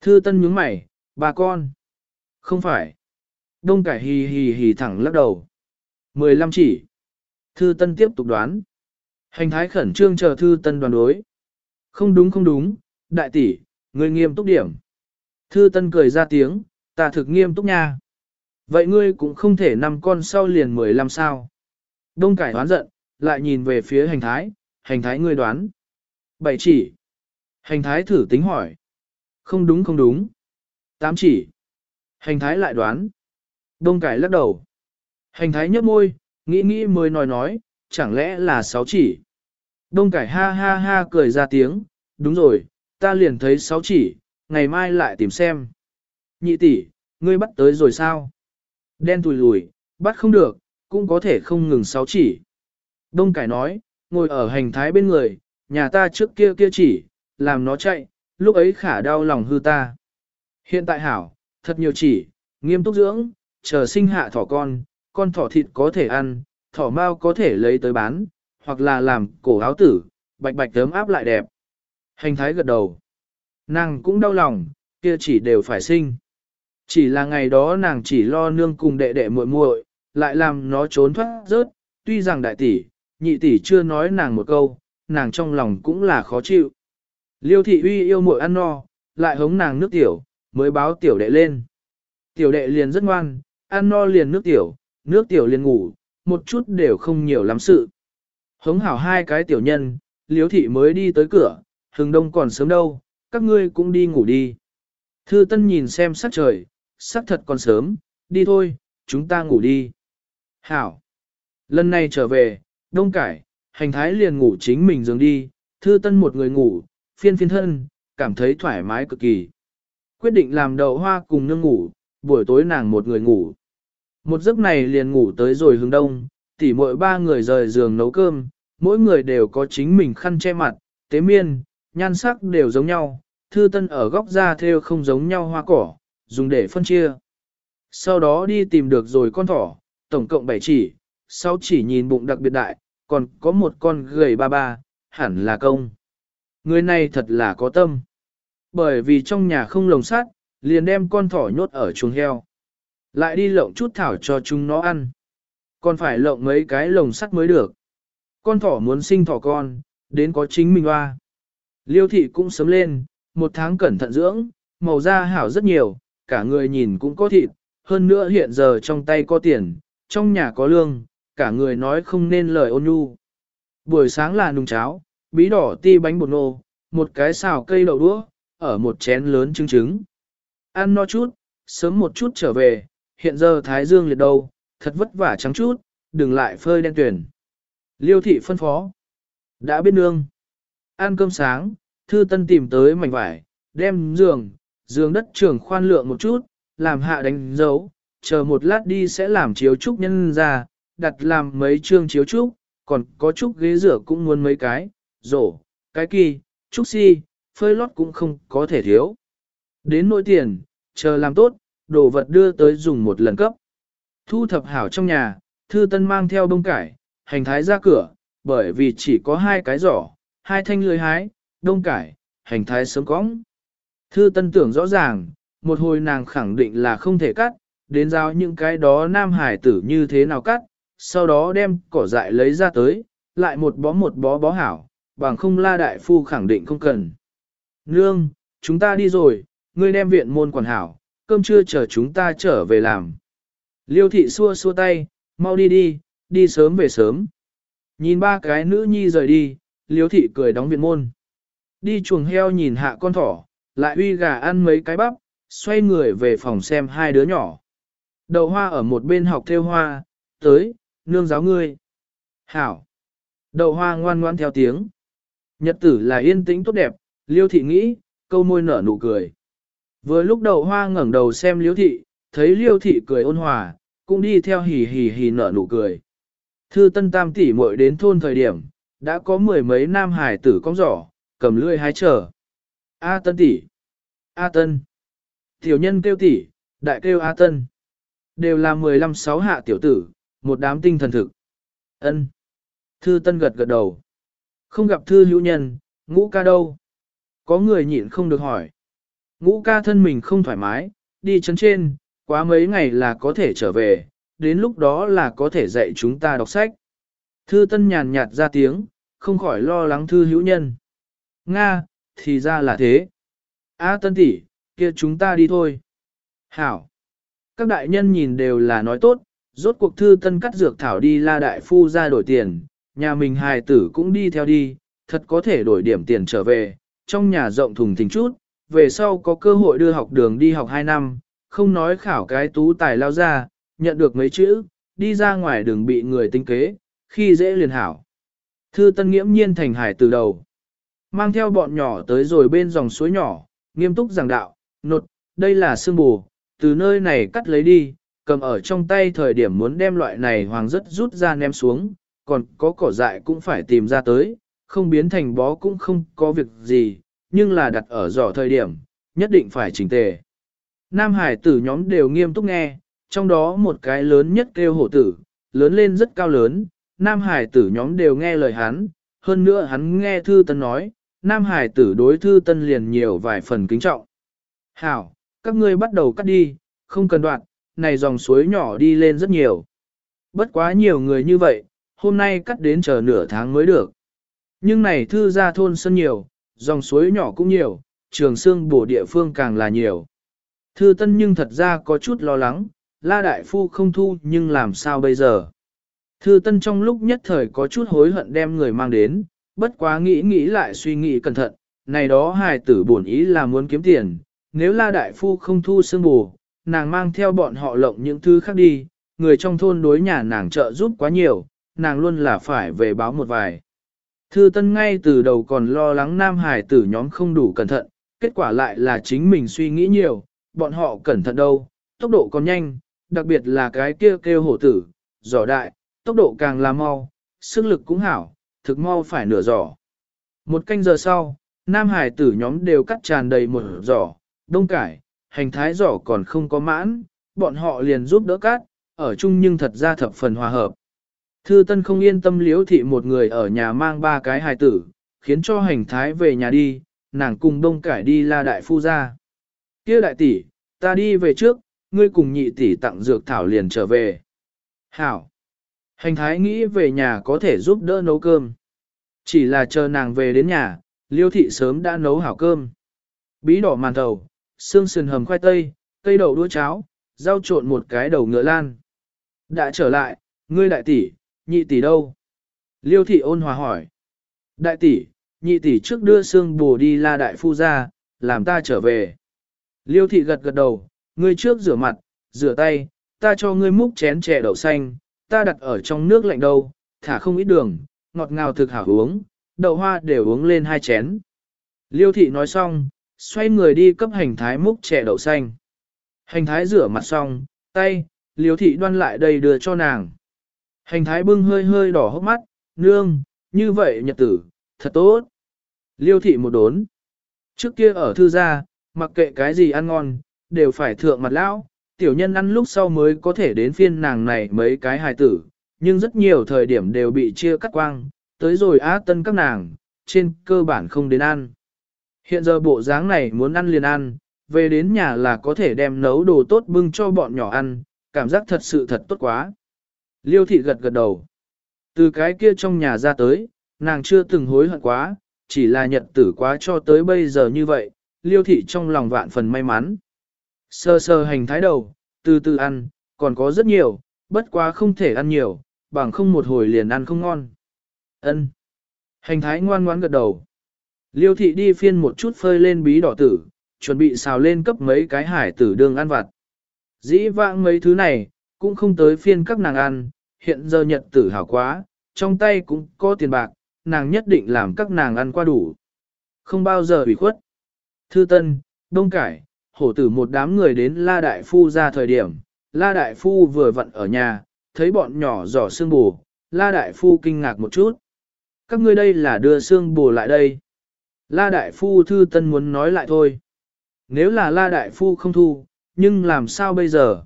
Thư tân nhướng mày, bà con. Không phải. Đông cải hì hì hì thẳng lắc đầu. 15 chỉ. Thư tân tiếp tục đoán. Hành thái khẩn trương chờ thư tân đoán đối. Không đúng không đúng, đại tỷ, ngươi nghiêm túc điểm. Thư tân cười ra tiếng, ta thực nghiêm túc nha. Vậy ngươi cũng không thể nằm con sau liền 15 sao. Đông cải đoán giận, lại nhìn về phía hành thái, hành thái ngươi đoán. Bảy chỉ. Hành thái thử tính hỏi. Không đúng không đúng. Tám chỉ. Hành thái lại đoán. Đông cải lắc đầu. Hành thái nhấp môi, nghĩ nghĩ mới nói nói, chẳng lẽ là sáu chỉ. Đông cải ha ha ha cười ra tiếng, đúng rồi, ta liền thấy sáu chỉ, ngày mai lại tìm xem. Nhị tỷ, ngươi bắt tới rồi sao? Đen tùi lùi, bắt không được, cũng có thể không ngừng sáu chỉ. Đông cải nói, ngồi ở hành thái bên người, nhà ta trước kia kia chỉ, làm nó chạy, lúc ấy khả đau lòng hư ta. Hiện tại hảo, thật nhiều chỉ, nghiêm túc dưỡng, chờ sinh hạ thỏ con, con thỏ thịt có thể ăn, thỏ mao có thể lấy tới bán, hoặc là làm cổ áo tử, bạch bạch tớm áp lại đẹp. Hành thái gật đầu. Nàng cũng đau lòng, kia chỉ đều phải sinh. Chỉ là ngày đó nàng chỉ lo nương cùng đệ đệ muội muội, lại làm nó trốn thoát rớt, tuy rằng đại tỷ, nhị tỷ chưa nói nàng một câu, nàng trong lòng cũng là khó chịu. Liêu thị uy yêu muội ăn no, lại hống nàng nước tiểu, mới báo tiểu đệ lên. Tiểu đệ liền rất ngoan, ăn no liền nước tiểu, nước tiểu liền ngủ, một chút đều không nhiều lắm sự. Hống hảo hai cái tiểu nhân, liêu thị mới đi tới cửa, hừng đông còn sớm đâu, các ngươi cũng đi ngủ đi. Thư tân nhìn xem sắc trời, sắc thật còn sớm, đi thôi, chúng ta ngủ đi. Hảo. Lần này trở về, đông cải, hành thái liền ngủ chính mình giường đi, thư tân một người ngủ, phiên phiên thân, cảm thấy thoải mái cực kỳ. Quyết định làm đậu hoa cùng nương ngủ, buổi tối nàng một người ngủ. Một giấc này liền ngủ tới rồi hướng đông, tỉ mỗi ba người rời giường nấu cơm, mỗi người đều có chính mình khăn che mặt, tế miên, nhan sắc đều giống nhau, thư tân ở góc ra theo không giống nhau hoa cỏ, dùng để phân chia. Sau đó đi tìm được rồi con thỏ, tổng cộng 7 chỉ, sau chỉ nhìn bụng đặc biệt đại, còn có một con gầy ba ba, hẳn là công. Người này thật là có tâm. Bởi vì trong nhà không lồng sắt, liền đem con thỏ nhốt ở chuồng heo. Lại đi lộng chút thảo cho chúng nó ăn. Còn phải lộng mấy cái lồng sắt mới được. Con thỏ muốn sinh thỏ con, đến có chính mình hoa. Liêu thị cũng sớm lên, một tháng cẩn thận dưỡng, màu da hảo rất nhiều, cả người nhìn cũng có thịt, hơn nữa hiện giờ trong tay có tiền, trong nhà có lương, cả người nói không nên lời ôn nhu. Buổi sáng là nùng cháo, bí đỏ ti bánh bột nô, một cái xào cây đậu đũa, ở một chén lớn trứng trứng. Ăn no chút, sớm một chút trở về, hiện giờ thái dương liệt đâu, thật vất vả trắng chút, đừng lại phơi đen tuyển. Liêu thị phân phó. Đã biết nương. Ăn cơm sáng, thư tân tìm tới mảnh vải, đem giường, giường đất trường khoan lượng một chút, làm hạ đánh dấu, chờ một lát đi sẽ làm chiếu trúc nhân ra, đặt làm mấy chương chiếu trúc, còn có trúc ghế rửa cũng muốn mấy cái, rổ, cái kỳ, trúc si, phơi lót cũng không có thể thiếu. Đến nỗi tiền, chờ làm tốt, đồ vật đưa tới dùng một lần cấp. Thu thập hảo trong nhà, thư tân mang theo bông cải, hành thái ra cửa, bởi vì chỉ có hai cái giỏ, hai thanh lưới hái, đông cải, hành thái sớm cóng. Thư tân tưởng rõ ràng, một hồi nàng khẳng định là không thể cắt, đến giao những cái đó nam hải tử như thế nào cắt, sau đó đem cỏ dại lấy ra tới, lại một bó một bó bó hảo, bằng không la đại phu khẳng định không cần. Nương, chúng ta đi rồi, ngươi đem viện môn quản hảo, cơm trưa chờ chúng ta trở về làm. Liêu thị xua xua tay, mau đi đi, đi sớm về sớm. Nhìn ba cái nữ nhi rời đi, liêu thị cười đóng viện môn. Đi chuồng heo nhìn hạ con thỏ, lại uy gà ăn mấy cái bắp, xoay người về phòng xem hai đứa nhỏ. đầu hoa ở một bên học theo hoa, tới, nương giáo ngươi. Hảo. đầu hoa ngoan ngoan theo tiếng. Nhật tử là yên tĩnh tốt đẹp, liêu thị nghĩ, câu môi nở nụ cười. Vừa lúc đầu hoa ngẩng đầu xem liêu thị, thấy liêu thị cười ôn hòa, cũng đi theo hì hì hì nở nụ cười. Thư tân tam tỷ muội đến thôn thời điểm, đã có mười mấy nam hải tử cong giỏ, cầm lưỡi hái trở. A tân tỷ, A tân, tiểu nhân kêu tỷ, đại kêu A tân. Đều là mười lăm sáu hạ tiểu tử, một đám tinh thần thực. ân Thư tân gật gật đầu. Không gặp thư hữu nhân, ngũ ca đâu? Có người nhịn không được hỏi. Ngũ ca thân mình không thoải mái, đi chấn trên, quá mấy ngày là có thể trở về, đến lúc đó là có thể dạy chúng ta đọc sách. Thư tân nhàn nhạt ra tiếng, không khỏi lo lắng thư hữu nhân. Nga, thì ra là thế. A tân tỷ, kia chúng ta đi thôi. Hảo. Các đại nhân nhìn đều là nói tốt, rốt cuộc thư tân cắt dược thảo đi la đại phu ra đổi tiền, nhà mình hài tử cũng đi theo đi, thật có thể đổi điểm tiền trở về, trong nhà rộng thùng thình chút, về sau có cơ hội đưa học đường đi học 2 năm, không nói khảo cái tú tài lao ra, nhận được mấy chữ, đi ra ngoài đường bị người tinh kế, khi dễ liền hảo. Thư tân nghiễm nhiên thành hải từ đầu. Mang theo bọn nhỏ tới rồi bên dòng suối nhỏ, nghiêm túc giảng đạo, nột, đây là sương bù, từ nơi này cắt lấy đi, cầm ở trong tay thời điểm muốn đem loại này hoàng rất rút ra ném xuống, còn có cỏ dại cũng phải tìm ra tới, không biến thành bó cũng không có việc gì, nhưng là đặt ở giỏ thời điểm, nhất định phải chỉnh tề. Nam hải tử nhóm đều nghiêm túc nghe, trong đó một cái lớn nhất kêu hổ tử, lớn lên rất cao lớn, Nam hải tử nhóm đều nghe lời hắn, hơn nữa hắn nghe Thư Tân nói, Nam hải tử đối Thư Tân liền nhiều vài phần kính trọng. Hảo, các ngươi bắt đầu cắt đi, không cần đoạn, này dòng suối nhỏ đi lên rất nhiều. Bất quá nhiều người như vậy, hôm nay cắt đến chờ nửa tháng mới được. Nhưng này thư ra thôn sân nhiều, dòng suối nhỏ cũng nhiều, trường xương bổ địa phương càng là nhiều. Thư tân nhưng thật ra có chút lo lắng, la đại phu không thu nhưng làm sao bây giờ. Thư tân trong lúc nhất thời có chút hối hận đem người mang đến, bất quá nghĩ nghĩ lại suy nghĩ cẩn thận, này đó hài tử bổn ý là muốn kiếm tiền, nếu la đại phu không thu xương bù, nàng mang theo bọn họ lộng những thứ khác đi, người trong thôn đối nhà nàng trợ giúp quá nhiều, nàng luôn là phải về báo một vài. Thư Tân ngay từ đầu còn lo lắng Nam Hải tử nhóm không đủ cẩn thận, kết quả lại là chính mình suy nghĩ nhiều, bọn họ cẩn thận đâu, tốc độ còn nhanh, đặc biệt là cái kia kêu, kêu hổ tử, giỏ đại, tốc độ càng là mau, sức lực cũng hảo, thực mau phải nửa giỏ. Một canh giờ sau, Nam Hải tử nhóm đều cắt tràn đầy một giỏ, đông cải, hành thái giỏ còn không có mãn, bọn họ liền giúp đỡ cắt, ở chung nhưng thật ra thập phần hòa hợp. Thư Tân không yên tâm liễu thị một người ở nhà mang ba cái hài tử, khiến cho hành thái về nhà đi, nàng cùng đông cải đi la đại phu ra. Kia đại tỷ, ta đi về trước, ngươi cùng nhị tỷ tặng dược thảo liền trở về. Hảo. Hành thái nghĩ về nhà có thể giúp đỡ nấu cơm. Chỉ là chờ nàng về đến nhà, liêu thị sớm đã nấu hảo cơm. Bí đỏ màn thầu, xương sườn hầm khoai tây, cây đậu đũa cháo, rau trộn một cái đầu ngựa lan. Đã trở lại, ngươi đại tỷ, nhị tỷ đâu? Liêu thị ôn hòa hỏi. Đại tỷ, nhị tỷ trước đưa xương bồ đi la đại phu ra, làm ta trở về. Liêu thị gật gật đầu, ngươi trước rửa mặt, rửa tay, ta cho ngươi múc chén chè đậu xanh, ta đặt ở trong nước lạnh đâu, thả không ít đường, ngọt ngào thực hảo uống, đậu hoa đều uống lên hai chén. Liêu thị nói xong, xoay người đi cấp hành thái múc chè đậu xanh. Hành thái rửa mặt xong, tay, liêu thị đoan lại đây đưa cho nàng. Hành thái bưng hơi hơi đỏ hốc mắt, nương, như vậy nhật tử, thật tốt. Liêu thị một đốn. Trước kia ở thư gia, mặc kệ cái gì ăn ngon, đều phải thượng mặt lão, tiểu nhân ăn lúc sau mới có thể đến phiên nàng này mấy cái hài tử, nhưng rất nhiều thời điểm đều bị chia cắt quang, tới rồi á tân các nàng, trên cơ bản không đến ăn. Hiện giờ bộ dáng này muốn ăn liền ăn, về đến nhà là có thể đem nấu đồ tốt bưng cho bọn nhỏ ăn, cảm giác thật sự thật tốt quá. Liêu thị gật gật đầu. Từ cái kia trong nhà ra tới, nàng chưa từng hối hận quá, chỉ là nhật tử quá cho tới bây giờ như vậy, liêu thị trong lòng vạn phần may mắn. Sơ sơ hành thái đầu, từ từ ăn, còn có rất nhiều, bất quá không thể ăn nhiều, bằng không một hồi liền ăn không ngon. Ân. Hành thái ngoan ngoãn gật đầu. Liêu thị đi phiên một chút phơi lên bí đỏ tử, chuẩn bị xào lên cấp mấy cái hải tử đường ăn vặt. Dĩ vãng mấy thứ này, cũng không tới phiên các nàng ăn, hiện giờ nhật tử hảo quá, trong tay cũng có tiền bạc, nàng nhất định làm các nàng ăn qua đủ. Không bao giờ bị khuất. Thư Tân, Đông Cải, hổ tử một đám người đến La Đại Phu ra thời điểm, La Đại Phu vừa vặn ở nhà, thấy bọn nhỏ giỏ xương bù, La Đại Phu kinh ngạc một chút. Các ngươi đây là đưa xương bù lại đây. La Đại Phu Thư Tân muốn nói lại thôi. Nếu là La Đại Phu không thu, nhưng làm sao bây giờ?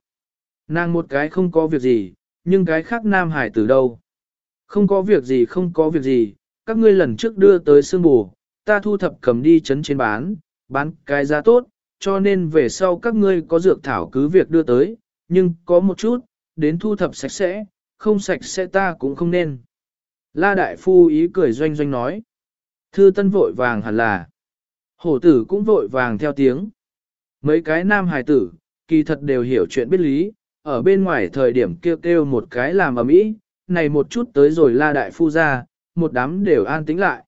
Nàng một cái không có việc gì, nhưng cái khác nam hải từ đâu? Không có việc gì không có việc gì, các ngươi lần trước đưa tới sương bù, ta thu thập cầm đi chấn trên bán, bán cái giá tốt, cho nên về sau các ngươi có dược thảo cứ việc đưa tới, nhưng có một chút, đến thu thập sạch sẽ, không sạch sẽ ta cũng không nên. La Đại Phu ý cười doanh doanh nói. Thư Tân vội vàng hẳn là. Hổ tử cũng vội vàng theo tiếng. Mấy cái nam hài tử, kỳ thật đều hiểu chuyện biết lý, ở bên ngoài thời điểm kêu kêu một cái làm ầm ĩ, này một chút tới rồi La Đại Phu ra, một đám đều an tĩnh lại.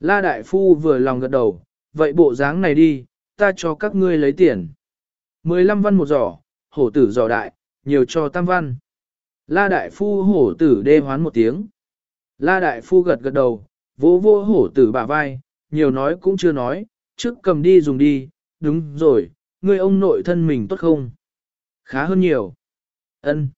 La Đại Phu vừa lòng gật đầu, vậy bộ dáng này đi, ta cho các ngươi lấy tiền. 15 văn một giỏ, hổ tử giỏ đại, nhiều cho tam văn. La Đại Phu hổ tử đê hoán một tiếng. La Đại Phu gật gật đầu, vỗ vô hổ tử bả vai, nhiều nói cũng chưa nói, trước cầm đi dùng đi, đúng rồi, ngươi ông nội thân mình tốt không? Khá hơn nhiều. Ân.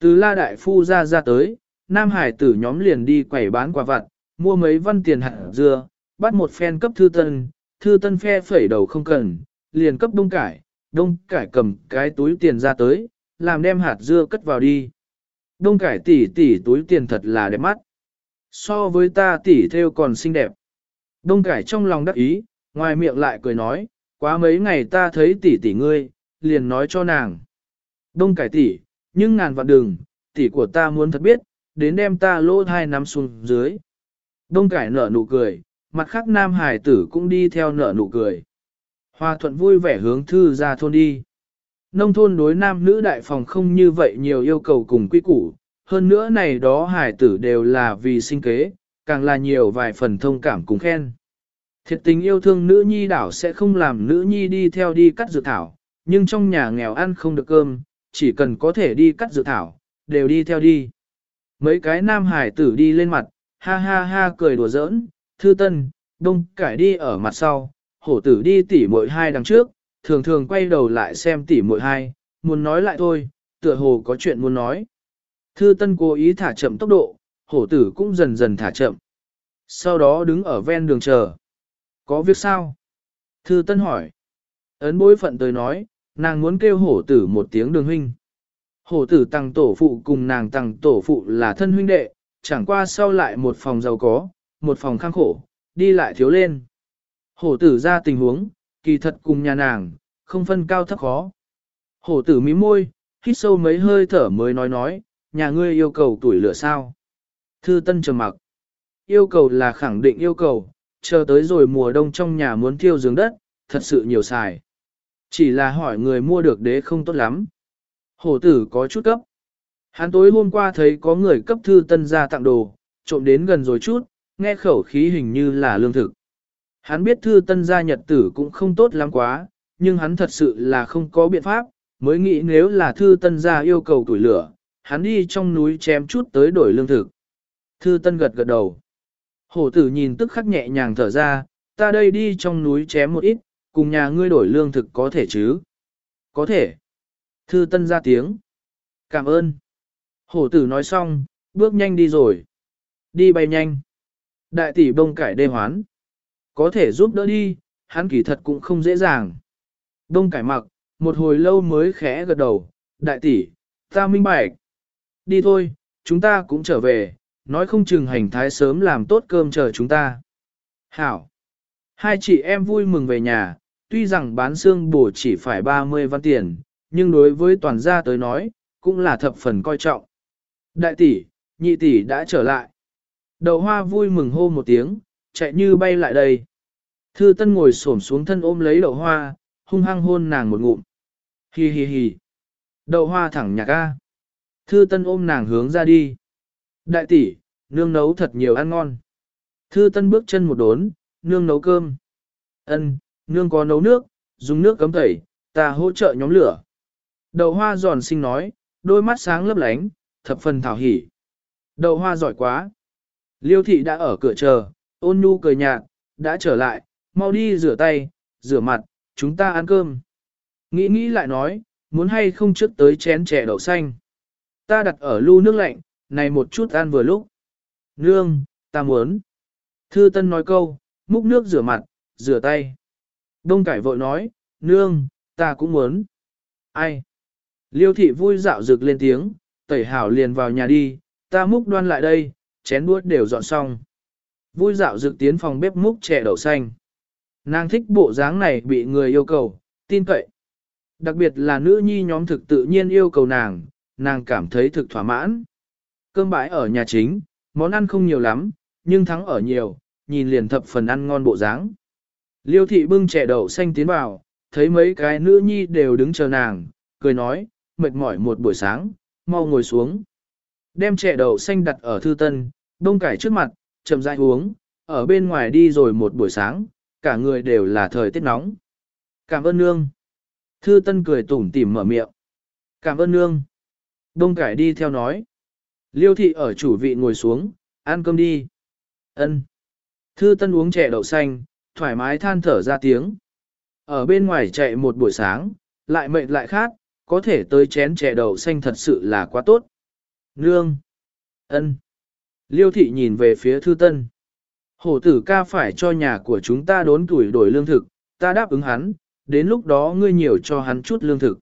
Từ La Đại Phu ra ra tới, Nam Hải tử nhóm liền đi quẩy bán quả vặt, mua mấy văn tiền hạt dưa, bắt một phen cấp thư tân, thư tân phe phẩy đầu không cần, liền cấp đông cải, đông cải cầm cái túi tiền ra tới, làm đem hạt dưa cất vào đi. Đông cải tỷ tỷ túi tiền thật là đẹp mắt. So với ta tỷ theo còn xinh đẹp. Đông cải trong lòng đắc ý, ngoài miệng lại cười nói, quá mấy ngày ta thấy tỷ tỷ ngươi, liền nói cho nàng. Đông cải tỷ, nhưng ngàn vạn đừng, tỷ của ta muốn thật biết, đến đem ta lỗ hai nắm xuống dưới. Đông cải nở nụ cười, mặt khác nam hải tử cũng đi theo nở nụ cười. Hoa thuận vui vẻ hướng thư ra thôn đi. Nông thôn đối nam nữ đại phòng không như vậy nhiều yêu cầu cùng quy củ, hơn nữa này đó hải tử đều là vì sinh kế, càng là nhiều vài phần thông cảm cùng khen. Thiệt tình yêu thương nữ nhi đảo sẽ không làm nữ nhi đi theo đi cắt dược thảo, nhưng trong nhà nghèo ăn không được cơm, chỉ cần có thể đi cắt dự thảo, đều đi theo đi. Mấy cái nam hải tử đi lên mặt, ha ha ha cười đùa giỡn, thư tân, đông cải đi ở mặt sau, hổ tử đi tỉ muội hai đằng trước, thường thường quay đầu lại xem tỉ muội hai, muốn nói lại thôi, tựa hồ có chuyện muốn nói. Thư tân cố ý thả chậm tốc độ, hổ tử cũng dần dần thả chậm. Sau đó đứng ở ven đường chờ. Có việc sao? Thư tân hỏi. Ấn bối phận tới nói, nàng muốn kêu hổ tử một tiếng đường huynh. Hổ tử tăng tổ phụ cùng nàng tăng tổ phụ là thân huynh đệ, chẳng qua sau lại một phòng giàu có, một phòng khang khổ, đi lại thiếu lên. Hổ tử ra tình huống, kỳ thật cùng nhà nàng, không phân cao thấp khó. Hổ tử mí môi, hít sâu mấy hơi thở mới nói nói, nhà ngươi yêu cầu tuổi lửa sao. Thư tân trầm mặc. Yêu cầu là khẳng định yêu cầu, chờ tới rồi mùa đông trong nhà muốn thiêu giường đất, thật sự nhiều xài. Chỉ là hỏi người mua được đế không tốt lắm. Hổ tử có chút cấp. Hắn tối hôm qua thấy có người cấp thư tân ra tặng đồ, trộm đến gần rồi chút, nghe khẩu khí hình như là lương thực. Hắn biết thư tân gia nhật tử cũng không tốt lắm quá, nhưng hắn thật sự là không có biện pháp, mới nghĩ nếu là thư tân gia yêu cầu tuổi lửa, hắn đi trong núi chém chút tới đổi lương thực. Thư tân gật gật đầu. Hổ tử nhìn tức khắc nhẹ nhàng thở ra, ta đây đi trong núi chém một ít, cùng nhà ngươi đổi lương thực có thể chứ? Có thể. Thư tân ra tiếng. Cảm ơn. Hổ tử nói xong, bước nhanh đi rồi. Đi bay nhanh. Đại tỷ bông cải đê hoán. Có thể giúp đỡ đi, hắn kỳ thật cũng không dễ dàng. Đông cải mặc, một hồi lâu mới khẽ gật đầu, đại tỷ, ta minh bạch. Đi thôi, chúng ta cũng trở về, nói không chừng hành thái sớm làm tốt cơm chờ chúng ta. Hảo. Hai chị em vui mừng về nhà, tuy rằng bán xương bổ chỉ phải 30 văn tiền, nhưng đối với toàn gia tới nói, cũng là thập phần coi trọng. Đại tỷ, nhị tỷ đã trở lại. Đậu hoa vui mừng hô một tiếng, chạy như bay lại đây. Thư tân ngồi xổm xuống thân ôm lấy đậu hoa, hung hăng hôn nàng một ngụm. Hi hi hi. Đậu hoa thẳng nhạc ca. Thư tân ôm nàng hướng ra đi. Đại tỷ, nương nấu thật nhiều ăn ngon. Thư tân bước chân một đốn, nương nấu cơm. Ân, nương có nấu nước, dùng nước cấm tẩy, ta hỗ trợ nhóm lửa. Đậu hoa giòn xinh nói, đôi mắt sáng lấp lánh, thập phần thảo hỉ. Đậu hoa giỏi quá. Liêu thị đã ở cửa chờ, ôn nhu cười nhạt, đã trở lại, mau đi rửa tay, rửa mặt, chúng ta ăn cơm. Nghĩ nghĩ lại nói, muốn hay không trước tới chén chè đậu xanh. Ta đặt ở lu nước lạnh, này một chút ăn vừa lúc. Nương, ta muốn. Thư Tân nói câu, múc nước rửa mặt, rửa tay. Đông cải vội nói, nương, ta cũng muốn. Ai? Liêu thị vui dạo rực lên tiếng, tẩy hảo liền vào nhà đi, ta múc đoan lại đây, chén đuốt đều dọn xong. Vui dạo rực tiến phòng bếp múc chè đậu xanh. Nàng thích bộ dáng này bị người yêu cầu, Tin cậy. Đặc biệt là nữ nhi nhóm thực tự nhiên yêu cầu nàng, nàng cảm thấy thực thỏa mãn. Cơm bãi ở nhà chính, món ăn không nhiều lắm, nhưng thắng ở nhiều, nhìn liền thập phần ăn ngon bộ dáng. Liêu thị bưng chè đậu xanh tiến vào, thấy mấy cái nữ nhi đều đứng chờ nàng, cười nói, mệt mỏi một buổi sáng, mau ngồi xuống. Đem chè đậu xanh đặt ở thư tân, đông cải trước mặt, chậm rãi uống, ở bên ngoài đi rồi một buổi sáng, cả người đều là thời tiết nóng. Cảm ơn nương. Thư tân cười tủm tỉm mở miệng. Cảm ơn nương. Đông cải đi theo nói. Liêu thị ở chủ vị ngồi xuống, ăn cơm đi. Ân. Thư tân uống chè đậu xanh, thoải mái than thở ra tiếng. Ở bên ngoài chạy một buổi sáng, lại mệt lại khát, có thể tới chén chè đậu xanh thật sự là quá tốt. Nương. Ân. Liêu thị nhìn về phía thư tân. Hổ tử ca phải cho nhà của chúng ta đốn tuổi đổi lương thực, ta đáp ứng hắn, đến lúc đó ngươi nhiều cho hắn chút lương thực.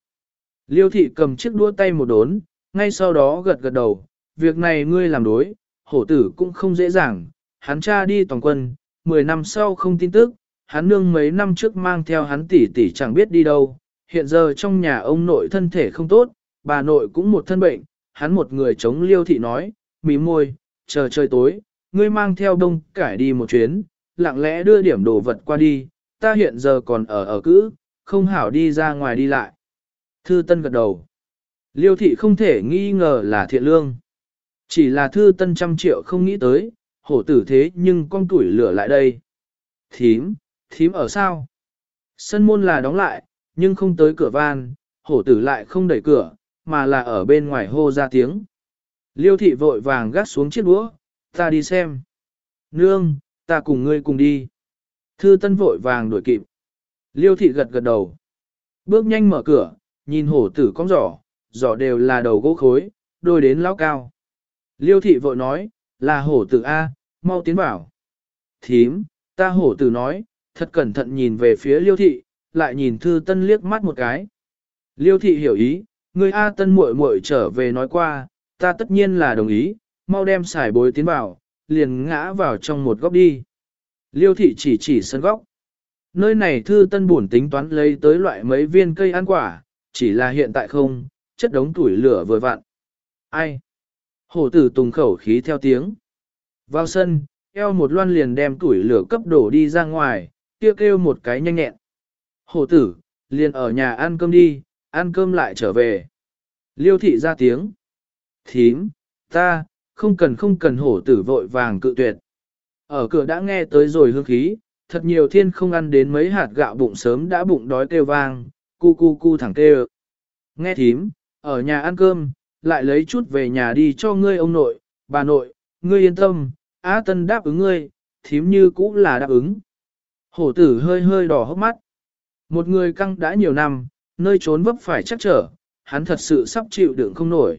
Liêu thị cầm chiếc đũa tay một đốn, ngay sau đó gật gật đầu, việc này ngươi làm đối, hổ tử cũng không dễ dàng, hắn cha đi toàn quân, 10 năm sau không tin tức, hắn nương mấy năm trước mang theo hắn tỷ tỷ chẳng biết đi đâu, hiện giờ trong nhà ông nội thân thể không tốt, bà nội cũng một thân bệnh, hắn một người chống liêu thị nói, mí môi, chờ trời tối, ngươi mang theo đông cải đi một chuyến, lặng lẽ đưa điểm đồ vật qua đi, ta hiện giờ còn ở ở cữ, không hảo đi ra ngoài đi lại. Thư Tân gật đầu. Liêu thị không thể nghi ngờ là thiện lương. Chỉ là Thư Tân trăm triệu không nghĩ tới, hổ tử thế nhưng con tuổi lửa lại đây. Thím, thím ở sao? Sân môn là đóng lại, nhưng không tới cửa van, hổ tử lại không đẩy cửa, mà là ở bên ngoài hô ra tiếng. Liêu thị vội vàng gắt xuống chiếc đũa, ta đi xem. Nương, ta cùng ngươi cùng đi. Thư tân vội vàng đuổi kịp. Liêu thị gật gật đầu. Bước nhanh mở cửa, nhìn hổ tử con giỏ, giỏ đều là đầu gỗ khối, đôi đến lão cao. Liêu thị vội nói, là hổ tử A, mau tiến bảo Thím, ta hổ tử nói, thật cẩn thận nhìn về phía liêu thị, lại nhìn thư tân liếc mắt một cái. Liêu thị hiểu ý, người A tân muội muội trở về nói qua, ta tất nhiên là đồng ý, mau đem xài bối tiến bảo liền ngã vào trong một góc đi. Liêu thị chỉ chỉ sân góc. Nơi này thư tân buồn tính toán lấy tới loại mấy viên cây ăn quả, chỉ là hiện tại không, chất đống tuổi lửa vừa vặn. Ai? Hổ tử tùng khẩu khí theo tiếng. Vào sân, eo một loan liền đem tuổi lửa cấp đổ đi ra ngoài, kia kêu, kêu một cái nhanh nhẹn. Hổ tử, liền ở nhà ăn cơm đi, ăn cơm lại trở về. Liêu thị ra tiếng. Thím, ta, không cần không cần hổ tử vội vàng cự tuyệt. Ở cửa đã nghe tới rồi hương khí, thật nhiều thiên không ăn đến mấy hạt gạo bụng sớm đã bụng đói kêu vang, cu cu cu thẳng kêu. Nghe thím, ở nhà ăn cơm, lại lấy chút về nhà đi cho ngươi ông nội, bà nội, ngươi yên tâm, Á Tân đáp ứng ngươi, thím như cũng là đáp ứng. Hổ tử hơi hơi đỏ hốc mắt. Một người căng đã nhiều năm, nơi trốn vấp phải chắc trở, hắn thật sự sắp chịu đựng không nổi.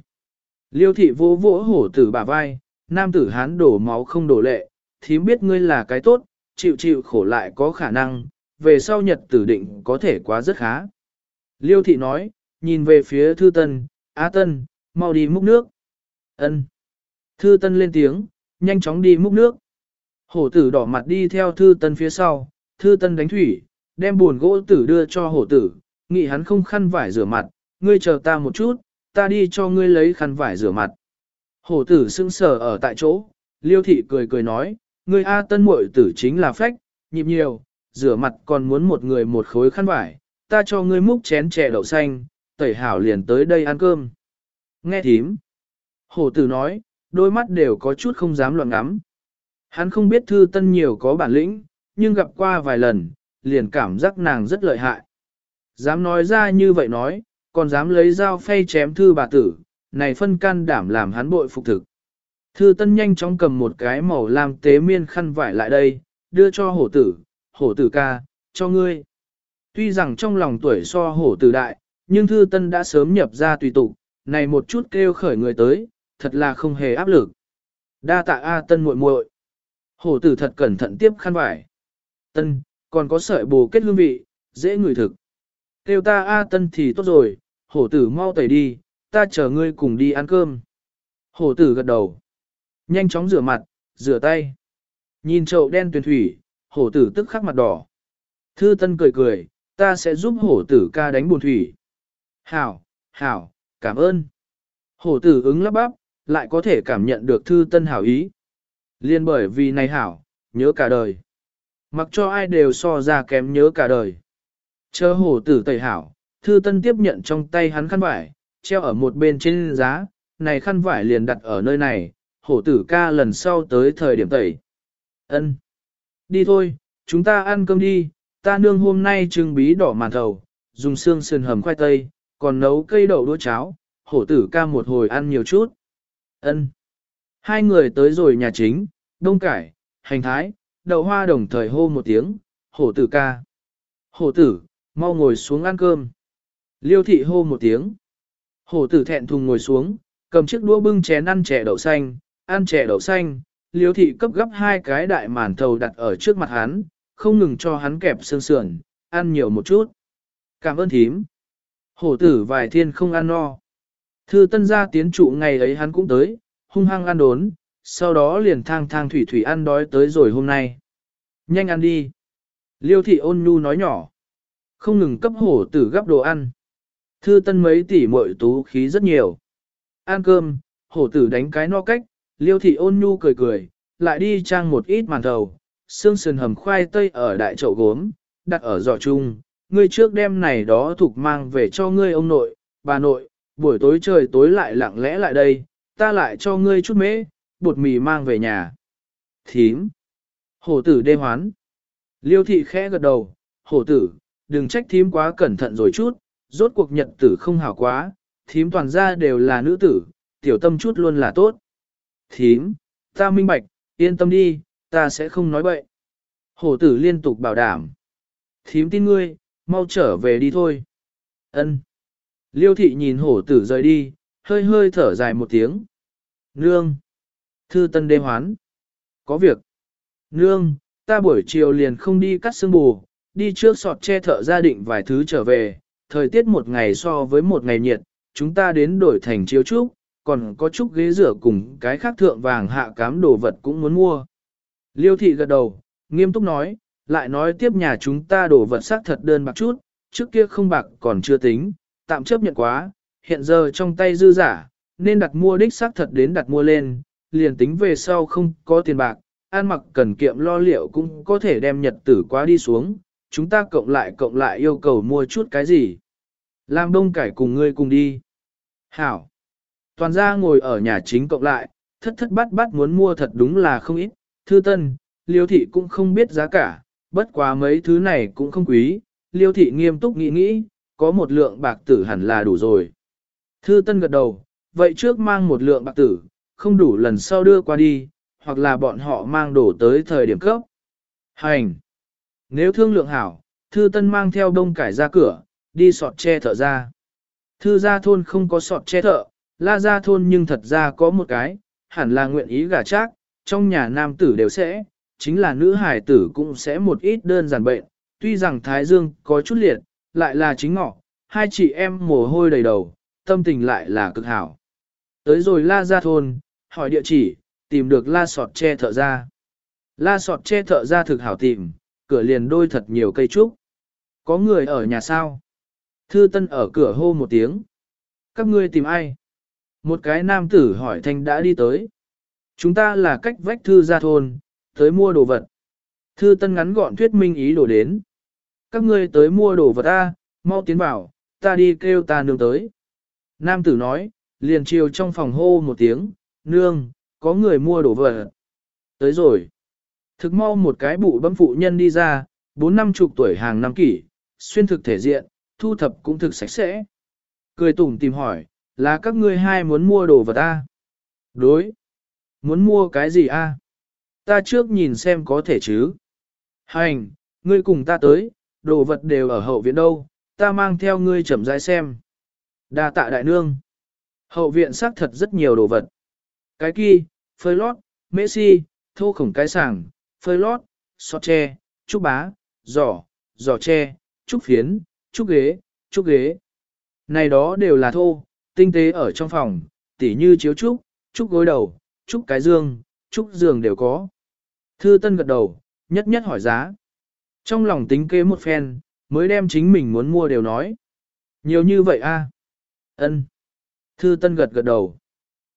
Liêu thị vỗ vỗ hổ tử bả vai, nam tử hán đổ máu không đổ lệ, thím biết ngươi là cái tốt, chịu chịu khổ lại có khả năng, về sau nhật tử định có thể quá rất khá. Liêu thị nói, nhìn về phía thư tân, á tân, mau đi múc nước. ân Thư tân lên tiếng, nhanh chóng đi múc nước. Hổ tử đỏ mặt đi theo thư tân phía sau, thư tân đánh thủy, đem buồn gỗ tử đưa cho hổ tử, nghĩ hắn không khăn vải rửa mặt, ngươi chờ ta một chút, ta đi cho ngươi lấy khăn vải rửa mặt. Hổ tử sững sờ ở tại chỗ, liêu thị cười cười nói, ngươi A tân muội tử chính là phách, nhịp nhiều, rửa mặt còn muốn một người một khối khăn vải, ta cho ngươi múc chén chè đậu xanh, tẩy hảo liền tới đây ăn cơm. Nghe thím. Hổ tử nói, đôi mắt đều có chút không dám loạn ngắm. Hắn không biết thư tân nhiều có bản lĩnh, nhưng gặp qua vài lần, liền cảm giác nàng rất lợi hại. Dám nói ra như vậy nói, còn dám lấy dao phay chém thư bà tử, này phân can đảm làm hắn bội phục thực. Thư tân nhanh chóng cầm một cái màu lam tế miên khăn vải lại đây, đưa cho hổ tử, hổ tử ca, cho ngươi. Tuy rằng trong lòng tuổi so hổ tử đại, nhưng thư tân đã sớm nhập ra tùy tục, này một chút kêu khởi người tới, thật là không hề áp lực. Đa tạ A tân muội muội. Hổ tử thật cẩn thận tiếp khăn vải. Tân, còn có sợi bồ kết hương vị, dễ ngửi thực. Kêu ta A tân thì tốt rồi, hổ tử mau tẩy đi, ta chờ ngươi cùng đi ăn cơm. Hổ tử gật đầu. Nhanh chóng rửa mặt, rửa tay. Nhìn chậu đen tuyền thủy, hổ tử tức khắc mặt đỏ. Thư tân cười cười, Ta sẽ giúp hổ tử ca đánh buồn thủy. Hảo, hảo, cảm ơn. Hổ tử ứng lắp bắp, lại có thể cảm nhận được thư tân hảo ý. Liên bởi vì này hảo, nhớ cả đời. Mặc cho ai đều so ra kém nhớ cả đời. Chờ hổ tử tẩy hảo, thư tân tiếp nhận trong tay hắn khăn vải, treo ở một bên trên giá, này khăn vải liền đặt ở nơi này, hổ tử ca lần sau tới thời điểm tẩy. ân Đi thôi, chúng ta ăn cơm đi, ta nương hôm nay trưng bí đỏ màn thầu, dùng xương sườn hầm khoai tây, còn nấu cây đậu đũa cháo, hổ tử ca một hồi ăn nhiều chút. ân Hai người tới rồi nhà chính, đông cải, hành thái, đậu hoa đồng thời hô một tiếng, hổ tử ca. Hổ tử, mau ngồi xuống ăn cơm. Liêu thị hô một tiếng. Hổ tử thẹn thùng ngồi xuống, cầm chiếc đũa bưng chén ăn chè đậu xanh, ăn chè đậu xanh, liêu thị cấp gấp hai cái đại màn thầu đặt ở trước mặt hắn, không ngừng cho hắn kẹp xương sườn, ăn nhiều một chút. Cảm ơn thím. Hổ tử vài thiên không ăn no. Thư tân gia tiến trụ ngày ấy hắn cũng tới, hung hăng ăn đốn, sau đó liền thang thang thủy thủy ăn đói tới rồi hôm nay. Nhanh ăn đi. Liêu thị ôn nhu nói nhỏ. Không ngừng cấp hổ tử gấp đồ ăn. Thư tân mấy tỷ muội tú khí rất nhiều. Ăn cơm, hổ tử đánh cái no cách, liêu thị ôn nhu cười cười, lại đi trang một ít màn thầu, xương sườn hầm khoai tây ở đại chậu gốm, đặt ở giỏ chung, ngươi trước đêm này đó thuộc mang về cho ngươi ông nội, bà nội, buổi tối trời tối lại lặng lẽ lại đây, ta lại cho ngươi chút mễ, bột mì mang về nhà. Thím. Hổ tử đê hoán. Liêu thị khẽ gật đầu, hổ tử, đừng trách thím quá cẩn thận rồi chút, rốt cuộc nhật tử không hảo quá, thím toàn ra đều là nữ tử, tiểu tâm chút luôn là tốt. Thím, ta minh bạch, yên tâm đi, ta sẽ không nói bậy. Hổ tử liên tục bảo đảm. Thím tin ngươi, mau trở về đi thôi. Ân. Liêu thị nhìn hổ tử rời đi, hơi hơi thở dài một tiếng. Nương. Thư tân đê hoán. Có việc. Nương, ta buổi chiều liền không đi cắt xương bù, đi trước sọt che thợ gia định vài thứ trở về, thời tiết một ngày so với một ngày nhiệt, chúng ta đến đổi thành chiếu trúc, còn có chút ghế rửa cùng cái khác thượng vàng hạ cám đồ vật cũng muốn mua. Liêu thị gật đầu, nghiêm túc nói, lại nói tiếp nhà chúng ta đổ vật sắc thật đơn bạc chút, trước kia không bạc còn chưa tính, tạm chấp nhận quá, hiện giờ trong tay dư giả, nên đặt mua đích xác thật đến đặt mua lên, liền tính về sau không có tiền bạc, an mặc cần kiệm lo liệu cũng có thể đem nhật tử quá đi xuống, chúng ta cộng lại cộng lại yêu cầu mua chút cái gì. Làm đông cải cùng ngươi cùng đi. Hảo. Toàn gia ngồi ở nhà chính cộng lại, thất thất bát bát muốn mua thật đúng là không ít, thư tân, liêu thị cũng không biết giá cả, bất quá mấy thứ này cũng không quý, liêu thị nghiêm túc nghĩ nghĩ, có một lượng bạc tử hẳn là đủ rồi. Thư tân gật đầu, vậy trước mang một lượng bạc tử, không đủ lần sau đưa qua đi, hoặc là bọn họ mang đổ tới thời điểm cấp. Hành! Nếu thương lượng hảo, thư tân mang theo đông cải ra cửa, đi sọt che thợ ra. Thư gia thôn không có sọt che thợ, la gia thôn nhưng thật ra có một cái, hẳn là nguyện ý gả trác, trong nhà nam tử đều sẽ, chính là nữ hải tử cũng sẽ một ít đơn giản bệnh, tuy rằng Thái Dương có chút liệt, lại là chính ngọ, hai chị em mồ hôi đầy đầu, tâm tình lại là cực hảo. Tới rồi la ra thôn, hỏi địa chỉ, tìm được la sọt che thợ ra. La sọt che thợ ra thực hảo tìm, cửa liền đôi thật nhiều cây trúc. Có người ở nhà sao? Thư Tân ở cửa hô một tiếng. Các ngươi tìm ai? Một cái nam tử hỏi thanh đã đi tới. Chúng ta là cách vách thư ra thôn, tới mua đồ vật. Thư Tân ngắn gọn thuyết minh ý đồ đến. Các ngươi tới mua đồ vật a, mau tiến vào, ta đi kêu ta nương tới. Nam tử nói, liền chiều trong phòng hô một tiếng, nương, có người mua đồ vật. Tới rồi. Thực mau một cái bụ bấm phụ nhân đi ra, bốn năm chục tuổi hàng năm kỷ, xuyên thực thể diện, thu thập cũng thực sạch sẽ. Cười tủm tìm hỏi, là các ngươi hai muốn mua đồ vật a? Đối. Muốn mua cái gì a? Ta trước nhìn xem có thể chứ. Hành, ngươi cùng ta tới, đồ vật đều ở hậu viện đâu, ta mang theo ngươi chậm rãi xem. Đa tạ đại nương. Hậu viện xác thật rất nhiều đồ vật. Cái kia, phơi lót, mễ si, thô khổng cái sàng, phơi lót, xót tre, trúc bá, giỏ, giỏ tre, trúc phiến, trúc ghế, trúc ghế. Này đó đều là thô, tinh tế ở trong phòng, tỉ như chiếu trúc, trúc gối đầu, trúc cái dương, trúc giường đều có. Thư Tân gật đầu, nhất nhất hỏi giá. Trong lòng tính kế một phen, mới đem chính mình muốn mua đều nói. Nhiều như vậy a ân Thư Tân gật gật đầu.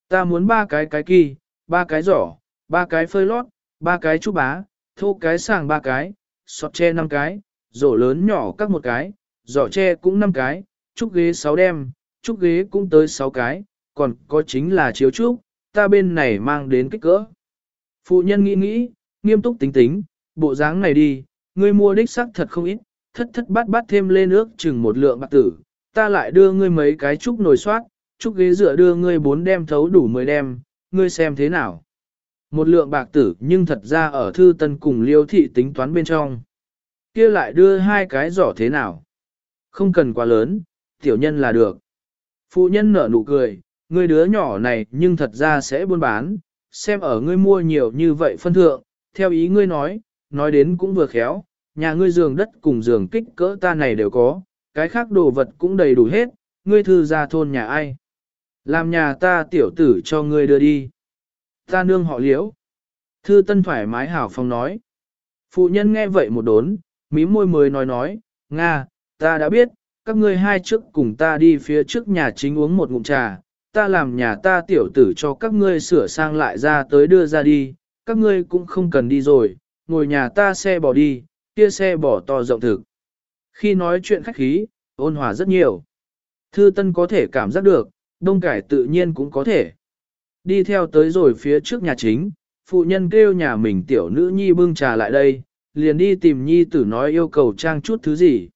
Ta muốn ba cái cái kỳ, ba cái giỏ, ba cái phơi lót, ba cái chú bá, thô cái sàng ba cái, sọt tre năm cái, rổ lớn nhỏ các một cái, giỏ tre cũng năm cái, trúc ghế sáu đem, trúc ghế cũng tới sáu cái, còn có chính là chiếu trúc, ta bên này mang đến kích cỡ. Phụ nhân nghĩ nghĩ, nghiêm túc tính tính, bộ dáng này đi, ngươi mua đích sắc thật không ít, thất thất bát bát thêm lên nước chừng một lượng bạc tử, ta lại đưa ngươi mấy cái trúc nồi soát, trúc ghế dựa đưa ngươi bốn đem thấu đủ mười đem, ngươi xem thế nào. Một lượng bạc tử nhưng thật ra ở thư tân cùng liêu thị tính toán bên trong. kia lại đưa hai cái giỏ thế nào. Không cần quá lớn, tiểu nhân là được. Phụ nhân nở nụ cười, ngươi đứa nhỏ này nhưng thật ra sẽ buôn bán, xem ở ngươi mua nhiều như vậy phân thượng, theo ý ngươi nói, nói đến cũng vừa khéo, nhà ngươi giường đất cùng giường kích cỡ ta này đều có, cái khác đồ vật cũng đầy đủ hết, ngươi thư ra thôn nhà ai. Làm nhà ta tiểu tử cho ngươi đưa đi. Ta nương họ liễu. Thư tân thoải mái hảo phong nói. Phụ nhân nghe vậy một đốn, mí môi mới nói nói, Nga, ta đã biết, các ngươi hai trước cùng ta đi phía trước nhà chính uống một ngụm trà, ta làm nhà ta tiểu tử cho các ngươi sửa sang lại ra tới đưa ra đi, các ngươi cũng không cần đi rồi, ngồi nhà ta xe bỏ đi, kia xe bỏ to rộng thực. Khi nói chuyện khách khí, ôn hòa rất nhiều. Thư Tân có thể cảm giác được, đông cải tự nhiên cũng có thể. Đi theo tới rồi phía trước nhà chính, phụ nhân kêu nhà mình tiểu nữ nhi bưng trà lại đây, liền đi tìm nhi tử nói yêu cầu trang chút thứ gì.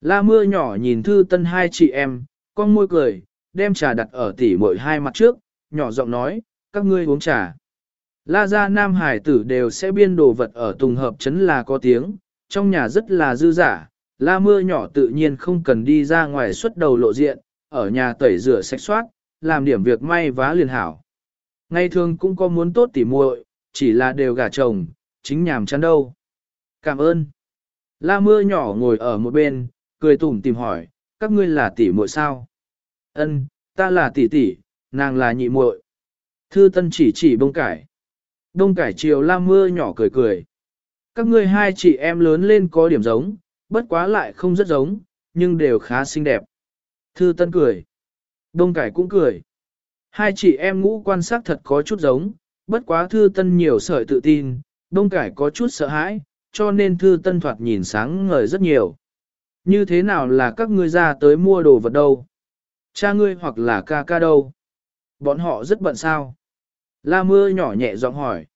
La mưa nhỏ nhìn Thư Tân hai chị em, con môi cười, đem trà đặt ở tỉ muội hai mặt trước, nhỏ giọng nói, các ngươi uống trà. La gia nam hải tử đều sẽ biên đồ vật ở tùng hợp chấn là có tiếng, trong nhà rất là dư giả, la mưa nhỏ tự nhiên không cần đi ra ngoài xuất đầu lộ diện, ở nhà tẩy rửa sạch soát, làm điểm việc may vá liền hảo. Ngày thường cũng có muốn tốt tỉ muội, chỉ là đều gả chồng, chính nhàm chán đâu. Cảm ơn. La mưa nhỏ ngồi ở một bên, cười tủm tìm hỏi, các ngươi là tỷ muội sao? Ân, ta là tỷ tỷ, nàng là nhị muội. Thư Tân chỉ chỉ bông cải. Đông cải chiều la mưa nhỏ cười cười. Các ngươi hai chị em lớn lên có điểm giống, bất quá lại không rất giống, nhưng đều khá xinh đẹp. Thư Tân cười. Đông cải cũng cười. Hai chị em ngũ quan sát thật có chút giống, bất quá Thư Tân nhiều sợi tự tin, Đông cải có chút sợ hãi, cho nên Thư Tân thoạt nhìn sáng ngời rất nhiều. Như thế nào là các ngươi ra tới mua đồ vật đâu? Cha ngươi hoặc là ca ca đâu? Bọn họ rất bận sao? La mưa nhỏ nhẹ giọng hỏi.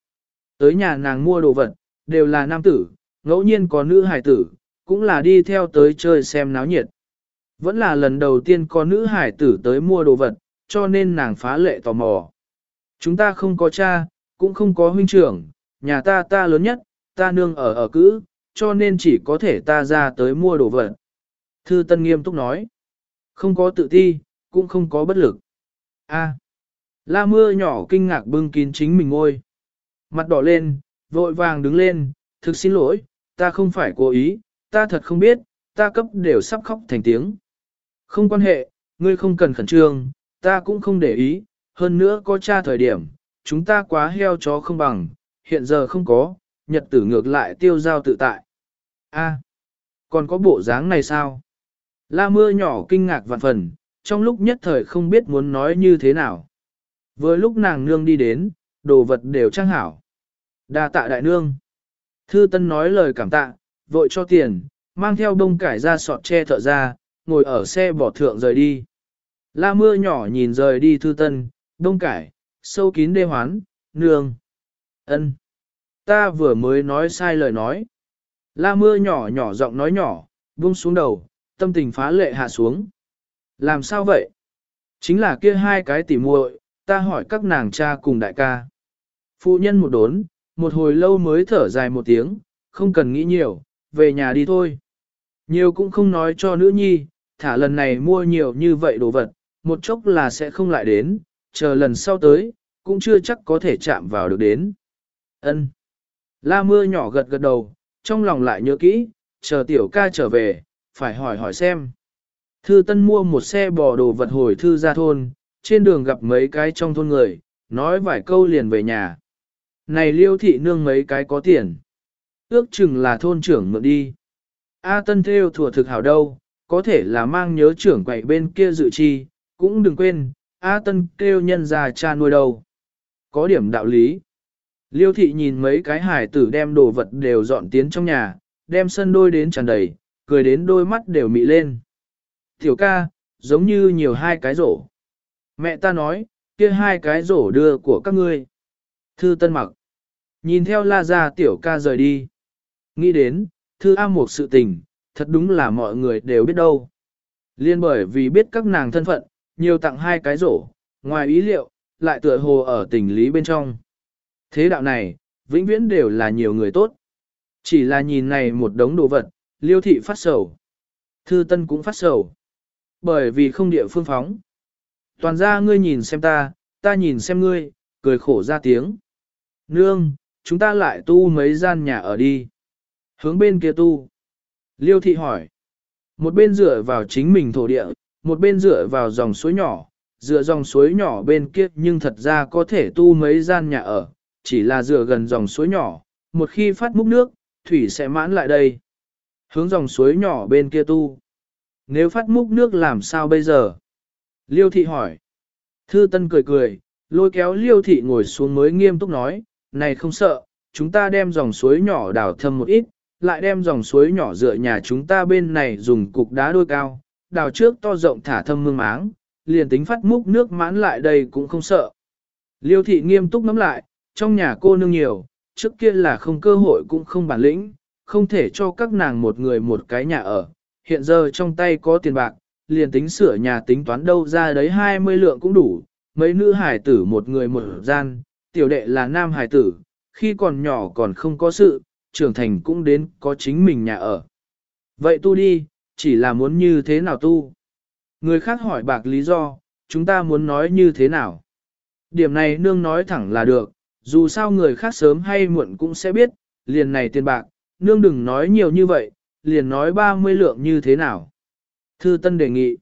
Tới nhà nàng mua đồ vật, đều là nam tử, ngẫu nhiên có nữ hải tử, cũng là đi theo tới chơi xem náo nhiệt. Vẫn là lần đầu tiên có nữ hải tử tới mua đồ vật, cho nên nàng phá lệ tò mò. Chúng ta không có cha, cũng không có huynh trưởng, nhà ta ta lớn nhất, ta nương ở ở cữ, cho nên chỉ có thể ta ra tới mua đồ vật. Thư Tân nghiêm túc nói, không có tự ti, cũng không có bất lực. A. La mưa nhỏ kinh ngạc bưng kín chính mình ngôi. Mặt đỏ lên, vội vàng đứng lên, thực xin lỗi, ta không phải cố ý, ta thật không biết, ta cấp đều sắp khóc thành tiếng. Không quan hệ, ngươi không cần khẩn trương, ta cũng không để ý, hơn nữa có cha thời điểm, chúng ta quá heo chó không bằng, hiện giờ không có, nhật tử ngược lại tiêu giao tự tại. A, còn có bộ dáng này sao? La mưa nhỏ kinh ngạc vạn phần, trong lúc nhất thời không biết muốn nói như thế nào. Vừa lúc nàng nương đi đến, đồ vật đều trang hảo. đa tạ đại nương. Thư Tân nói lời cảm tạ, vội cho tiền, mang theo đông cải ra sọt che thợ ra, ngồi ở xe bỏ thượng rời đi. La mưa nhỏ nhìn rời đi Thư Tân, đông cải, sâu kín đê hoán, nương. ân, Ta vừa mới nói sai lời nói. La mưa nhỏ nhỏ giọng nói nhỏ, buông xuống đầu, tâm tình phá lệ hạ xuống. Làm sao vậy? Chính là kia hai cái tỉ muội, ta hỏi các nàng cha cùng đại ca. Phụ nhân một đốn, một hồi lâu mới thở dài một tiếng, không cần nghĩ nhiều, về nhà đi thôi. Nhiều cũng không nói cho nữ nhi, thả lần này mua nhiều như vậy đồ vật, một chốc là sẽ không lại đến, chờ lần sau tới, cũng chưa chắc có thể chạm vào được đến. Ân. La mưa nhỏ gật gật đầu, trong lòng lại nhớ kỹ, chờ tiểu ca trở về, phải hỏi hỏi xem. Thư Tân mua một xe bò đồ vật hồi thư ra thôn, trên đường gặp mấy cái trong thôn người, nói vài câu liền về nhà. Này liêu thị nương mấy cái có tiền. Ước chừng là thôn trưởng mượn đi. A Tân theo thủa thực hảo đâu, có thể là mang nhớ trưởng quậy bên kia dự chi, cũng đừng quên, A Tân kêu nhân già cha nuôi đâu. Có điểm đạo lý. Liêu thị nhìn mấy cái hải tử đem đồ vật đều dọn tiến trong nhà, đem sân đôi đến tràn đầy, cười đến đôi mắt đều mị lên. Tiểu ca, giống như nhiều hai cái rổ. Mẹ ta nói, kia hai cái rổ đưa của các ngươi. Thư Tân mặc. Nhìn theo la ra tiểu ca rời đi. Nghĩ đến, thư A một sự tình, thật đúng là mọi người đều biết đâu. Liên bởi vì biết các nàng thân phận, nhiều tặng hai cái rổ, ngoài ý liệu, lại tựa hồ ở tình lý bên trong. Thế đạo này, vĩnh viễn đều là nhiều người tốt. Chỉ là nhìn này một đống đồ vật, liêu thị phát sầu. Thư tân cũng phát sầu. Bởi vì không địa phương phóng. Toàn ra ngươi nhìn xem ta, ta nhìn xem ngươi, cười khổ ra tiếng. Nương, chúng ta lại tu mấy gian nhà ở đi. Hướng bên kia tu. Liêu thị hỏi. Một bên dựa vào chính mình thổ địa, một bên dựa vào dòng suối nhỏ, dựa dòng suối nhỏ bên kia nhưng thật ra có thể tu mấy gian nhà ở, chỉ là dựa gần dòng suối nhỏ, một khi phát múc nước, thủy sẽ mãn lại đây. Hướng dòng suối nhỏ bên kia tu. Nếu phát múc nước làm sao bây giờ? Liêu thị hỏi. Thư Tân cười cười, lôi kéo Liêu thị ngồi xuống mới nghiêm túc nói, này không sợ, chúng ta đem dòng suối nhỏ đào thâm một ít, lại đem dòng suối nhỏ dựa nhà chúng ta bên này dùng cục đá đôi cao, đào trước to rộng thả thâm mương máng, liền tính phát múc nước mãn lại đây cũng không sợ. Liêu thị nghiêm túc nắm lại, trong nhà cô nương nhiều, trước kia là không cơ hội cũng không bản lĩnh, không thể cho các nàng một người một cái nhà ở, hiện giờ trong tay có tiền bạc, liền tính sửa nhà tính toán đâu ra đấy 20 lượng cũng đủ, mấy nữ hải tử một người một gian, tiểu đệ là nam hải tử, khi còn nhỏ còn không có sự, trưởng thành cũng đến có chính mình nhà ở. Vậy tu đi, chỉ là muốn như thế nào tu? Người khác hỏi bạc lý do, chúng ta muốn nói như thế nào? Điểm này nương nói thẳng là được, dù sao người khác sớm hay muộn cũng sẽ biết, liền này tiền bạc, nương đừng nói nhiều như vậy, liền nói 30 lượng như thế nào. Thư Tân đề nghị,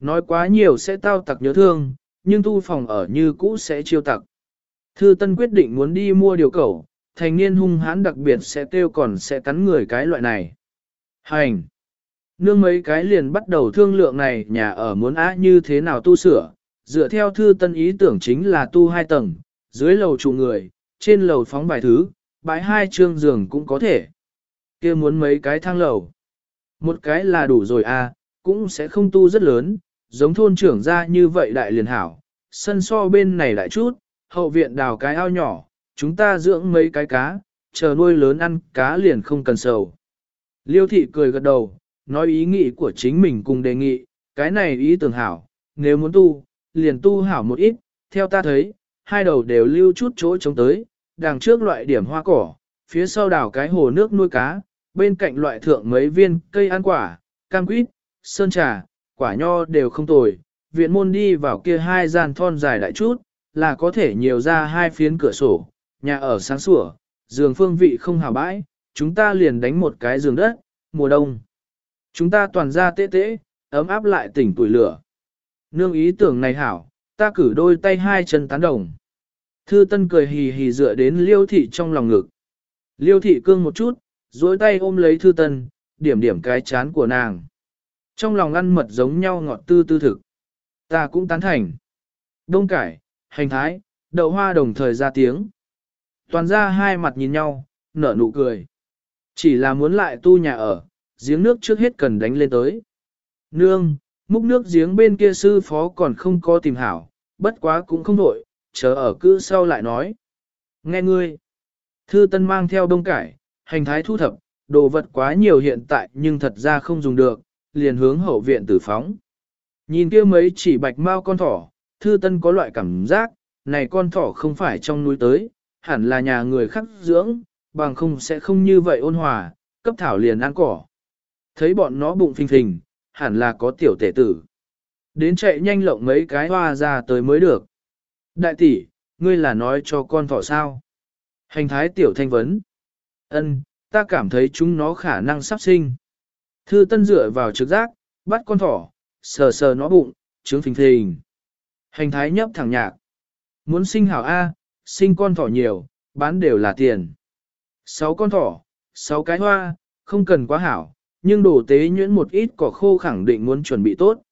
nói quá nhiều sẽ tao tặc nhớ thương, nhưng tu phòng ở như cũ sẽ chiêu tặc. Thư Tân quyết định muốn đi mua điều cẩu, thành niên hung hãn đặc biệt sẽ tiêu còn sẽ cắn người cái loại này. Hành! Nương mấy cái liền bắt đầu thương lượng này nhà ở muốn á như thế nào tu sửa, dựa theo thư tân ý tưởng chính là tu hai tầng, dưới lầu trụ người, trên lầu phóng bài thứ, bãi hai trương giường cũng có thể. kia muốn mấy cái thang lầu. Một cái là đủ rồi à, cũng sẽ không tu rất lớn, giống thôn trưởng ra như vậy đại liền hảo, sân so bên này đại chút, hậu viện đào cái ao nhỏ, chúng ta dưỡng mấy cái cá, chờ nuôi lớn ăn cá liền không cần sầu. Liêu thị cười gật đầu, nói ý nghĩ của chính mình cùng đề nghị, cái này ý tưởng hảo, nếu muốn tu, liền tu hảo một ít, theo ta thấy, hai đầu đều lưu chút chỗ trống tới, đằng trước loại điểm hoa cỏ, phía sau đảo cái hồ nước nuôi cá, bên cạnh loại thượng mấy viên cây ăn quả, cam quýt, sơn trà, quả nho đều không tồi, viện môn đi vào kia hai gian thon dài đại chút, là có thể nhiều ra hai phiến cửa sổ, nhà ở sáng sủa, giường phương vị không hào bãi, chúng ta liền đánh một cái giường đất, mùa đông. Chúng ta toàn ra tê tê, ấm áp lại tỉnh tuổi lửa. Nương ý tưởng này hảo, ta cử đôi tay hai chân tán đồng. Thư Tân cười hì hì dựa đến Liêu thị trong lòng ngực. Liêu thị cương một chút, duỗi tay ôm lấy Thư Tân, điểm điểm cái chán của nàng. Trong lòng ăn mật giống nhau ngọt tư tư thực. Ta cũng tán thành. Đông cải, hành thái, đậu hoa đồng thời ra tiếng. Toàn ra hai mặt nhìn nhau, nở nụ cười. Chỉ là muốn lại tu nhà ở, giếng nước trước hết cần đánh lên tới. Nương, múc nước giếng bên kia sư phó còn không có tìm hảo, bất quá cũng không nổi, chờ ở cứ sau lại nói. Nghe ngươi, thư tân mang theo đông cải, hành thái thu thập, đồ vật quá nhiều hiện tại nhưng thật ra không dùng được, liền hướng hậu viện tử phóng. Nhìn kia mấy chỉ bạch mau con thỏ, thư tân có loại cảm giác, này con thỏ không phải trong núi tới, hẳn là nhà người khác dưỡng, bằng không sẽ không như vậy ôn hòa, cấp thảo liền ăn cỏ. Thấy bọn nó bụng phình phình, hẳn là có tiểu tể tử. Đến chạy nhanh lộng mấy cái hoa ra tới mới được. Đại tỷ, ngươi là nói cho con thỏ sao? Hành thái tiểu thanh vấn. Ân, ta cảm thấy chúng nó khả năng sắp sinh. Thư tân dựa vào trực giác, bắt con thỏ, sờ sờ nó bụng, trứng phình phình. Hành thái nhấp thẳng nhạc. Muốn sinh hảo A, sinh con thỏ nhiều, bán đều là tiền. Sáu con thỏ, sáu cái hoa, không cần quá hảo, nhưng đồ tế nhuyễn một ít cỏ khô khẳng định muốn chuẩn bị tốt.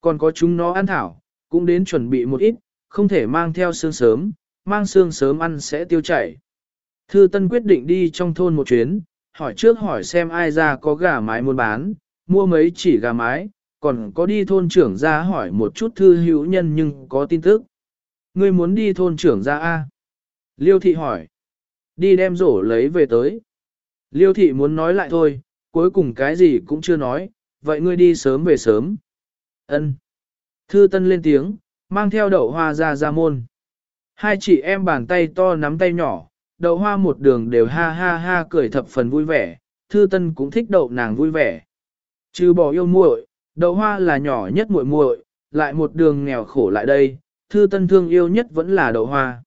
Còn có chúng nó ăn thảo, cũng đến chuẩn bị một ít, không thể mang theo xương sớm, mang xương sớm ăn sẽ tiêu chảy. Thư Tân quyết định đi trong thôn một chuyến, hỏi trước hỏi xem ai ra có gà mái muốn bán, mua mấy chỉ gà mái, còn có đi thôn trưởng ra hỏi một chút thư hữu nhân nhưng có tin tức. Ngươi muốn đi thôn trưởng ra A? Liêu thị hỏi. Đi đem rổ lấy về tới. Liêu thị muốn nói lại thôi, cuối cùng cái gì cũng chưa nói, vậy ngươi đi sớm về sớm. Ân. Thư Tân lên tiếng, mang theo đậu hoa ra ra môn. Hai chị em bàn tay to nắm tay nhỏ, đậu hoa một đường đều ha ha ha cười thập phần vui vẻ, thư tân cũng thích đậu nàng vui vẻ. Trừ bỏ yêu muội, đậu hoa là nhỏ nhất muội muội, lại một đường nghèo khổ lại đây, thư tân thương yêu nhất vẫn là đậu hoa.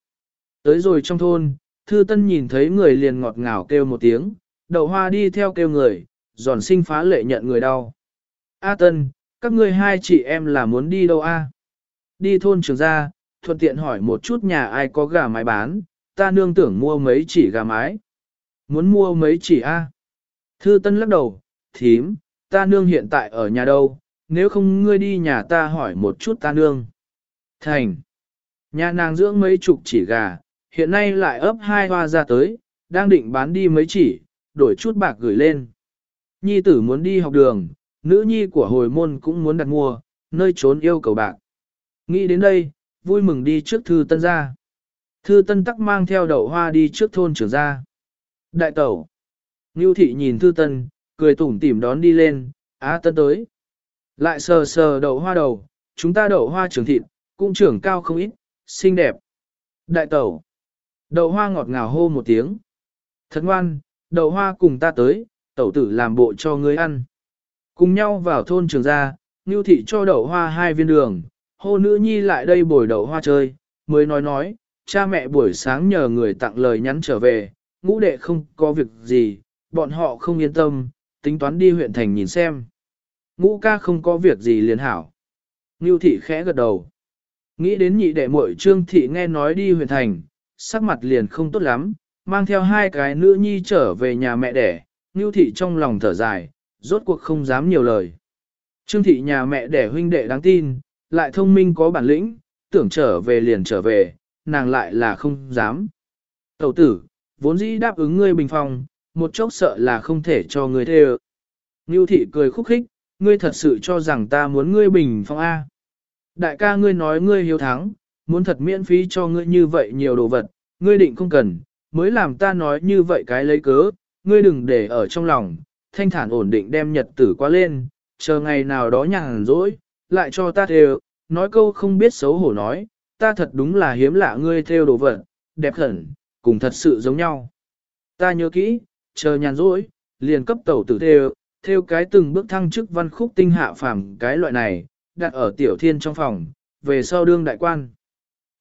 Tới rồi trong thôn, thư tân nhìn thấy người liền ngọt ngào kêu một tiếng, đậu hoa đi theo kêu người, giòn sinh phá lệ nhận người đau. A tân, các ngươi hai chị em là muốn đi đâu a? Đi thôn trường ra, thuận tiện hỏi một chút nhà ai có gà mái bán, ta nương tưởng mua mấy chỉ gà mái. Muốn mua mấy chỉ a? Thư Tân lắc đầu, thím, ta nương hiện tại ở nhà đâu, nếu không ngươi đi nhà ta hỏi một chút ta nương. Thành. Nhà nàng dưỡng mấy chục chỉ gà, hiện nay lại ấp hai hoa ra tới, đang định bán đi mấy chỉ, đổi chút bạc gửi lên. Nhi tử muốn đi học đường, nữ nhi của hồi môn cũng muốn đặt mua, nơi trốn yêu cầu bạc. Nghĩ đến đây, vui mừng đi trước thư tân ra. Thư tân tắc mang theo đậu hoa đi trước thôn trưởng ra. Đại tẩu. Nưu thị nhìn thư tân, cười tủm tỉm đón đi lên, á tân tới. Lại sờ sờ đậu hoa đầu, chúng ta đậu hoa trưởng thịt, cũng trưởng cao không ít, xinh đẹp. Đại tẩu. Đậu hoa ngọt ngào hô một tiếng. Thật ngoan, đậu hoa cùng ta tới, tẩu tử làm bộ cho ngươi ăn. Cùng nhau vào thôn trường gia, Nưu thị cho đậu hoa hai viên đường, hô nữ nhi lại đây bồi đậu hoa chơi, mới nói nói, cha mẹ buổi sáng nhờ người tặng lời nhắn trở về, ngũ đệ không có việc gì, bọn họ không yên tâm, tính toán đi huyện thành nhìn xem. Ngũ ca không có việc gì liền hảo. Ngưu thị khẽ gật đầu. Nghĩ đến nhị đệ muội trương thị nghe nói đi huyện thành, sắc mặt liền không tốt lắm, mang theo hai cái nữ nhi trở về nhà mẹ đẻ, Ngưu thị trong lòng thở dài, rốt cuộc không dám nhiều lời. Trương thị nhà mẹ đẻ huynh đệ đáng tin, lại thông minh có bản lĩnh, tưởng trở về liền trở về, nàng lại là không dám. Tẩu tử, vốn dĩ đáp ứng ngươi bình phòng, một chốc sợ là không thể cho ngươi thê ơ. Ngưu thị cười khúc khích, ngươi thật sự cho rằng ta muốn ngươi bình phong A. Đại ca ngươi nói ngươi hiếu thắng, muốn thật miễn phí cho ngươi như vậy nhiều đồ vật, ngươi định không cần, mới làm ta nói như vậy cái lấy cớ, ngươi đừng để ở trong lòng, thanh thản ổn định đem nhật tử qua lên, chờ ngày nào đó nhàn rỗi, lại cho ta theo, nói câu không biết xấu hổ nói, ta thật đúng là hiếm lạ ngươi theo đồ vật, đẹp khẩn, cùng thật sự giống nhau. Ta nhớ kỹ, chờ nhàn rỗi, liền cấp tẩu tử theo, theo cái từng bước thăng chức văn khúc tinh hạ phàm cái loại này, đặt ở tiểu thiên trong phòng, về sau đương đại quan.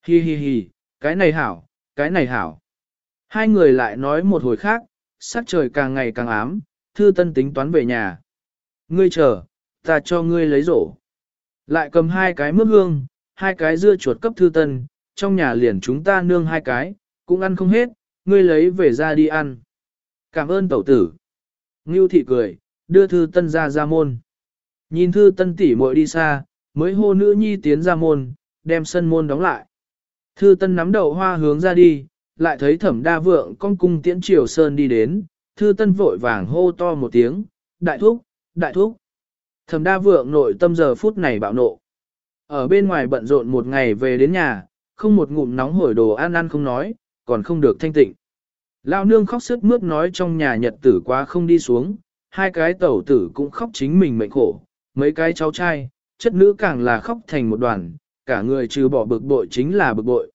Hi hi hi, cái này hảo, cái này hảo. Hai người lại nói một hồi khác, sắc trời càng ngày càng ám, thư tân tính toán về nhà. Ngươi chờ, ta cho ngươi lấy rổ. Lại cầm hai cái mướp hương, hai cái dưa chuột cấp thư tân, trong nhà liền chúng ta nương hai cái, cũng ăn không hết, ngươi lấy về ra đi ăn. Cảm ơn tẩu tử. Ngưu thị cười, đưa thư tân ra ra môn. Nhìn thư tân tỉ muội đi xa, mới hô nữ nhi tiến ra môn, đem sân môn đóng lại. Thư tân nắm đầu hoa hướng ra đi, lại thấy thẩm đa vượng con cung tiễn triều sơn đi đến, thư tân vội vàng hô to một tiếng, đại thúc, đại thúc. Thẩm đa vượng nội tâm giờ phút này bạo nộ. Ở bên ngoài bận rộn một ngày về đến nhà, không một ngụm nóng hổi đồ ăn ăn không nói, còn không được thanh tịnh. Lao nương khóc sức mướt nói trong nhà nhật tử quá không đi xuống, hai cái tẩu tử cũng khóc chính mình mệnh khổ, mấy cái cháu trai, chất nữ càng là khóc thành một đoàn, cả người trừ bỏ bực bội chính là bực bội.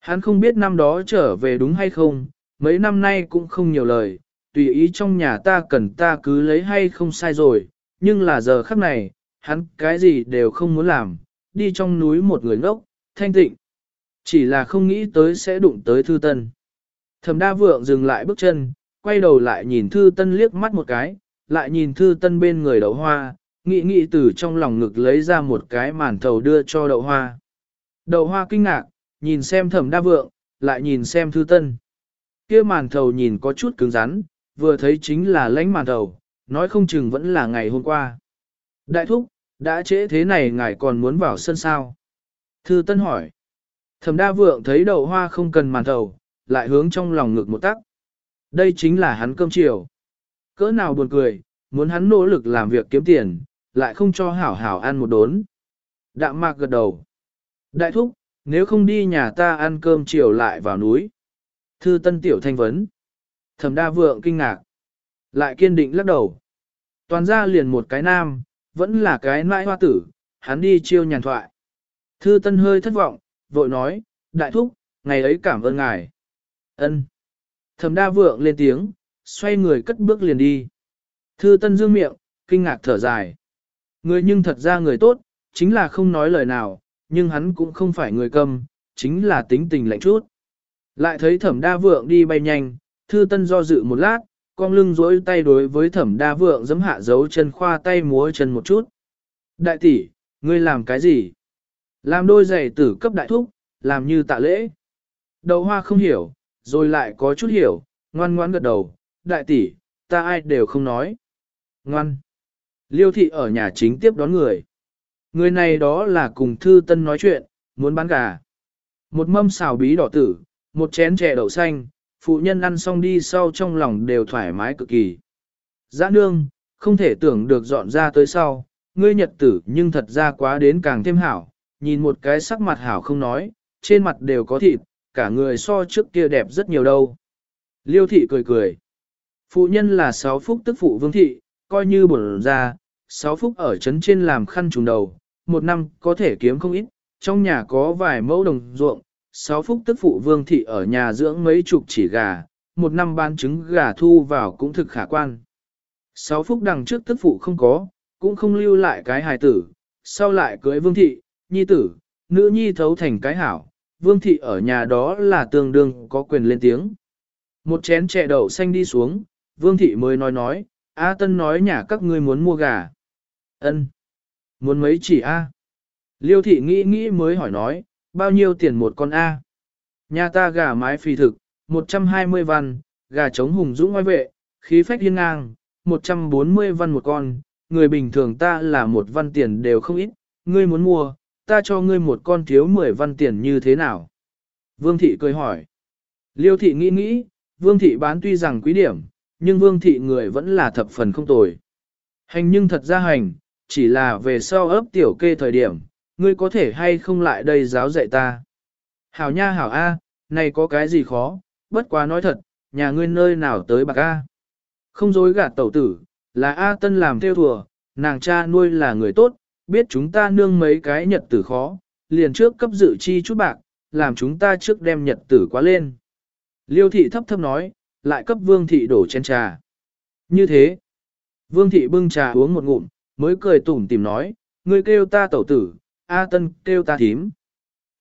Hắn không biết năm đó trở về đúng hay không, mấy năm nay cũng không nhiều lời, tùy ý trong nhà ta cần ta cứ lấy hay không sai rồi, nhưng là giờ khắc này, hắn cái gì đều không muốn làm, đi trong núi một người ngốc, thanh tịnh. Chỉ là không nghĩ tới sẽ đụng tới thư tân. Thẩm đa vượng dừng lại bước chân, quay đầu lại nhìn thư tân liếc mắt một cái, lại nhìn thư tân bên người đậu hoa, nghĩ nghĩ từ trong lòng ngực lấy ra một cái màn thầu đưa cho đậu hoa. Đậu hoa kinh ngạc, nhìn xem thẩm đa vượng, lại nhìn xem thư tân. kia màn thầu nhìn có chút cứng rắn, vừa thấy chính là lãnh màn thầu, nói không chừng vẫn là ngày hôm qua. Đại thúc, đã trễ thế này ngài còn muốn vào sân sao? Thư Tân hỏi. Thẩm đa vượng thấy đậu hoa không cần màn thầu, lại hướng trong lòng ngực một tắc. Đây chính là hắn cơm chiều. Cỡ nào buồn cười, muốn hắn nỗ lực làm việc kiếm tiền, lại không cho hảo hảo ăn một đốn. Đạm mạc gật đầu. Đại thúc, nếu không đi nhà ta ăn cơm chiều lại vào núi. Thư tân tiểu thanh vấn. Thẩm đa vượng kinh ngạc. Lại kiên định lắc đầu. Toàn ra liền một cái nam, vẫn là cái nãi hoa tử, hắn đi chiêu nhàn thoại. Thư tân hơi thất vọng, vội nói, đại thúc, ngày ấy cảm ơn ngài. ân Thẩm đa vượng lên tiếng, xoay người cất bước liền đi. Thư tân dương miệng, kinh ngạc thở dài. Người nhưng thật ra người tốt, chính là không nói lời nào, nhưng hắn cũng không phải người câm, chính là tính tình lạnh chút. Lại thấy thẩm đa vượng đi bay nhanh, thư tân do dự một lát, con lưng rỗi tay đối với thẩm đa vượng giấm hạ dấu chân khoa tay múa chân một chút. Đại tỷ, ngươi làm cái gì? Làm đôi giày tử cấp đại thúc, làm như tạ lễ. Đầu hoa không hiểu, rồi lại có chút hiểu, ngoan ngoan gật đầu, đại tỷ, ta ai đều không nói. Ngoan. Liêu thị ở nhà chính tiếp đón người. Người này đó là cùng thư tân nói chuyện, muốn bán gà. Một mâm xào bí đỏ tử, một chén chè đậu xanh, phụ nhân ăn xong đi sau trong lòng đều thoải mái cực kỳ. Giã nương, không thể tưởng được dọn ra tới sau, ngươi nhật tử nhưng thật ra quá đến càng thêm hảo, nhìn một cái sắc mặt hảo không nói, trên mặt đều có thịt, cả người so trước kia đẹp rất nhiều đâu. Liêu thị cười cười. Phụ nhân là sáu phúc tức phụ vương thị, coi như bổn ra, sáu phúc ở trấn trên làm khăn trùng đầu, một năm có thể kiếm không ít, trong nhà có vài mẫu đồng ruộng, sáu phúc tức phụ vương thị ở nhà dưỡng mấy chục chỉ gà, một năm bán trứng gà thu vào cũng thực khả quan. Sáu phúc đằng trước tức phụ không có, cũng không lưu lại cái hài tử, sau lại cưới vương thị, nhi tử, nữ nhi thấu thành cái hảo, vương thị ở nhà đó là tương đương có quyền lên tiếng. Một chén chè đậu xanh đi xuống, vương thị mới nói nói, A Tân nói nhà các ngươi muốn mua gà. Ân, Muốn mấy chỉ A? Liêu thị nghĩ nghĩ mới hỏi nói, bao nhiêu tiền một con A? Nhà ta gà mái phi thực, 120 văn, gà trống hùng dũng ngoài vệ, khí phách hiên ngang, 140 văn một con, người bình thường ta là một văn tiền đều không ít, ngươi muốn mua, ta cho ngươi một con thiếu 10 văn tiền như thế nào? Vương thị cười hỏi. Liêu thị nghĩ nghĩ, vương thị bán tuy rằng quý điểm, nhưng vương thị người vẫn là thập phần không tồi. Hành nhưng thật ra hành, chỉ là về sau ấp tiểu kê thời điểm, ngươi có thể hay không lại đây giáo dạy ta. Hảo nha hảo A, này có cái gì khó, bất quá nói thật, nhà ngươi nơi nào tới bạc A. Không dối gạt tẩu tử, là A Tân làm theo thùa, nàng cha nuôi là người tốt, biết chúng ta nương mấy cái nhật tử khó, liền trước cấp dự chi chút bạc, làm chúng ta trước đem nhật tử quá lên. Liêu thị thấp thấp nói, lại cấp vương thị đổ chén trà. Như thế, vương thị bưng trà uống một ngụm, mới cười tủm tìm nói, ngươi kêu ta tẩu tử, A Tân kêu ta thím.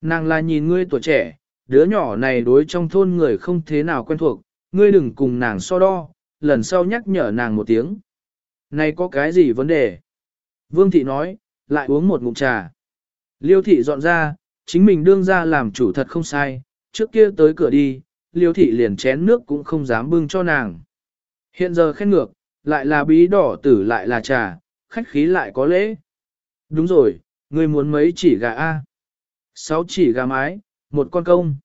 Nàng là nhìn ngươi tuổi trẻ, đứa nhỏ này đối trong thôn người không thế nào quen thuộc, ngươi đừng cùng nàng so đo, lần sau nhắc nhở nàng một tiếng. Này có cái gì vấn đề? Vương thị nói, lại uống một ngụm trà. Liêu thị dọn ra, chính mình đương ra làm chủ thật không sai, trước kia tới cửa đi, liêu thị liền chén nước cũng không dám bưng cho nàng. Hiện giờ khen ngược, lại là bí đỏ tử lại là trà, khách khí lại có lễ. Đúng rồi, ngươi muốn mấy chỉ gà A? Sáu chỉ gà mái, một con công.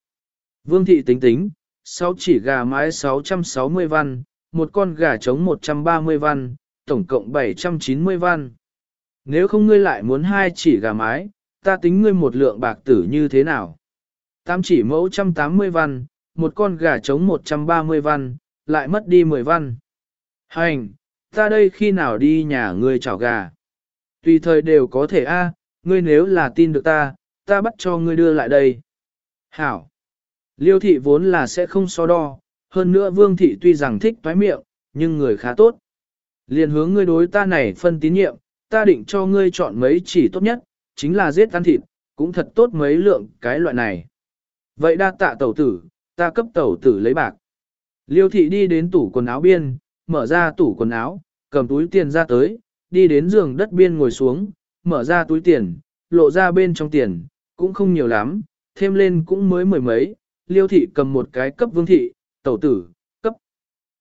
Vương thị tính tính, sáu chỉ gà mái 660 văn, một con gà trống 130 văn, tổng cộng 790 văn. Nếu không ngươi lại muốn hai chỉ gà mái, ta tính ngươi một lượng bạc tử như thế nào? Tam chỉ mẫu 180 văn, một con gà trống 130 văn, lại mất đi 10 văn. Hành, ta đây khi nào đi nhà ngươi chảo gà? Tùy thời đều có thể a, ngươi nếu là tin được ta, ta bắt cho ngươi đưa lại đây. Hảo. Liêu thị vốn là sẽ không so đo, hơn nữa vương thị tuy rằng thích toái miệng, nhưng người khá tốt. Liền hướng ngươi đối ta này phân tín nhiệm, ta định cho ngươi chọn mấy chỉ tốt nhất, chính là giết ăn thịt, cũng thật tốt mấy lượng cái loại này. Vậy đa tạ tẩu tử, ta cấp tẩu tử lấy bạc. Liêu thị đi đến tủ quần áo biên, mở ra tủ quần áo, cầm túi tiền ra tới, đi đến giường đất biên ngồi xuống, mở ra túi tiền, lộ ra bên trong tiền, cũng không nhiều lắm, thêm lên cũng mới mười mấy, liêu thị cầm một cái cấp vương thị, tẩu tử, cấp.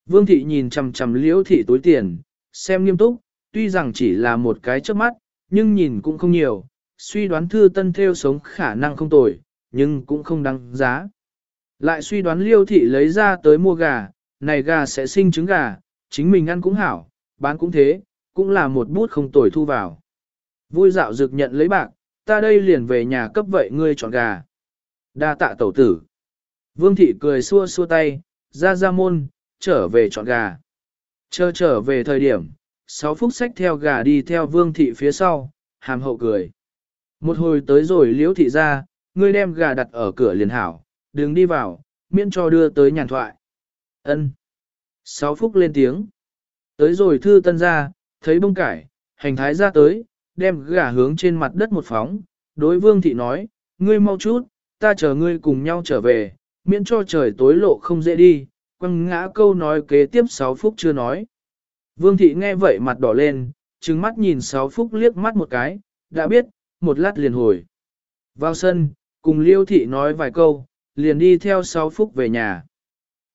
Vương thị nhìn chằm chằm liêu thị túi tiền, xem nghiêm túc, tuy rằng chỉ là một cái trước mắt, nhưng nhìn cũng không nhiều, suy đoán thư tân theo sống khả năng không tồi, nhưng cũng không đáng giá. Lại suy đoán liêu thị lấy ra tới mua gà, này gà sẽ sinh trứng gà, chính mình ăn cũng hảo, bán cũng thế, cũng là một bút không tồi thu vào. Vui dạo dực nhận lấy bạc, ta đây liền về nhà cấp vậy ngươi chọn gà. Đa tạ tẩu tử. Vương thị cười xua xua tay, ra ra môn, trở về chọn gà. Chờ trở về thời điểm, sáu phúc sách theo gà đi theo vương thị phía sau, hàm hậu cười. Một hồi tới rồi liễu thị ra, ngươi đem gà đặt ở cửa liền hảo, đừng đi vào, miễn cho đưa tới nhàn thoại. Ân. Sáu phúc lên tiếng. Tới rồi thư tân ra, thấy bông cải, hành thái ra tới, đem gà hướng trên mặt đất một phóng, đối vương thị nói, ngươi mau chút, ta chờ ngươi cùng nhau trở về, miễn cho trời tối lộ không dễ đi, quăng ngã câu nói kế tiếp sáu phút chưa nói. Vương thị nghe vậy mặt đỏ lên, trừng mắt nhìn sáu phút liếc mắt một cái, đã biết, một lát liền hồi. Vào sân, cùng liêu thị nói vài câu, liền đi theo sáu phút về nhà.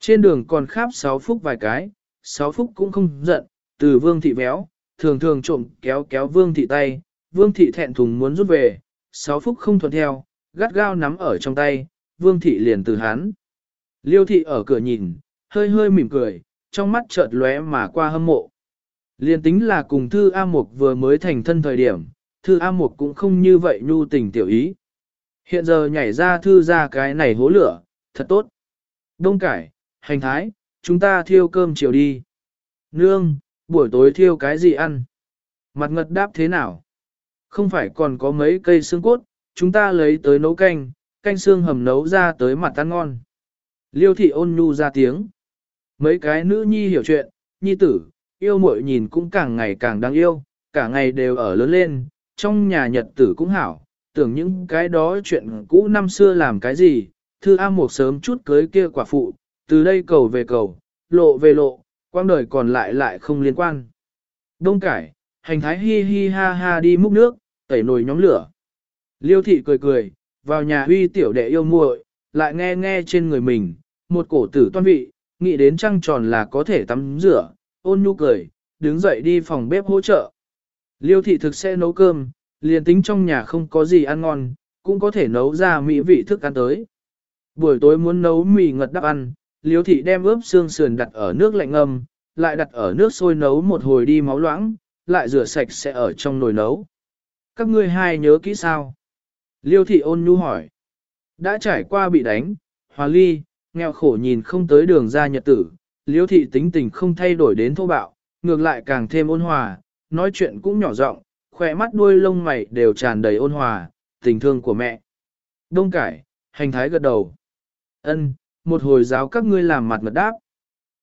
Trên đường còn kháp sáu phút vài cái, sáu phút cũng không giận, từ vương thị béo, thường thường trộm kéo kéo vương thị tay, vương thị thẹn thùng muốn rút về, sáu phúc không thuận theo, gắt gao nắm ở trong tay, vương thị liền từ hắn. Liêu thị ở cửa nhìn, hơi hơi mỉm cười, trong mắt chợt lóe mà qua hâm mộ. Liên tính là cùng Thư A Mục vừa mới thành thân thời điểm, Thư A Mục cũng không như vậy nhu tình tiểu ý. Hiện giờ nhảy ra Thư ra cái này hố lửa, thật tốt. Đông cải, hành thái, chúng ta thiêu cơm chiều đi. Nương, buổi tối thiêu cái gì ăn? Mặt ngật đáp thế nào? Không phải còn có mấy cây xương cốt, chúng ta lấy tới nấu canh, canh xương hầm nấu ra tới mặt ăn ngon. Liêu thị ôn nhu ra tiếng. Mấy cái nữ nhi hiểu chuyện, nhi tử, yêu muội nhìn cũng càng ngày càng đáng yêu, cả ngày đều ở lớn lên, trong nhà nhật tử cũng hảo, tưởng những cái đó chuyện cũ năm xưa làm cái gì, thư A một sớm chút cưới kia quả phụ, từ đây cầu về cầu, lộ về lộ, quang đời còn lại lại không liên quan. Đông cải, hành thái hi hi ha ha đi múc nước, tẩy nồi nhóm lửa. Liêu thị cười cười, vào nhà huy tiểu đệ yêu muội, lại nghe nghe trên người mình, một cổ tử toan vị, nghĩ đến trăng tròn là có thể tắm rửa, ôn nhu cười, đứng dậy đi phòng bếp hỗ trợ. Liêu thị thực sẽ nấu cơm, liền tính trong nhà không có gì ăn ngon, cũng có thể nấu ra mỹ vị thức ăn tới. Buổi tối muốn nấu mì ngật đắp ăn, liêu thị đem ướp xương sườn đặt ở nước lạnh ngâm, lại đặt ở nước sôi nấu một hồi đi máu loãng, lại rửa sạch sẽ ở trong nồi nấu. Các ngươi hai nhớ kỹ sao? Liêu thị ôn nhu hỏi. Đã trải qua bị đánh, hòa ly, nghèo khổ nhìn không tới đường ra nhật tử, liêu thị tính tình không thay đổi đến thô bạo, ngược lại càng thêm ôn hòa, nói chuyện cũng nhỏ giọng, khỏe mắt đuôi lông mày đều tràn đầy ôn hòa, tình thương của mẹ. Đông cải, hành thái gật đầu. ân một hồi giáo các ngươi làm mặt mật đáp.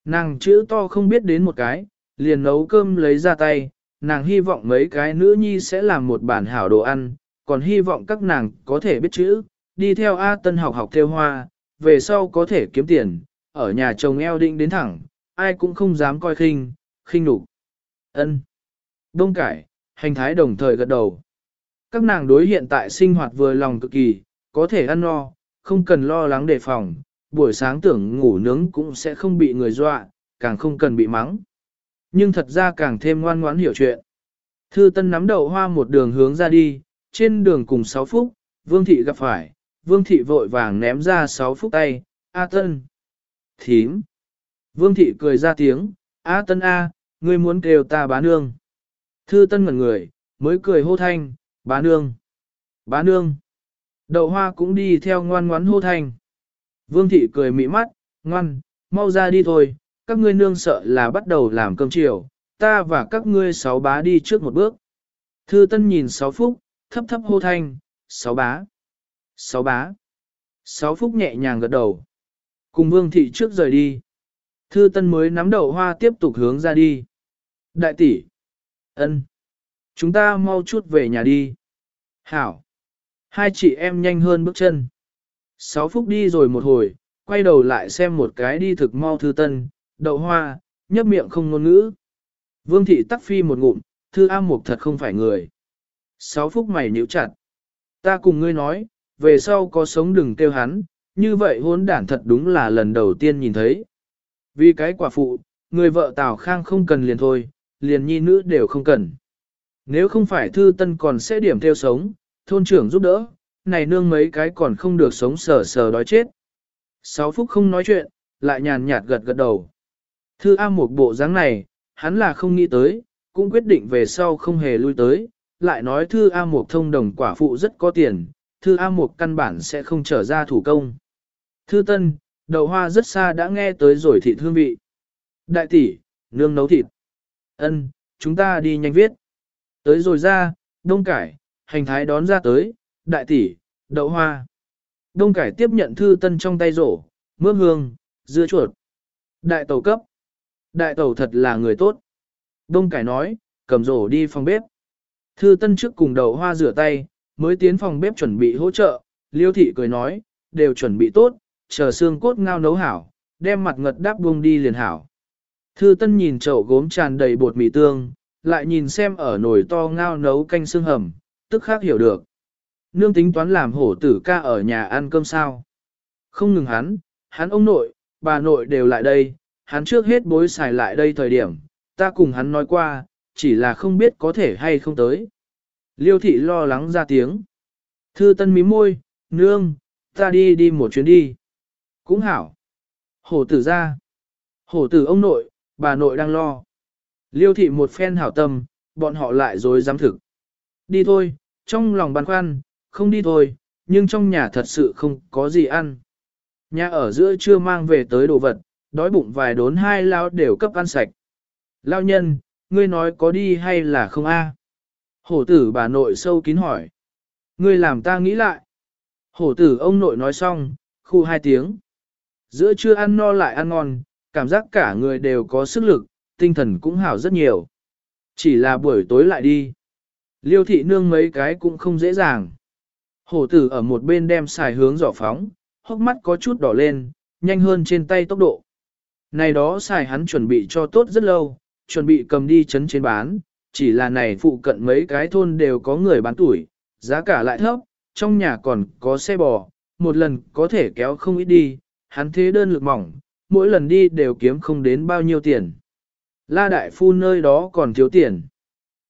Nàng chữ to không biết đến một cái, liền nấu cơm lấy ra tay, nàng hy vọng mấy cái nữ nhi sẽ làm một bản hảo đồ ăn, còn hy vọng các nàng có thể biết chữ, đi theo A Tân học học theo hoa, về sau có thể kiếm tiền, ở nhà chồng eo định đến thẳng, ai cũng không dám coi khinh, khinh đủ. Ân. Đông cải, hành thái đồng thời gật đầu. Các nàng đối hiện tại sinh hoạt vừa lòng cực kỳ, có thể ăn no, không cần lo lắng đề phòng, buổi sáng tưởng ngủ nướng cũng sẽ không bị người dọa, càng không cần bị mắng. Nhưng thật ra càng thêm ngoan ngoãn hiểu chuyện. Thư Tân nắm đầu hoa một đường hướng ra đi, trên đường cùng sáu phút, Vương Thị gặp phải, Vương Thị vội vàng ném ra sáu phút tay, A Tân. Thím. Vương Thị cười ra tiếng, A Tân A, ngươi muốn kêu ta bá nương. Thư Tân ngẩn người, mới cười hô thanh, bá nương. Bá nương. Đậu hoa cũng đi theo ngoan ngoãn hô thanh. Vương Thị cười mị mắt, ngoan, mau ra đi thôi, các ngươi nương sợ là bắt đầu làm cơm chiều, ta và các ngươi sáu bá đi trước một bước. Thư Tân nhìn sáu phúc, thấp thấp hô thanh, sáu bá, sáu bá. Sáu phúc nhẹ nhàng gật đầu. Cùng vương thị trước rời đi. Thư tân mới nắm đầu hoa tiếp tục hướng ra đi. Đại tỷ, ân, Chúng ta mau chút về nhà đi. Hảo. Hai chị em nhanh hơn bước chân. Sáu phúc đi rồi một hồi, quay đầu lại xem một cái đi thực mau thư tân, đậu hoa, nhấp miệng không ngôn ngữ. Vương thị tắc phi một ngụm, thư a mục thật không phải người. Sáu phúc mày nhíu chặt. Ta cùng ngươi nói, về sau có sống đừng kêu hắn, như vậy hốn đản thật đúng là lần đầu tiên nhìn thấy. Vì cái quả phụ, người vợ Tào Khang không cần liền thôi, liền nhi nữ đều không cần. Nếu không phải thư tân còn sẽ điểm theo sống, thôn trưởng giúp đỡ, này nương mấy cái còn không được sống sờ sờ đói chết. Sáu phúc không nói chuyện, lại nhàn nhạt gật gật đầu. Thư A một bộ dáng này, hắn là không nghĩ tới, cũng quyết định về sau không hề lui tới, lại nói thư A một thông đồng quả phụ rất có tiền, thư A một căn bản sẽ không trở ra thủ công. Thư Tân, đầu hoa rất xa đã nghe tới rồi thịt hương vị. Đại tỷ, nương nấu thịt. Ân, chúng ta đi nhanh viết. Tới rồi ra, đông cải, hành thái đón ra tới, đại tỷ, đậu hoa. Đông cải tiếp nhận thư tân trong tay rổ, mướp hương, dưa chuột. Đại tàu cấp. Đại tàu thật là người tốt. Đông cải nói, cầm rổ đi phòng bếp. Thư tân trước cùng đậu hoa rửa tay, mới tiến phòng bếp chuẩn bị hỗ trợ. Liêu thị cười nói, đều chuẩn bị tốt, chờ xương cốt ngao nấu hảo, đem mặt ngật đáp buông đi liền hảo. Thư tân nhìn chậu gốm tràn đầy bột mì tương, lại nhìn xem ở nồi to ngao nấu canh xương hầm, tức khác hiểu được. Nương tính toán làm hổ tử ca ở nhà ăn cơm sao. Không ngừng hắn, hắn ông nội, bà nội đều lại đây, hắn trước hết bối xài lại đây thời điểm, ta cùng hắn nói qua, chỉ là không biết có thể hay không tới. Liêu thị lo lắng ra tiếng. Thư tân mí môi, nương, ta đi đi một chuyến đi. Cũng hảo. Hổ tử ra. Hổ tử ông nội, bà nội đang lo. Liêu thị một phen hảo tâm, bọn họ lại dối dám thực. Đi thôi, trong lòng băn khoăn, không đi thôi, nhưng trong nhà thật sự không có gì ăn. Nhà ở giữa chưa mang về tới đồ vật, đói bụng vài đốn hai lao đều cấp ăn sạch. Lao nhân, ngươi nói có đi hay là không a? Hổ tử bà nội sâu kín hỏi. Ngươi làm ta nghĩ lại. Hổ tử ông nội nói xong, khu hai tiếng. Giữa chưa ăn no lại ăn ngon, cảm giác cả người đều có sức lực, tinh thần cũng hảo rất nhiều. Chỉ là buổi tối lại đi. Liêu thị nương mấy cái cũng không dễ dàng. Hổ tử ở một bên đem xài hướng giỏ phóng, hốc mắt có chút đỏ lên, nhanh hơn trên tay tốc độ. Này đó xài hắn chuẩn bị cho tốt rất lâu, chuẩn bị cầm đi chấn trên bán, chỉ là này phụ cận mấy cái thôn đều có người bán tuổi, giá cả lại thấp, trong nhà còn có xe bò, một lần có thể kéo không ít đi, hắn thế đơn lực mỏng, mỗi lần đi đều kiếm không đến bao nhiêu tiền. La đại phu nơi đó còn thiếu tiền.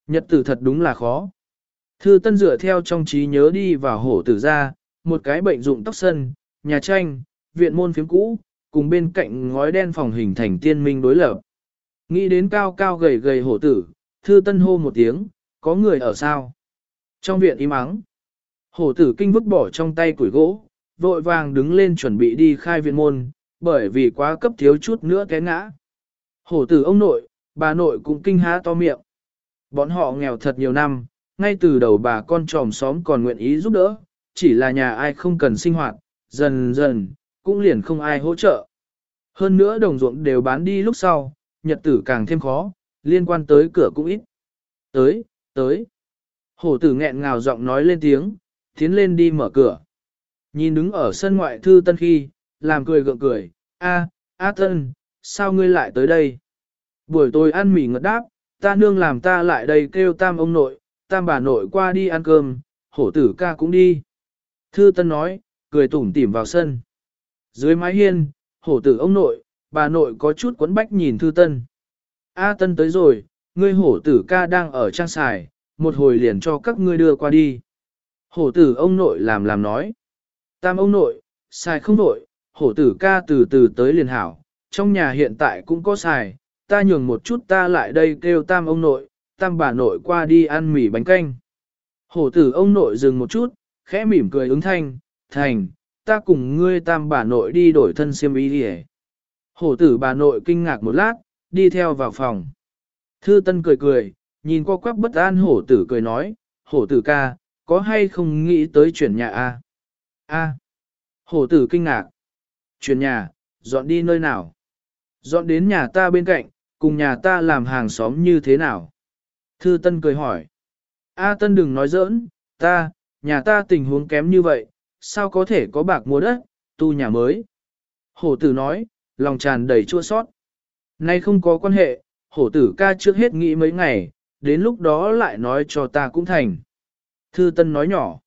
Nhật tử thật đúng là khó. Thư tân dựa theo trong trí nhớ đi vào hổ tử ra, một cái bệnh dụng tóc sân, nhà tranh, viện môn phiếm cũ, cùng bên cạnh ngói đen phòng hình thành tiên minh đối lập. Nghĩ đến cao cao gầy gầy hổ tử, thư tân hô một tiếng, có người ở sao? Trong viện im mắng. hổ tử kinh vứt bỏ trong tay củi gỗ, vội vàng đứng lên chuẩn bị đi khai viện môn, bởi vì quá cấp thiếu chút nữa té ngã. Hổ tử ông nội, bà nội cũng kinh há to miệng. Bọn họ nghèo thật nhiều năm, ngay từ đầu bà con tròm xóm còn nguyện ý giúp đỡ, chỉ là nhà ai không cần sinh hoạt, dần dần, cũng liền không ai hỗ trợ. Hơn nữa đồng ruộng đều bán đi lúc sau, nhật tử càng thêm khó, liên quan tới cửa cũng ít. Tới, tới. Hổ tử nghẹn ngào giọng nói lên tiếng, tiến lên đi mở cửa. Nhìn đứng ở sân ngoại thư tân khi, làm cười gượng cười, a, a tân, sao ngươi lại tới đây? Buổi tối ăn mì ngật đáp, ta nương làm ta lại đây kêu tam ông nội, tam bà nội qua đi ăn cơm, hổ tử ca cũng đi. Thư Tân nói, cười tủm tỉm vào sân. Dưới mái hiên, hổ tử ông nội, bà nội có chút quấn bách nhìn Thư Tân. A Tân tới rồi, ngươi hổ tử ca đang ở trang xài, một hồi liền cho các ngươi đưa qua đi. Hổ tử ông nội làm làm nói. Tam ông nội, xài không nội, hổ tử ca từ từ tới liền hảo, trong nhà hiện tại cũng có xài, ta nhường một chút ta lại đây kêu tam ông nội, tam bà nội qua đi ăn mì bánh canh. Hổ tử ông nội dừng một chút, khẽ mỉm cười ứng thanh, thành, ta cùng ngươi tam bà nội đi đổi thân xiêm y đi Hổ tử bà nội kinh ngạc một lát, đi theo vào phòng. Thư tân cười cười, nhìn qua quắc bất an hổ tử cười nói, hổ tử ca, có hay không nghĩ tới chuyển nhà a? A. Hổ tử kinh ngạc. Chuyển nhà, dọn đi nơi nào? Dọn đến nhà ta bên cạnh, cùng nhà ta làm hàng xóm như thế nào? Thư Tân cười hỏi. A Tân đừng nói giỡn, ta, nhà ta tình huống kém như vậy, sao có thể có bạc mua đất, tu nhà mới? Hổ tử nói, lòng tràn đầy chua sót. Nay không có quan hệ, hổ tử ca trước hết nghĩ mấy ngày, đến lúc đó lại nói cho ta cũng thành. Thư Tân nói nhỏ.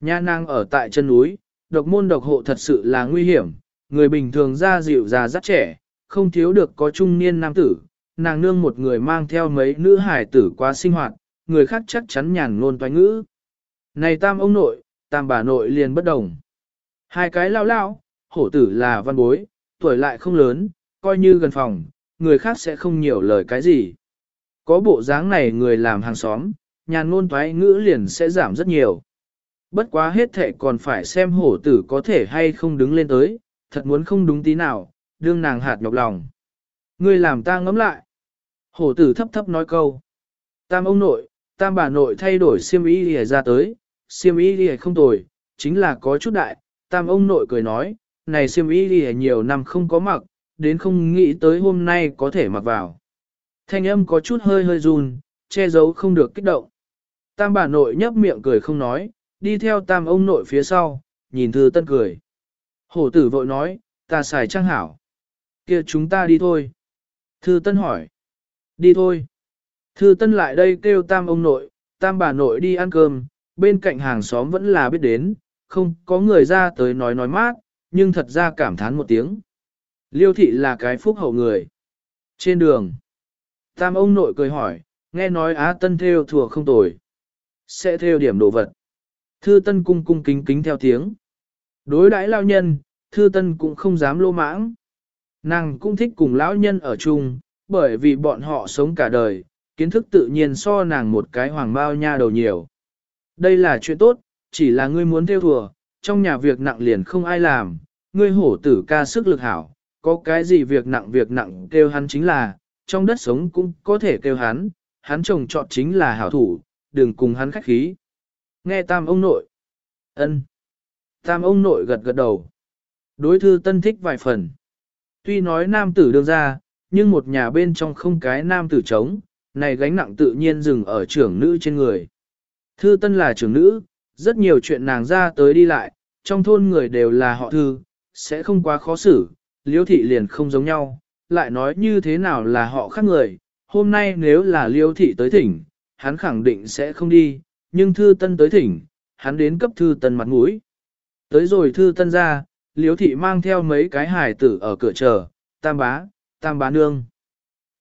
Nha nàng ở tại chân núi, độc môn độc hộ thật sự là nguy hiểm, người bình thường ra dịu già rất trẻ, không thiếu được có trung niên nam tử, nàng nương một người mang theo mấy nữ hải tử qua sinh hoạt, người khác chắc chắn nhàn ngôn toái ngữ. Này tam ông nội, tam bà nội liền bất đồng. Hai cái lao lao, hổ tử là văn bối, tuổi lại không lớn, coi như gần phòng, người khác sẽ không nhiều lời cái gì. Có bộ dáng này người làm hàng xóm, nhàn ngôn toái ngữ liền sẽ giảm rất nhiều. Bất quá hết thệ còn phải xem hổ tử có thể hay không đứng lên tới, thật muốn không đúng tí nào, đương nàng hạt nhọc lòng. Ngươi làm ta ngẫm lại. Hổ tử thấp thấp nói câu. Tam ông nội, tam bà nội thay đổi siêm ý lìa ra tới, siêm ý lìa không tồi, chính là có chút đại. Tam ông nội cười nói, này siêm ý lìa nhiều năm không có mặc, đến không nghĩ tới hôm nay có thể mặc vào. Thanh âm có chút hơi hơi run, che giấu không được kích động. Tam bà nội nhấp miệng cười không nói, đi theo tam ông nội phía sau, nhìn thư tân cười. Hổ tử vội nói, ta xài trang hảo. kia chúng ta đi thôi. Thư tân hỏi. Đi thôi. Thư tân lại đây kêu tam ông nội, tam bà nội đi ăn cơm, bên cạnh hàng xóm vẫn là biết đến, không có người ra tới nói nói mát, nhưng thật ra cảm thán một tiếng. Liêu thị là cái phúc hậu người. Trên đường, tam ông nội cười hỏi, nghe nói á tân theo thừa không tồi. Sẽ theo điểm đồ vật. Thư tân cung cung kính kính theo tiếng. Đối đãi lao nhân, thư tân cũng không dám lô mãng. Nàng cũng thích cùng lão nhân ở chung, bởi vì bọn họ sống cả đời, kiến thức tự nhiên so nàng một cái hoàng bao nha đầu nhiều. Đây là chuyện tốt, chỉ là ngươi muốn theo thùa, trong nhà việc nặng liền không ai làm, ngươi hổ tử ca sức lực hảo, có cái gì việc nặng việc nặng kêu hắn chính là, trong đất sống cũng có thể kêu hắn, hắn chồng chọn chính là hảo thủ, đừng cùng hắn khách khí. Nghe tam ông nội. ân Tam ông nội gật gật đầu. Đối thư tân thích vài phần. Tuy nói nam tử đương ra, nhưng một nhà bên trong không cái nam tử trống, này gánh nặng tự nhiên dừng ở trưởng nữ trên người. Thư tân là trưởng nữ, rất nhiều chuyện nàng ra tới đi lại, trong thôn người đều là họ thư, sẽ không quá khó xử, liêu thị liền không giống nhau, lại nói như thế nào là họ khác người, hôm nay nếu là liêu thị tới thỉnh, hắn khẳng định sẽ không đi, nhưng thư tân tới thỉnh, hắn đến cấp thư tân mặt mũi. Tới rồi thư tân ra, liêu thị mang theo mấy cái hài tử ở cửa chờ, tam bá, tam bá nương.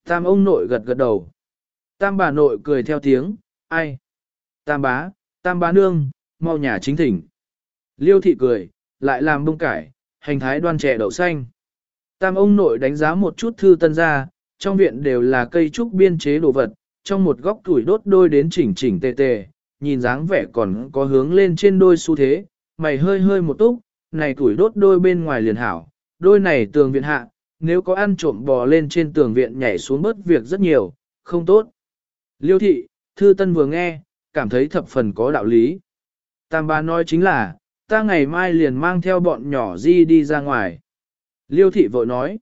Tam ông nội gật gật đầu. Tam bà nội cười theo tiếng, ai? Tam bá, tam bá nương, mau nhà chính thỉnh. Liêu thị cười, lại làm bông cải, hành thái đoan trẻ đậu xanh. Tam ông nội đánh giá một chút thư tân ra, trong viện đều là cây trúc biên chế đồ vật, trong một góc tuổi đốt đôi đến chỉnh chỉnh tề tề, nhìn dáng vẻ còn có hướng lên trên đôi xu thế, mày hơi hơi một túc, này tuổi đốt đôi bên ngoài liền hảo, đôi này tường viện hạ, nếu có ăn trộm bò lên trên tường viện nhảy xuống bớt việc rất nhiều, không tốt. Liêu thị, thư tân vừa nghe, cảm thấy thập phần có đạo lý. Tam bà nói chính là, ta ngày mai liền mang theo bọn nhỏ di đi ra ngoài. Liêu thị vội nói.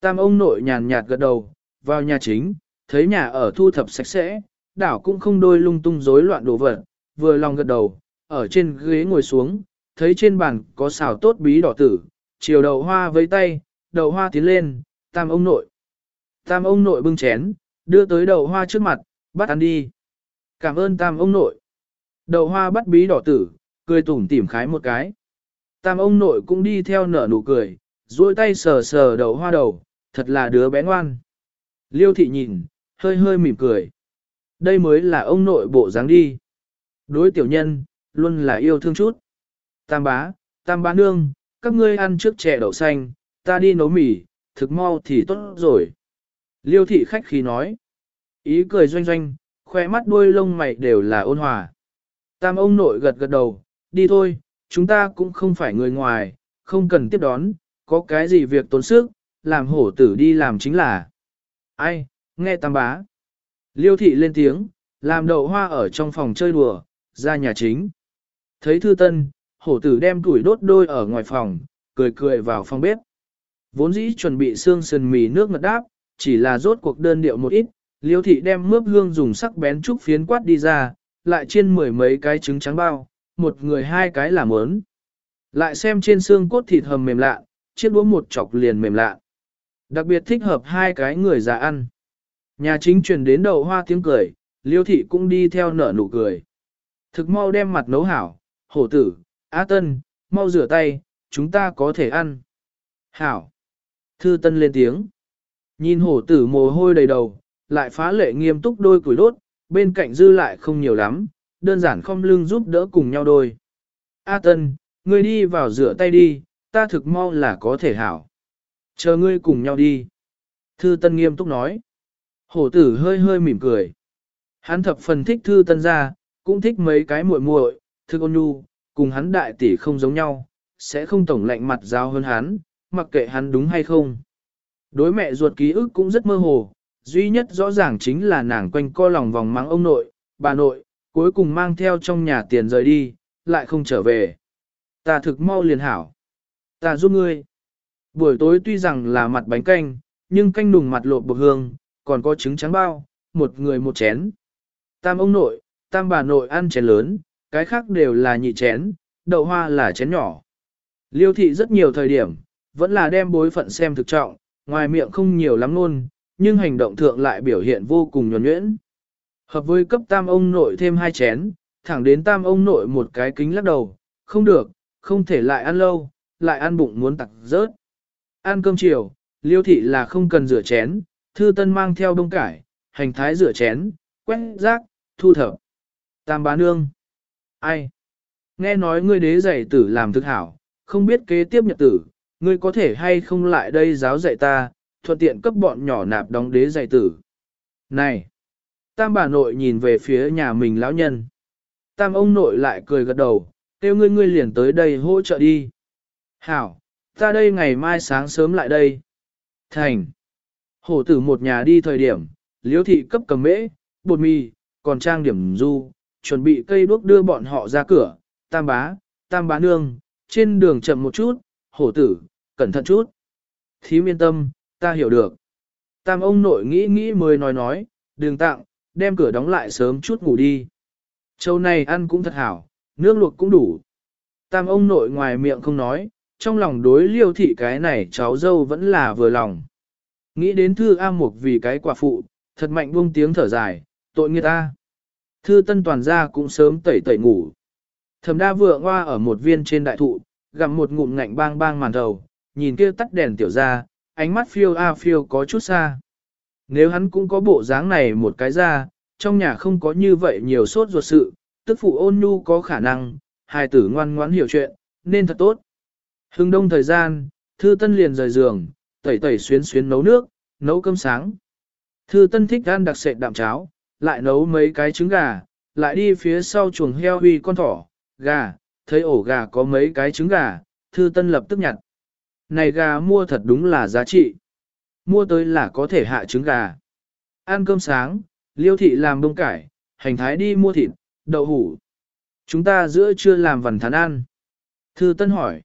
Tam ông nội nhàn nhạt gật đầu, vào nhà chính, thấy nhà ở thu thập sạch sẽ, đảo cũng không đôi lung tung rối loạn đồ vật, vừa lòng gật đầu, ở trên ghế ngồi xuống, thấy trên bàn có xào tốt bí đỏ tử, chiều đầu hoa với tay, đầu hoa tiến lên, tam ông nội. Tam ông nội bưng chén, đưa tới đầu hoa trước mặt, bắt ăn đi. Cảm ơn tam ông nội. Đầu hoa bắt bí đỏ tử, cười tủm tỉm khái một cái. Tam ông nội cũng đi theo nở nụ cười, duỗi tay sờ sờ đầu hoa đầu, thật là đứa bé ngoan. Liêu thị nhìn, hơi hơi mỉm cười. Đây mới là ông nội bộ dáng đi. Đối tiểu nhân, luôn là yêu thương chút. Tam bá, tam bá nương, các ngươi ăn trước chè đậu xanh, ta đi nấu mì, thực mau thì tốt rồi. Liêu thị khách khí nói. Ý cười doanh doanh, khoe mắt đuôi lông mày đều là ôn hòa. Tam ông nội gật gật đầu, đi thôi, chúng ta cũng không phải người ngoài, không cần tiếp đón, có cái gì việc tốn sức, làm hổ tử đi làm chính là. Ai, nghe tam bá. Liêu thị lên tiếng, làm đậu hoa ở trong phòng chơi đùa, ra nhà chính. Thấy thư tân, hổ tử đem tuổi đốt đôi ở ngoài phòng, cười cười vào phòng bếp. Vốn dĩ chuẩn bị xương sườn mì nước ngật đáp, chỉ là rốt cuộc đơn điệu một ít, liêu thị đem mướp hương dùng sắc bén trúc phiến quát đi ra, lại chiên mười mấy cái trứng trắng bao, một người hai cái làm ớn. Lại xem trên xương cốt thịt hầm mềm lạ, chiếc đũa một chọc liền mềm lạ. Đặc biệt thích hợp hai cái người già ăn. Nhà chính truyền đến đầu hoa tiếng cười, liêu thị cũng đi theo nở nụ cười. Thực mau đem mặt nấu hảo, hổ tử, á tân, mau rửa tay, chúng ta có thể ăn. Hảo. Thư tân lên tiếng. Nhìn hổ tử mồ hôi đầy đầu, lại phá lệ nghiêm túc đôi củi đốt, bên cạnh dư lại không nhiều lắm, đơn giản không lưng giúp đỡ cùng nhau đôi. A Tân, ngươi đi vào rửa tay đi, ta thực mau là có thể hảo. Chờ ngươi cùng nhau đi. Thư Tân nghiêm túc nói. Hổ tử hơi hơi mỉm cười. Hắn thập phần thích Thư Tân ra, cũng thích mấy cái muội muội, thư ôn nhu, cùng hắn đại tỷ không giống nhau, sẽ không tổng lạnh mặt giao hơn hắn, mặc kệ hắn đúng hay không. Đối mẹ ruột ký ức cũng rất mơ hồ, duy nhất rõ ràng chính là nàng quanh co lòng vòng mắng ông nội, bà nội, cuối cùng mang theo trong nhà tiền rời đi, lại không trở về. Ta thực mau liền hảo. Ta giúp ngươi. Buổi tối tuy rằng là mặt bánh canh, nhưng canh nùng mặt lộp bột hương, còn có trứng trắng bao, một người một chén. Tam ông nội, tam bà nội ăn chén lớn, cái khác đều là nhị chén, đậu hoa là chén nhỏ. Liêu thị rất nhiều thời điểm, vẫn là đem bối phận xem thực trọng, ngoài miệng không nhiều lắm luôn, nhưng hành động thượng lại biểu hiện vô cùng nhuẩn nhuyễn. Hợp với cấp tam ông nội thêm hai chén, thẳng đến tam ông nội một cái kính lắc đầu, không được, không thể lại ăn lâu, lại ăn bụng muốn tặc rớt. Ăn cơm chiều, liêu thị là không cần rửa chén, thư tân mang theo đông cải, hành thái rửa chén, quét rác, thu thập. Tam bá nương. Ai? Nghe nói ngươi đế giày tử làm thực hảo, không biết kế tiếp nhật tử, ngươi có thể hay không lại đây giáo dạy ta, thuận tiện cấp bọn nhỏ nạp đóng đế dạy tử. Này! Tam bà nội nhìn về phía nhà mình lão nhân. Tam ông nội lại cười gật đầu, kêu ngươi ngươi liền tới đây hỗ trợ đi. Hảo, ta đây ngày mai sáng sớm lại đây. Thành. Hổ tử một nhà đi thời điểm, liễu thị cấp cầm mễ, bột mì, còn trang điểm du, chuẩn bị cây đuốc đưa bọn họ ra cửa. Tam bá, tam bá nương, trên đường chậm một chút, hổ tử, cẩn thận chút. Thím yên tâm, ta hiểu được. Tam ông nội nghĩ nghĩ mới nói nói, đừng tặng, đem cửa đóng lại sớm chút ngủ đi. Châu này ăn cũng thật hảo, nước luộc cũng đủ. Tam ông nội ngoài miệng không nói, trong lòng đối liêu thị cái này cháu dâu vẫn là vừa lòng. Nghĩ đến thư A Mục vì cái quả phụ, thật mạnh buông tiếng thở dài, tội nghiệp ta. Thư tân toàn ra cũng sớm tẩy tẩy ngủ. Thẩm đa vừa hoa ở một viên trên đại thụ, gặm một ngụm ngạnh bang bang màn đầu, nhìn kia tắt đèn tiểu ra, ánh mắt phiêu a phiêu có chút xa. Nếu hắn cũng có bộ dáng này một cái ra, trong nhà không có như vậy nhiều sốt ruột sự, tức phụ ôn nhu có khả năng, hài tử ngoan ngoãn hiểu chuyện, nên thật tốt. Hưng đông thời gian, thư tân liền rời giường, tẩy tẩy xuyến xuyến nấu nước, nấu cơm sáng. Thư tân thích ăn đặc sệt đạm cháo, lại nấu mấy cái trứng gà, lại đi phía sau chuồng heo huy con thỏ, gà, thấy ổ gà có mấy cái trứng gà, thư tân lập tức nhặt. Này gà mua thật đúng là giá trị. Mua tới là có thể hạ trứng gà. Ăn cơm sáng, liêu thị làm đông cải, hành thái đi mua thịt, đậu hủ. Chúng ta giữa chưa làm vần thán ăn. Thư tân hỏi.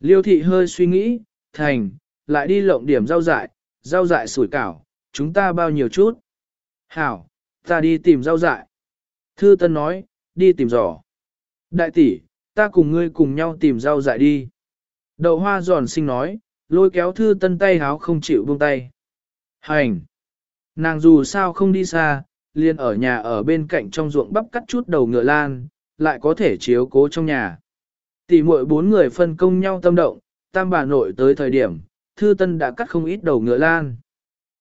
Liêu thị hơi suy nghĩ, thành, lại đi lộng điểm rau dại, rau dại sủi cảo, chúng ta bao nhiêu chút. Hảo, ta đi tìm rau dại. Thư tân nói, đi tìm giỏ. Đại tỷ, ta cùng ngươi cùng nhau tìm rau dại đi. Đậu hoa giòn xinh nói, lôi kéo thư tân tay háo không chịu buông tay. Hành! Nàng dù sao không đi xa, liền ở nhà ở bên cạnh trong ruộng bắp cắt chút đầu ngựa lan, lại có thể chiếu cố trong nhà. Tỷ muội bốn người phân công nhau tâm động, tam bà nội tới thời điểm, thư tân đã cắt không ít đầu ngựa lan.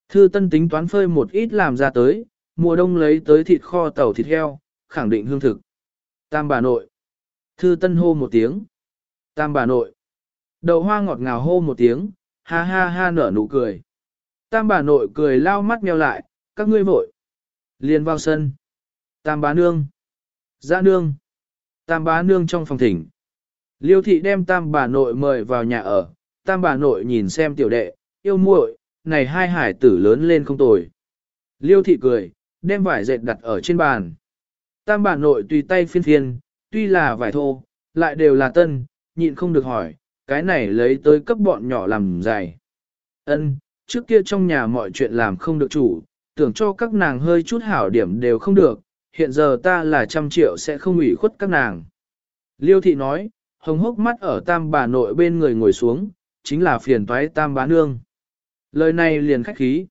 Thư tân tính toán phơi một ít làm ra tới, mùa đông lấy tới thịt kho tàu thịt heo, khẳng định hương thực. Tam bà nội. Thư tân hô một tiếng. Tam bà nội. Đậu hoa ngọt ngào hô một tiếng, ha ha ha nở nụ cười. Tam bà nội cười lao mắt meo lại, các ngươi vội. Liền vào sân. Tam bá nương. Dạ nương. Tam bá nương trong phòng thỉnh. Liêu thị đem tam bà nội mời vào nhà ở. Tam bà nội nhìn xem tiểu đệ, yêu muội, này hai hải tử lớn lên không tồi. Liêu thị cười, đem vải dệt đặt ở trên bàn. Tam bà nội tùy tay phiên phiên, tuy là vải thô, lại đều là tân, nhịn không được hỏi, cái này lấy tới cấp bọn nhỏ làm dài. Ân, trước kia trong nhà mọi chuyện làm không được chủ, tưởng cho các nàng hơi chút hảo điểm đều không được, hiện giờ ta là trăm triệu sẽ không ủy khuất các nàng. Liêu thị nói, hồng hốc mắt ở tam bà nội bên người ngồi xuống, chính là phiền toái tam bá nương. Lời này liền khách khí.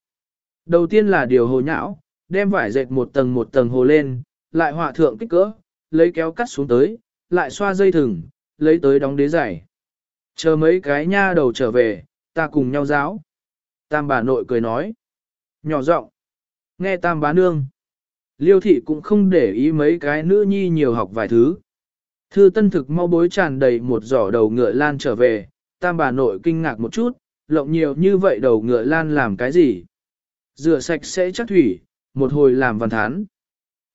Đầu tiên là điều hồ nhão, đem vải dệt một tầng một tầng hồ lên, lại họa thượng kích cỡ, lấy kéo cắt xuống tới, lại xoa dây thừng, lấy tới đóng đế giải. Chờ mấy cái nha đầu trở về, ta cùng nhau giáo. Tam bà nội cười nói. Nhỏ giọng Nghe tam bá nương. Liêu thị cũng không để ý mấy cái nữ nhi nhiều học vài thứ. Thư tân thực mau bối tràn đầy một giỏ đầu ngựa lan trở về, tam bà nội kinh ngạc một chút, lộng nhiều như vậy đầu ngựa lan làm cái gì? Rửa sạch sẽ chắc thủy, một hồi làm văn thán.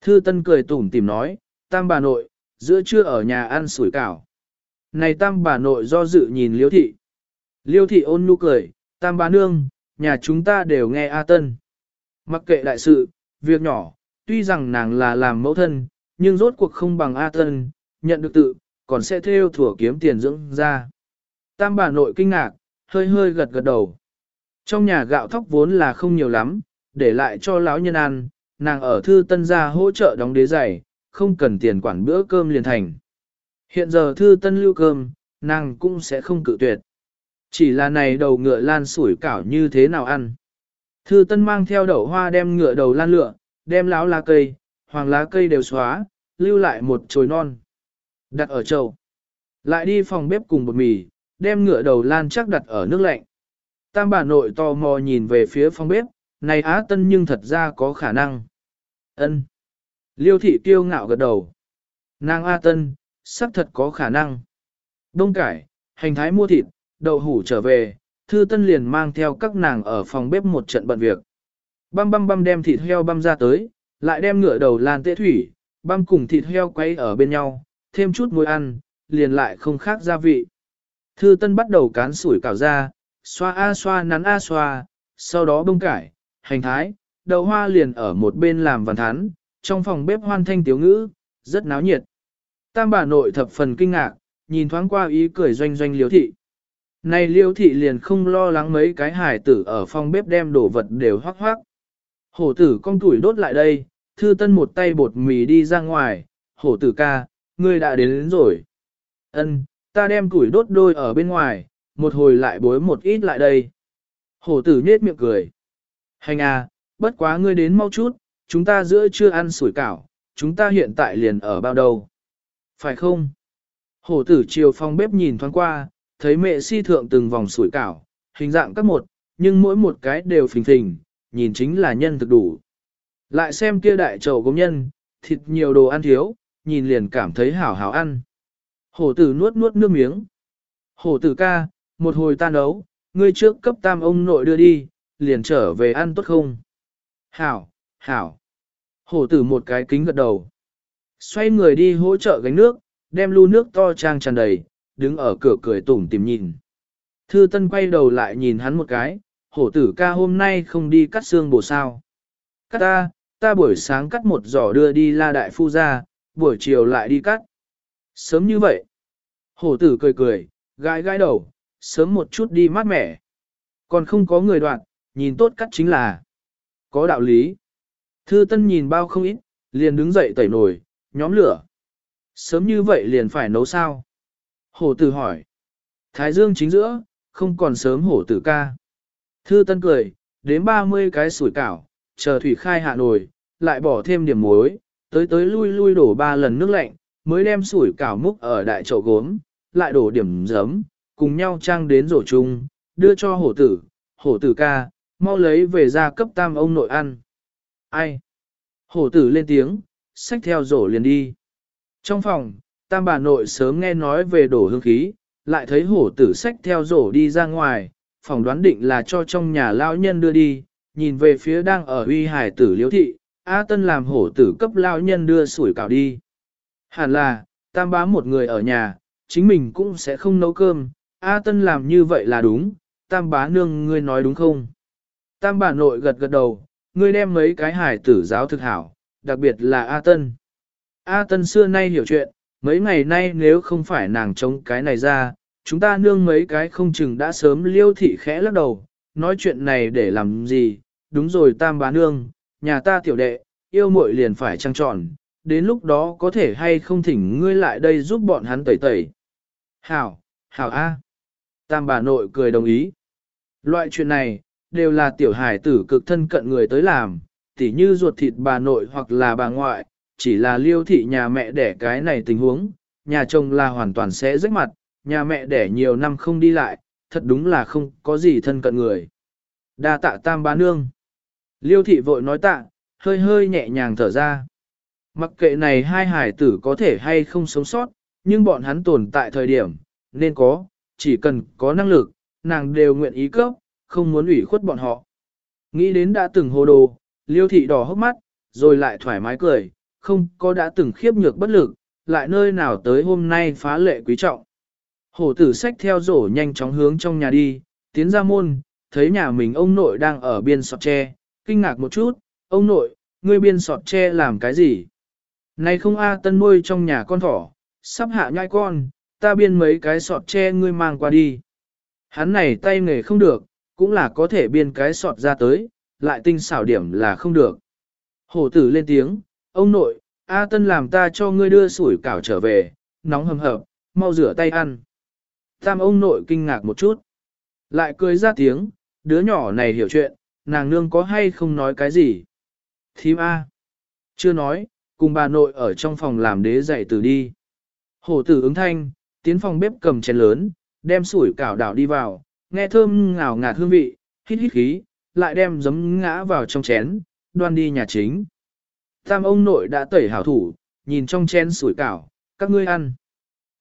Thư tân cười tủm tìm nói, tam bà nội, giữa trưa ở nhà ăn sủi cảo. Này tam bà nội do dự nhìn liêu thị. Liêu thị ôn nhu cười, tam bà nương, nhà chúng ta đều nghe A Tân. Mặc kệ đại sự, việc nhỏ, tuy rằng nàng là làm mẫu thân, nhưng rốt cuộc không bằng A Tân, nhận được tự, còn sẽ theo thủa kiếm tiền dưỡng ra. Tam bà nội kinh ngạc, hơi hơi gật gật đầu. Trong nhà gạo thóc vốn là không nhiều lắm, để lại cho lão nhân ăn, nàng ở thư tân gia hỗ trợ đóng đế giày, không cần tiền quản bữa cơm liền thành. Hiện giờ thư tân lưu cơm, nàng cũng sẽ không cự tuyệt. Chỉ là này đầu ngựa lan sủi cảo như thế nào ăn. Thư tân mang theo đậu hoa đem ngựa đầu lan lựa, đem láo lá cây, hoàng lá cây đều xóa, lưu lại một chồi non. Đặt ở chậu. Lại đi phòng bếp cùng bột mì, đem ngựa đầu lan chắc đặt ở nước lạnh. Tam bà nội tò mò nhìn về phía phòng bếp, này á tân nhưng thật ra có khả năng. ân Liêu thị kiêu ngạo gật đầu. Nàng A tân, sắp thật có khả năng. Đông cải, hành thái mua thịt, đậu hủ trở về, thư tân liền mang theo các nàng ở phòng bếp một trận bận việc. Băm băm băm đem thịt heo băm ra tới, lại đem ngựa đầu lan tê thủy, băm cùng thịt heo quay ở bên nhau, thêm chút muối ăn, liền lại không khác gia vị. Thư Tân bắt đầu cán sủi cảo ra, xoa a xoa nắn a xoa, sau đó bông cải, hành thái, đậu hoa liền ở một bên làm vần thán, trong phòng bếp hoan thanh tiếu ngữ, rất náo nhiệt. Tam bà nội thập phần kinh ngạc, nhìn thoáng qua ý cười doanh doanh liếu thị. Này liêu thị liền không lo lắng mấy cái hải tử ở phòng bếp đem đồ vật đều hoác hoác. Hổ tử con tuổi đốt lại đây, thư tân một tay bột mì đi ra ngoài, hổ tử ca, ngươi đã đến, đến rồi. Ân, ta đem củi đốt đôi ở bên ngoài, một hồi lại bối một ít lại đây. Hổ tử nhết miệng cười. Hành à, bất quá ngươi đến mau chút, chúng ta giữa chưa ăn sủi cảo, chúng ta hiện tại liền ở bao đầu. Phải không? Hổ tử chiều phòng bếp nhìn thoáng qua, thấy mẹ si thượng từng vòng sủi cảo, hình dạng các một, nhưng mỗi một cái đều phình phình, nhìn chính là nhân thực đủ. Lại xem kia đại trầu công nhân, thịt nhiều đồ ăn thiếu, nhìn liền cảm thấy hảo hảo ăn. Hổ tử nuốt nuốt nước miếng. Hổ tử ca, một hồi ta nấu, ngươi trước cấp tam ông nội đưa đi, liền trở về ăn tốt không? Hảo, hảo. Hổ tử một cái kính gật đầu. Xoay người đi hỗ trợ gánh nước, đem lu nước to trang tràn đầy, đứng ở cửa cười tủm tìm nhìn. Thư Tân quay đầu lại nhìn hắn một cái, hổ tử ca hôm nay không đi cắt xương bổ sao. Cắt ta, ta buổi sáng cắt một giỏ đưa đi la đại phu ra, buổi chiều lại đi cắt. Sớm như vậy. Hổ tử cười cười, gãi gãi đầu, sớm một chút đi mát mẻ. Còn không có người đoạn, nhìn tốt cắt chính là có đạo lý. Thư Tân nhìn bao không ít, liền đứng dậy tẩy nồi, nhóm lửa. Sớm như vậy liền phải nấu sao? Hổ tử hỏi. Thái dương chính giữa, không còn sớm hổ tử ca. Thư tân cười, đến 30 cái sủi cảo, chờ thủy khai hạ nồi, lại bỏ thêm điểm muối, tới tới lui lui đổ ba lần nước lạnh, mới đem sủi cảo múc ở đại chậu gốm, lại đổ điểm giấm, cùng nhau trang đến rổ chung, đưa cho hổ tử, hổ tử ca, mau lấy về ra cấp tam ông nội ăn. Ai? Hổ tử lên tiếng, xách theo rổ liền đi. Trong phòng, tam bà nội sớm nghe nói về đổ hương khí, lại thấy hổ tử xách theo rổ đi ra ngoài, phòng đoán định là cho trong nhà lao nhân đưa đi, nhìn về phía đang ở uy hải tử liếu thị, A Tân làm hổ tử cấp lao nhân đưa sủi cảo đi. Hẳn là, tam bá một người ở nhà, chính mình cũng sẽ không nấu cơm, A Tân làm như vậy là đúng, tam bá nương ngươi nói đúng không? Tam bà nội gật gật đầu, ngươi đem mấy cái hải tử giáo thực hảo, đặc biệt là A Tân. A Tân xưa nay hiểu chuyện, mấy ngày nay nếu không phải nàng chống cái này ra, chúng ta nương mấy cái không chừng đã sớm liêu thị khẽ lắc đầu, nói chuyện này để làm gì, đúng rồi tam bá nương, nhà ta tiểu đệ, yêu muội liền phải trăng tròn, đến lúc đó có thể hay không thỉnh ngươi lại đây giúp bọn hắn tẩy tẩy. Hảo, hảo A. Tam bà nội cười đồng ý. Loại chuyện này, đều là tiểu hải tử cực thân cận người tới làm, tỉ như ruột thịt bà nội hoặc là bà ngoại, chỉ là liêu thị nhà mẹ đẻ cái này tình huống, nhà chồng là hoàn toàn sẽ rách mặt, nhà mẹ đẻ nhiều năm không đi lại, thật đúng là không có gì thân cận người. Đa tạ tam bá nương. Liêu thị vội nói tạ, hơi hơi nhẹ nhàng thở ra. Mặc kệ này hai hải tử có thể hay không sống sót, nhưng bọn hắn tồn tại thời điểm, nên có, chỉ cần có năng lực, nàng đều nguyện ý cấp, không muốn ủy khuất bọn họ. Nghĩ đến đã từng hồ đồ, liêu thị đỏ hốc mắt, rồi lại thoải mái cười, không có đã từng khiếp nhược bất lực, lại nơi nào tới hôm nay phá lệ quý trọng. Hổ tử sách theo rổ nhanh chóng hướng trong nhà đi, tiến ra môn, thấy nhà mình ông nội đang ở biên sọt tre, kinh ngạc một chút, ông nội, ngươi biên sọt tre làm cái gì? Này không a tân nuôi trong nhà con thỏ, sắp hạ nhai con, ta biên mấy cái sọt tre ngươi mang qua đi. Hắn này tay nghề không được, cũng là có thể biên cái sọt ra tới, lại tinh xảo điểm là không được. Hổ tử lên tiếng, ông nội, A Tân làm ta cho ngươi đưa sủi cảo trở về, nóng hầm hập, mau rửa tay ăn. Tam ông nội kinh ngạc một chút. Lại cười ra tiếng, đứa nhỏ này hiểu chuyện, nàng nương có hay không nói cái gì. Thím A. Chưa nói, cùng bà nội ở trong phòng làm đế dạy từ đi. Hổ tử ứng thanh, tiến phòng bếp cầm chén lớn, đem sủi cảo đảo đi vào, nghe thơm ngào ngạt hương vị, hít hít khí, lại đem giấm ngã vào trong chén, đoan đi nhà chính. Tam ông nội đã tẩy hảo thủ, nhìn trong chén sủi cảo, các ngươi ăn.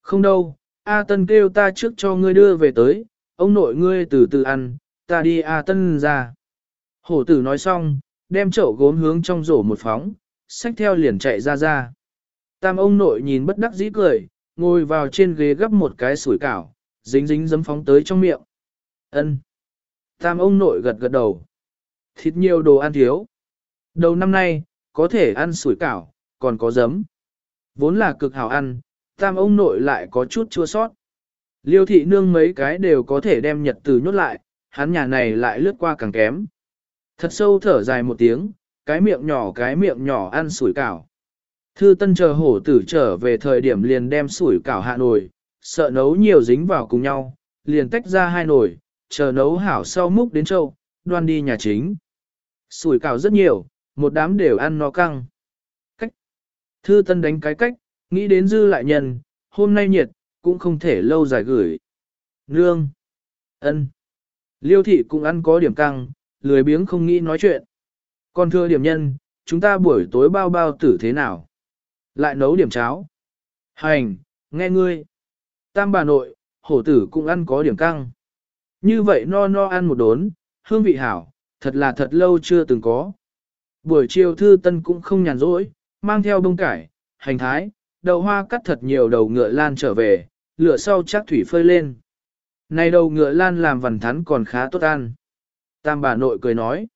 Không đâu, A Tân kêu ta trước cho ngươi đưa về tới, ông nội ngươi từ từ ăn, ta đi A Tân ra. Hổ tử nói xong, đem chậu gốm hướng trong rổ một phóng, xách theo liền chạy ra ra. Tam ông nội nhìn bất đắc dĩ cười, ngồi vào trên ghế gấp một cái sủi cảo, dính dính dấm phóng tới trong miệng. Ân. Tam ông nội gật gật đầu. Thịt nhiều đồ ăn thiếu. Đầu năm nay, có thể ăn sủi cảo, còn có giấm. Vốn là cực hảo ăn, tam ông nội lại có chút chua sót. Liêu thị nương mấy cái đều có thể đem nhật từ nhốt lại, hắn nhà này lại lướt qua càng kém. Thật sâu thở dài một tiếng, cái miệng nhỏ cái miệng nhỏ ăn sủi cảo. Thư tân chờ hổ tử trở về thời điểm liền đem sủi cảo hạ nồi, sợ nấu nhiều dính vào cùng nhau, liền tách ra hai nồi, chờ nấu hảo sau múc đến châu, đoan đi nhà chính. Sủi cảo rất nhiều, một đám đều ăn nó căng. Cách. Thư tân đánh cái cách, nghĩ đến dư lại nhân, hôm nay nhiệt, cũng không thể lâu dài gửi. Nương. ân Liêu thị cũng ăn có điểm căng, lười biếng không nghĩ nói chuyện. Còn thưa điểm nhân, chúng ta buổi tối bao bao tử thế nào? Lại nấu điểm cháo. Hành, nghe ngươi. Tam bà nội, hổ tử cũng ăn có điểm căng. Như vậy no no ăn một đốn, hương vị hảo, thật là thật lâu chưa từng có. Buổi chiều thư tân cũng không nhàn rỗi, mang theo bông cải, hành thái, đầu hoa cắt thật nhiều đầu ngựa lan trở về, lửa sau chắc thủy phơi lên. Này đầu ngựa lan làm vằn thắn còn khá tốt ăn. Tam bà nội cười nói.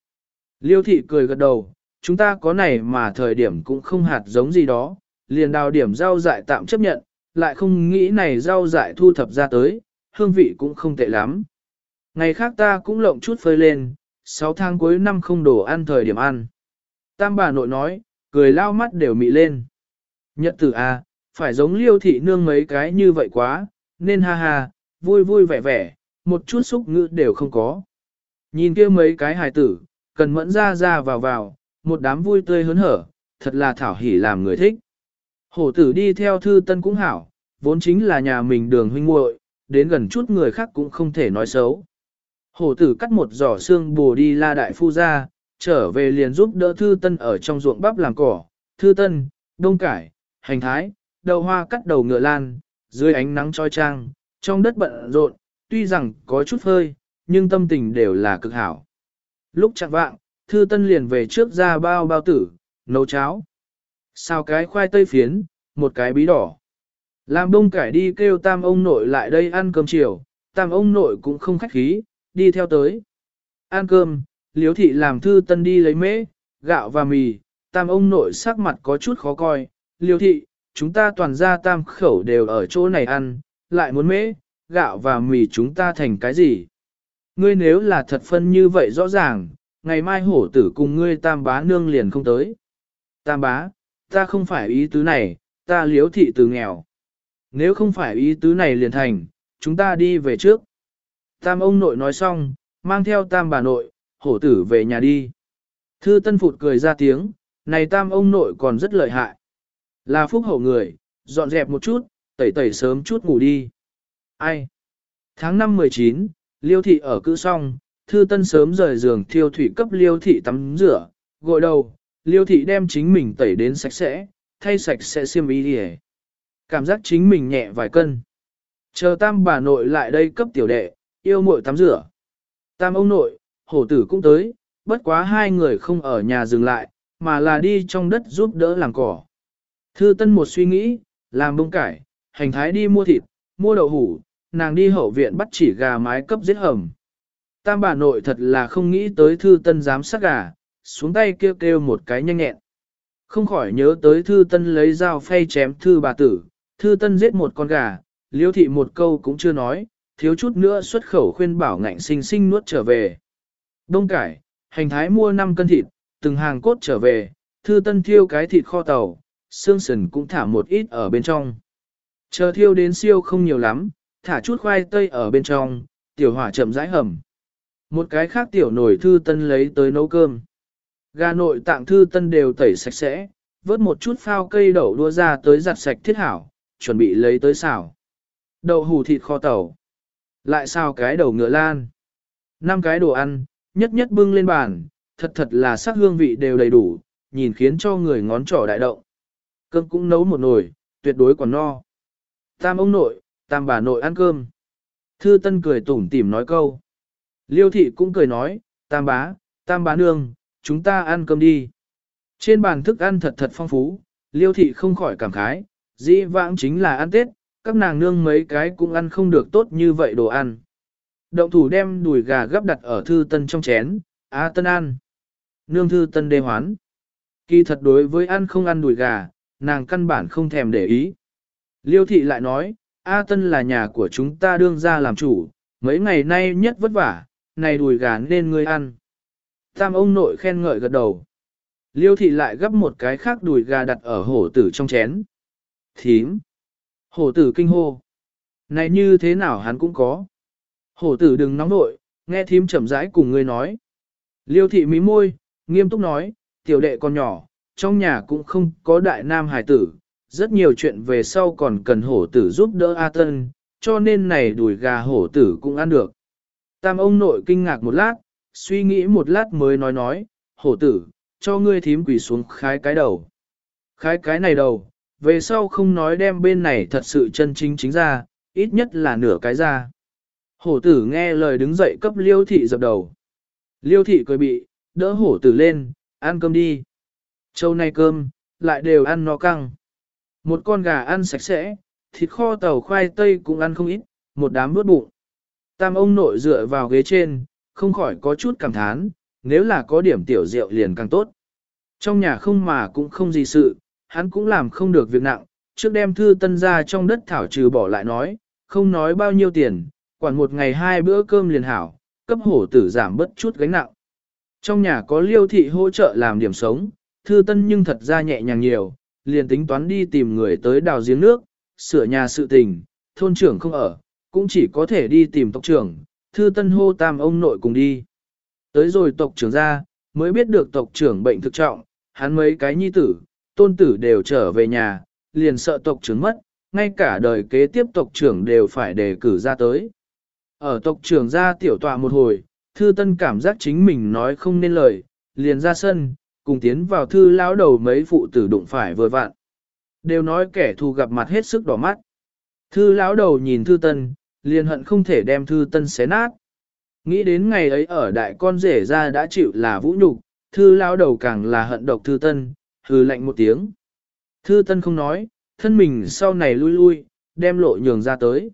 Liêu thị cười gật đầu, chúng ta có này mà thời điểm cũng không hạt giống gì đó, liền đào điểm rau dại tạm chấp nhận, lại không nghĩ này rau dại thu thập ra tới, hương vị cũng không tệ lắm. Ngày khác ta cũng lộng chút phơi lên, 6 tháng cuối năm không đồ ăn thời điểm ăn. Tam bà nội nói, cười lao mắt đều mị lên. Nhật tử à, phải giống liêu thị nương mấy cái như vậy quá, nên ha ha, vui vui vẻ vẻ, một chút xúc ngữ đều không có. Nhìn kia mấy cái hài tử, cần mẫn ra ra vào vào, một đám vui tươi hớn hở, thật là thảo hỉ làm người thích. Hổ tử đi theo thư tân cũng hảo, vốn chính là nhà mình đường huynh muội, đến gần chút người khác cũng không thể nói xấu. Hổ tử cắt một giỏ xương bù đi la đại phu ra, trở về liền giúp đỡ thư tân ở trong ruộng bắp làm cỏ, thư tân, đông cải, hành thái, đầu hoa cắt đầu ngựa lan, dưới ánh nắng trói trang, trong đất bận rộn, tuy rằng có chút phơi, nhưng tâm tình đều là cực hảo. Lúc chạng vạng, thư tân liền về trước ra bao bao tử, nấu cháo. Sao cái khoai tây phiến, một cái bí đỏ. Làm đông cải đi kêu tam ông nội lại đây ăn cơm chiều, tam ông nội cũng không khách khí, đi theo tới. Ăn cơm, liếu thị làm thư tân đi lấy mễ, gạo và mì, tam ông nội sắc mặt có chút khó coi, liêu thị, chúng ta toàn ra tam khẩu đều ở chỗ này ăn, lại muốn mễ, gạo và mì chúng ta thành cái gì? Ngươi nếu là thật phân như vậy rõ ràng, ngày mai hổ tử cùng ngươi tam bá nương liền không tới. Tam bá, ta không phải ý tứ này, ta liếu thị từ nghèo. Nếu không phải ý tứ này liền thành, chúng ta đi về trước. Tam ông nội nói xong, mang theo tam bà nội, hổ tử về nhà đi. Thư tân phụt cười ra tiếng, này tam ông nội còn rất lợi hại. Là phúc hậu người, dọn dẹp một chút, tẩy tẩy sớm chút ngủ đi. Ai? Tháng 5 19, Liêu thị ở cữ xong, thư tân sớm rời giường thiêu thủy cấp liêu thị tắm rửa, gội đầu, liêu thị đem chính mình tẩy đến sạch sẽ, thay sạch sẽ xiêm y đi Cảm giác chính mình nhẹ vài cân. Chờ tam bà nội lại đây cấp tiểu đệ, yêu muội tắm rửa. Tam ông nội, hổ tử cũng tới, bất quá hai người không ở nhà dừng lại, mà là đi trong đất giúp đỡ làm cỏ. Thư Tân một suy nghĩ, làm bông cải, hành thái đi mua thịt, mua đậu hủ, nàng đi hậu viện bắt chỉ gà mái cấp giết hầm. Tam bà nội thật là không nghĩ tới Thư Tân dám sát gà, xuống tay kêu kêu một cái nhanh nhẹn. Không khỏi nhớ tới Thư Tân lấy dao phay chém Thư bà tử, Thư Tân giết một con gà, Liêu thị một câu cũng chưa nói, thiếu chút nữa xuất khẩu khuyên bảo ngạnh sinh sinh nuốt trở về. Đông cải, hành thái mua 5 cân thịt, từng hàng cốt trở về, Thư Tân thiêu cái thịt kho tàu, xương sườn cũng thả một ít ở bên trong. Chờ thiêu đến siêu không nhiều lắm, thả chút khoai tây ở bên trong, tiểu hỏa chậm rãi hầm. Một cái khác tiểu nổi thư tân lấy tới nấu cơm. Gà nội tạng thư tân đều tẩy sạch sẽ, vớt một chút phao cây đậu đua ra tới giặt sạch thiết hảo, chuẩn bị lấy tới xào. Đậu hủ thịt kho tàu. Lại sao cái đầu ngựa lan. năm cái đồ ăn, nhất nhất bưng lên bàn, thật thật là sắc hương vị đều đầy đủ, nhìn khiến cho người ngón trỏ đại động. Cơm cũng nấu một nồi, tuyệt đối còn no. Tam ông nội, tam bà nội ăn cơm. Thư Tân cười tủm tỉm nói câu. Liêu thị cũng cười nói, tam bá, tam bá nương, chúng ta ăn cơm đi. Trên bàn thức ăn thật thật phong phú, liêu thị không khỏi cảm khái, dĩ vãng chính là ăn Tết, các nàng nương mấy cái cũng ăn không được tốt như vậy đồ ăn. Động thủ đem đùi gà gấp đặt ở thư tân trong chén, á tân ăn. Nương thư tân đê hoán. Kỳ thật đối với ăn không ăn đùi gà, nàng căn bản không thèm để ý. Liêu thị lại nói, A Tân là nhà của chúng ta đương ra làm chủ, mấy ngày nay nhất vất vả, này đùi gà nên ngươi ăn. Tam ông nội khen ngợi gật đầu. Liêu thị lại gấp một cái khác đùi gà đặt ở hổ tử trong chén. Thím. Hổ tử kinh hô. Này như thế nào hắn cũng có. Hổ tử đừng nóng nội, nghe thím chậm rãi cùng ngươi nói. Liêu thị mí môi, nghiêm túc nói, tiểu đệ con nhỏ, trong nhà cũng không có đại nam hải tử, rất nhiều chuyện về sau còn cần hổ tử giúp đỡ A Tân, cho nên này đùi gà hổ tử cũng ăn được. Tam ông nội kinh ngạc một lát, suy nghĩ một lát mới nói nói, hổ tử, cho ngươi thím quỳ xuống khái cái đầu. Khái cái này đầu, về sau không nói đem bên này thật sự chân chính chính ra, ít nhất là nửa cái ra. Hổ tử nghe lời đứng dậy cấp liêu thị dập đầu. Liêu thị cười bị, đỡ hổ tử lên, ăn cơm đi. Châu nay cơm, lại đều ăn nó căng. Một con gà ăn sạch sẽ, thịt kho tàu khoai tây cũng ăn không ít, một đám bớt bụng. Tam ông nội dựa vào ghế trên, không khỏi có chút cảm thán, nếu là có điểm tiểu rượu liền càng tốt. Trong nhà không mà cũng không gì sự, hắn cũng làm không được việc nặng, trước đem thư tân ra trong đất thảo trừ bỏ lại nói, không nói bao nhiêu tiền, quản một ngày hai bữa cơm liền hảo, cấp hổ tử giảm bất chút gánh nặng. Trong nhà có liêu thị hỗ trợ làm điểm sống, thư tân nhưng thật ra nhẹ nhàng nhiều, liền tính toán đi tìm người tới đào giếng nước, sửa nhà sự tình, thôn trưởng không ở, cũng chỉ có thể đi tìm tộc trưởng, thư tân hô tam ông nội cùng đi. Tới rồi tộc trưởng ra, mới biết được tộc trưởng bệnh thực trọng, hắn mấy cái nhi tử, tôn tử đều trở về nhà, liền sợ tộc trưởng mất, ngay cả đời kế tiếp tộc trưởng đều phải đề cử ra tới. Ở tộc trưởng ra tiểu tọa một hồi, thư tân cảm giác chính mình nói không nên lời, liền ra sân, cùng tiến vào thư lão đầu mấy phụ tử đụng phải vừa vạn. Đều nói kẻ thù gặp mặt hết sức đỏ mắt. Thư lão đầu nhìn thư tân, liền hận không thể đem thư tân xé nát. Nghĩ đến ngày ấy ở đại con rể ra đã chịu là vũ nhục, thư lão đầu càng là hận độc thư tân, hừ lạnh một tiếng. Thư tân không nói, thân mình sau này lui lui, đem lộ nhường ra tới.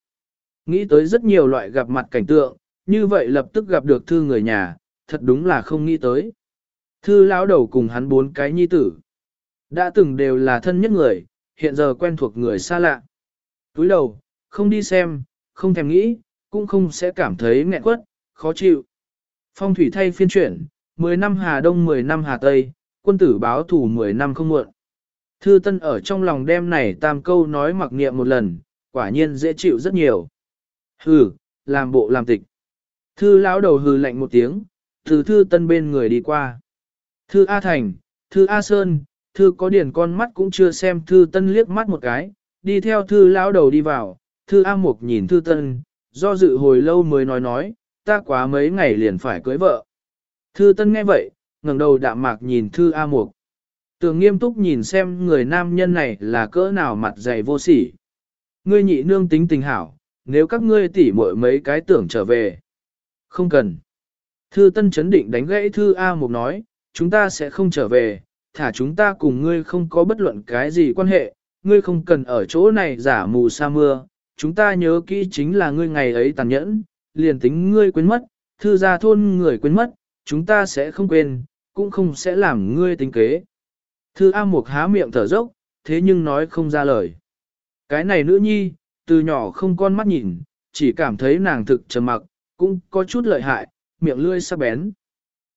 Nghĩ tới rất nhiều loại gặp mặt cảnh tượng, như vậy lập tức gặp được thư người nhà, thật đúng là không nghĩ tới. Thư lão đầu cùng hắn bốn cái nhi tử. Đã từng đều là thân nhất người, hiện giờ quen thuộc người xa lạ. Túi đầu, không đi xem, không thèm nghĩ, cũng không sẽ cảm thấy nghẹn quất, khó chịu. Phong thủy thay phiên chuyển, 10 năm Hà Đông 10 năm Hà Tây, quân tử báo thù 10 năm không muộn. Thư Tân ở trong lòng đem này tam câu nói mặc niệm một lần, quả nhiên dễ chịu rất nhiều. Hừ, làm bộ làm tịch. Thư lão đầu hừ lạnh một tiếng, từ Thư Tân bên người đi qua. Thư A Thành, Thư A Sơn, Thư có điển con mắt cũng chưa xem Thư Tân liếc mắt một cái, đi theo Thư lão đầu đi vào, Thư A Mục nhìn Thư Tân, do dự hồi lâu mới nói nói, ta quá mấy ngày liền phải cưới vợ. Thư Tân nghe vậy, ngẩng đầu đạm mạc nhìn Thư A Mục. Tường nghiêm túc nhìn xem người nam nhân này là cỡ nào mặt dày vô sỉ. Ngươi nhị nương tính tình hảo, nếu các ngươi tỉ muội mấy cái tưởng trở về. Không cần. Thư Tân chấn định đánh gãy Thư A Mục nói, chúng ta sẽ không trở về, thả chúng ta cùng ngươi không có bất luận cái gì quan hệ, ngươi không cần ở chỗ này giả mù sa mưa, chúng ta nhớ kỹ chính là ngươi ngày ấy tàn nhẫn, liền tính ngươi quên mất, thư gia thôn người quên mất, chúng ta sẽ không quên, cũng không sẽ làm ngươi tính kế. Thư A Mục há miệng thở dốc, thế nhưng nói không ra lời. Cái này nữ nhi, từ nhỏ không con mắt nhìn, chỉ cảm thấy nàng thực trầm mặc, cũng có chút lợi hại, miệng lươi sắc bén.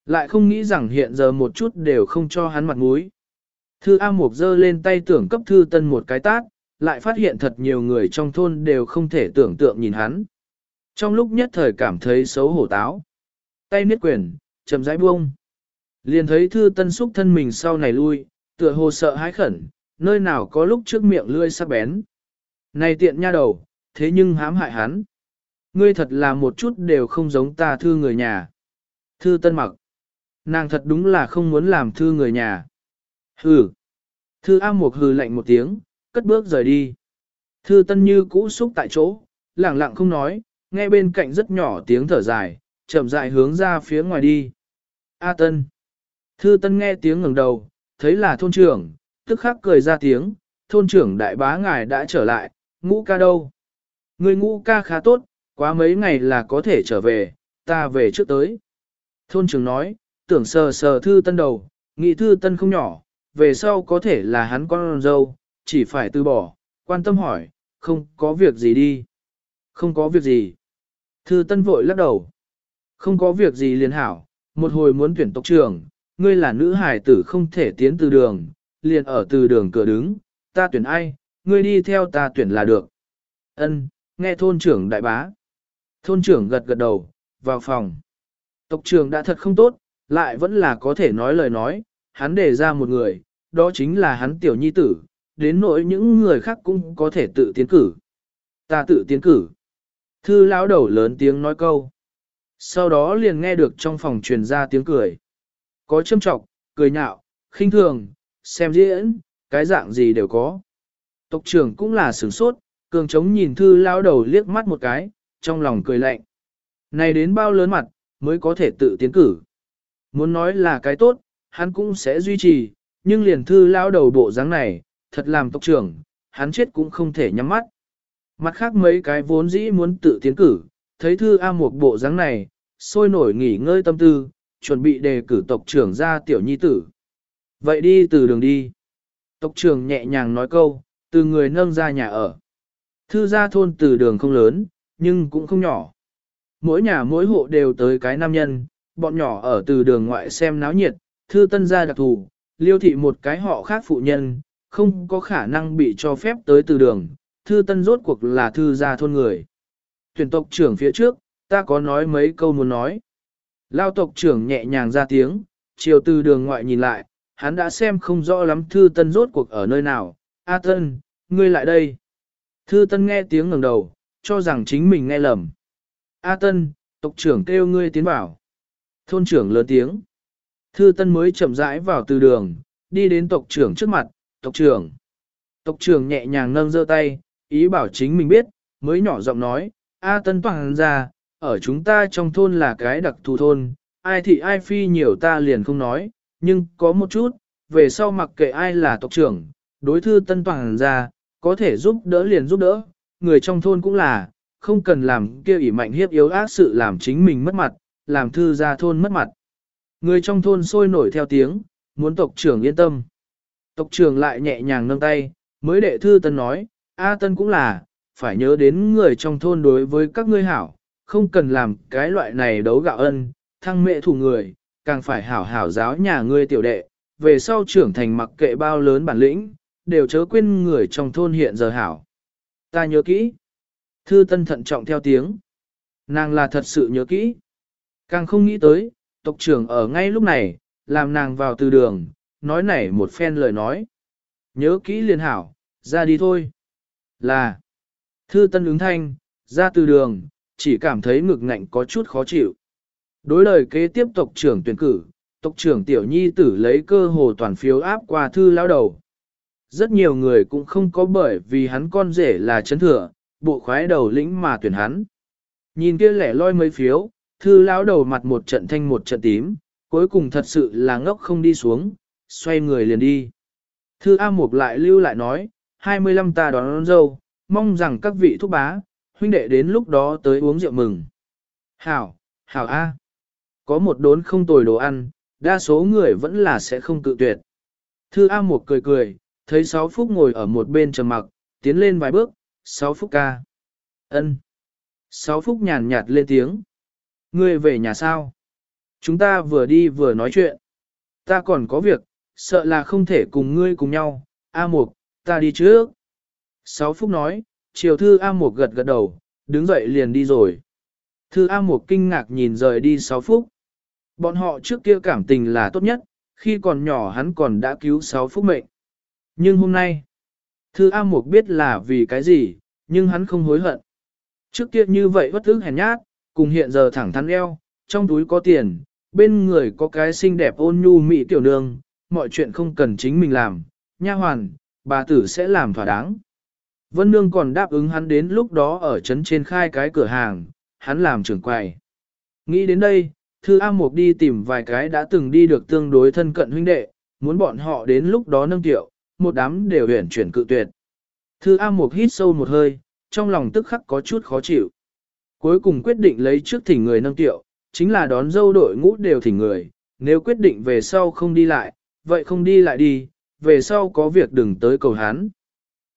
Lại không nghĩ rằng hiện giờ một chút đều không cho hắn mặt mũi. Thư A Mục giơ lên tay tưởng cấp Thư Tân một cái tát, lại phát hiện thật nhiều người trong thôn đều không thể tưởng tượng nhìn hắn. Trong lúc nhất thời cảm thấy xấu hổ táo. Tay niết quyền, chậm rãi buông. Liền thấy Thư Tân xúc thân mình sau này lui, tựa hồ sợ hãi khẩn, nơi nào có lúc trước miệng lươi sắc bén. Này tiện nha đầu, thế nhưng hãm hại hắn. Ngươi thật là một chút đều không giống ta thư người nhà. Thư Tân mặc. Nàng thật đúng là không muốn làm thư người nhà. Hừ. Thư A Mộc hừ lạnh một tiếng, cất bước rời đi. Thư Tân như cũ xúc tại chỗ, lặng lặng không nói, nghe bên cạnh rất nhỏ tiếng thở dài, chậm rãi hướng ra phía ngoài đi. A Tân. Thư Tân nghe tiếng ngẩng đầu, thấy là thôn trưởng, tức khắc cười ra tiếng, thôn trưởng đại bá ngài đã trở lại, ngũ ca đâu? Người ngũ ca khá tốt, quá mấy ngày là có thể trở về, ta về trước tới. Thôn trưởng nói, tưởng sờ sờ thư tân đầu, nghĩ thư tân không nhỏ, về sau có thể là hắn con dâu, chỉ phải từ bỏ, quan tâm hỏi, không có việc gì đi. Không có việc gì. Thư tân vội lắc đầu. Không có việc gì liền hảo, một hồi muốn tuyển tộc trưởng, ngươi là nữ hải tử không thể tiến từ đường, liền ở từ đường cửa đứng, ta tuyển ai, ngươi đi theo ta tuyển là được. Ân, nghe thôn trưởng đại bá. Thôn trưởng gật gật đầu, vào phòng. Tộc trưởng đã thật không tốt, lại vẫn là có thể nói lời nói, hắn đề ra một người, đó chính là hắn tiểu nhi tử, đến nỗi những người khác cũng có thể tự tiến cử. Ta tự tiến cử. Thư lão đầu lớn tiếng nói câu. Sau đó liền nghe được trong phòng truyền ra tiếng cười. Có châm trọng, cười nhạo, khinh thường, xem diễn, cái dạng gì đều có. Tộc trưởng cũng là sửng sốt, cường trống nhìn thư lao đầu liếc mắt một cái, trong lòng cười lạnh. Này đến bao lớn mặt, mới có thể tự tiến cử. Muốn nói là cái tốt, hắn cũng sẽ duy trì, nhưng liền thư lao đầu bộ dáng này, thật làm tộc trưởng, hắn chết cũng không thể nhắm mắt. Mặt khác mấy cái vốn dĩ muốn tự tiến cử, thấy thư A một bộ dáng này, sôi nổi nghỉ ngơi tâm tư, chuẩn bị đề cử tộc trưởng ra tiểu nhi tử. Vậy đi từ đường đi. Tộc trưởng nhẹ nhàng nói câu, từ người nâng ra nhà ở. Thư gia thôn từ đường không lớn, nhưng cũng không nhỏ. Mỗi nhà mỗi hộ đều tới cái nam nhân, bọn nhỏ ở từ đường ngoại xem náo nhiệt, thư tân gia đặc thù, liêu thị một cái họ khác phụ nhân, không có khả năng bị cho phép tới từ đường, thư tân rốt cuộc là thư gia thôn người. Tuyển tộc trưởng phía trước, ta có nói mấy câu muốn nói. Lao tộc trưởng nhẹ nhàng ra tiếng, chiều từ đường ngoại nhìn lại, hắn đã xem không rõ lắm thư tân rốt cuộc ở nơi nào. A tân, ngươi lại đây. Thư tân nghe tiếng ngẩng đầu, cho rằng chính mình nghe lầm. A tân, tộc trưởng kêu ngươi tiến vào. Thôn trưởng lớn tiếng. Thư Tân mới chậm rãi vào từ đường, đi đến tộc trưởng trước mặt, tộc trưởng. Tộc trưởng nhẹ nhàng nâng giơ tay, ý bảo chính mình biết, mới nhỏ giọng nói, A Tân toàn ra, ở chúng ta trong thôn là cái đặc thù thôn, ai thị ai phi nhiều ta liền không nói, nhưng có một chút, về sau mặc kệ ai là tộc trưởng, đối thư Tân toàn ra, có thể giúp đỡ liền giúp đỡ, người trong thôn cũng là, không cần làm kia ỉ mạnh hiếp yếu ác sự làm chính mình mất mặt, làm thư gia thôn mất mặt. Người trong thôn sôi nổi theo tiếng, muốn tộc trưởng yên tâm. Tộc trưởng lại nhẹ nhàng nâng tay, mới đệ thư tân nói, A tân cũng là, phải nhớ đến người trong thôn đối với các ngươi hảo, không cần làm cái loại này đấu gạo ân, thăng mẹ thủ người, càng phải hảo hảo giáo nhà ngươi tiểu đệ, về sau trưởng thành mặc kệ bao lớn bản lĩnh, đều chớ quên người trong thôn hiện giờ hảo. Ta nhớ kỹ. Thư tân thận trọng theo tiếng. Nàng là thật sự nhớ kỹ. Càng không nghĩ tới, tộc trưởng ở ngay lúc này, làm nàng vào từ đường, nói nảy một phen lời nói. Nhớ kỹ liền hảo, ra đi thôi. Là, thư tân ứng thanh, ra từ đường, chỉ cảm thấy ngực ngạnh có chút khó chịu. Đối lời kế tiếp tộc trưởng tuyển cử, tộc trưởng tiểu nhi tử lấy cơ hồ toàn phiếu áp qua thư lão đầu. Rất nhiều người cũng không có bởi vì hắn con rể là chấn thừa, bộ khoái đầu lĩnh mà tuyển hắn. Nhìn kia lẻ loi mấy phiếu, thư lão đầu mặt một trận thanh một trận tím, cuối cùng thật sự là ngốc không đi xuống, xoay người liền đi. Thư A Mục lại lưu lại nói, 25 ta đón, đón dâu, mong rằng các vị thúc bá, huynh đệ đến lúc đó tới uống rượu mừng. Hảo, hảo A. Có một đốn không tồi đồ ăn, đa số người vẫn là sẽ không cự tuyệt. Thư A một cười cười, thấy sáu phúc ngồi ở một bên trầm mặc, tiến lên vài bước, sáu phúc ca. ân. Sáu phúc nhàn nhạt lên tiếng. Ngươi về nhà sao? Chúng ta vừa đi vừa nói chuyện. Ta còn có việc, sợ là không thể cùng ngươi cùng nhau. A Mục, ta đi trước. Sáu phúc nói, chiều thư A Mục gật gật đầu, đứng dậy liền đi rồi. Thư A Mục kinh ngạc nhìn rời đi sáu phúc. Bọn họ trước kia cảm tình là tốt nhất, khi còn nhỏ hắn còn đã cứu sáu phúc mệnh. Nhưng hôm nay, Thư A Mục biết là vì cái gì, nhưng hắn không hối hận. Trước kia như vậy bất ức hèn nhát, cùng hiện giờ thẳng thắn eo, trong túi có tiền, bên người có cái xinh đẹp ôn nhu mỹ tiểu nương, mọi chuyện không cần chính mình làm, nha hoàn, bà tử sẽ làm thỏa đáng. Vân Nương còn đáp ứng hắn đến lúc đó ở trấn trên khai cái cửa hàng, hắn làm trưởng quầy. Nghĩ đến đây, Thư A Mục đi tìm vài cái đã từng đi được tương đối thân cận huynh đệ, muốn bọn họ đến lúc đó nâng tiệu, một đám đều huyển chuyển cự tuyệt. Thư A Mục hít sâu một hơi, trong lòng tức khắc có chút khó chịu. Cuối cùng quyết định lấy trước thỉnh người nâng tiệu, chính là đón dâu đội ngũ đều thỉnh người, nếu quyết định về sau không đi lại, vậy không đi lại đi, về sau có việc đừng tới cầu hắn.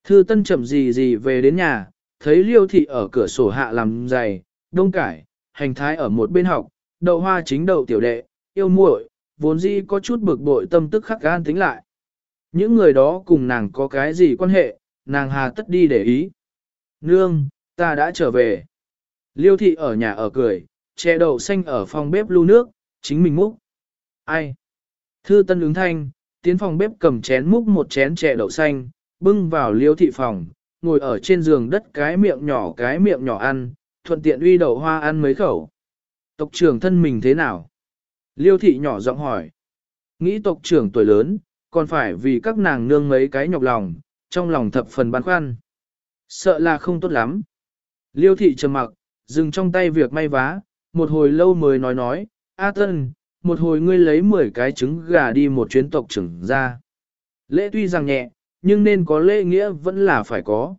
Thư Tân chậm gì gì về đến nhà, thấy Liêu thị ở cửa sổ hạ làm giày, đông cải, hành thái ở một bên học, đậu hoa chính đậu tiểu đệ, yêu muội, vốn dĩ có chút bực bội tâm tức khắc gan tính lại. Những người đó cùng nàng có cái gì quan hệ, nàng hà tất đi để ý. Nương, ta đã trở về. Liêu thị ở nhà ở cười, che đậu xanh ở phòng bếp lu nước, chính mình múc. Ai? Thư tân ứng thanh, tiến phòng bếp cầm chén múc một chén chè đậu xanh, bưng vào liêu thị phòng, ngồi ở trên giường đất cái miệng nhỏ cái miệng nhỏ ăn, thuận tiện uy đậu hoa ăn mấy khẩu. Tộc trưởng thân mình thế nào? Liêu thị nhỏ giọng hỏi. Nghĩ tộc trưởng tuổi lớn, còn phải vì các nàng nương mấy cái nhọc lòng, trong lòng thập phần băn khoăn. Sợ là không tốt lắm. Liêu thị trầm mặc, dừng trong tay việc may vá, một hồi lâu mới nói nói, A Tân, một hồi ngươi lấy 10 cái trứng gà đi một chuyến tộc trưởng ra. Lễ tuy rằng nhẹ, nhưng nên có lễ nghĩa vẫn là phải có.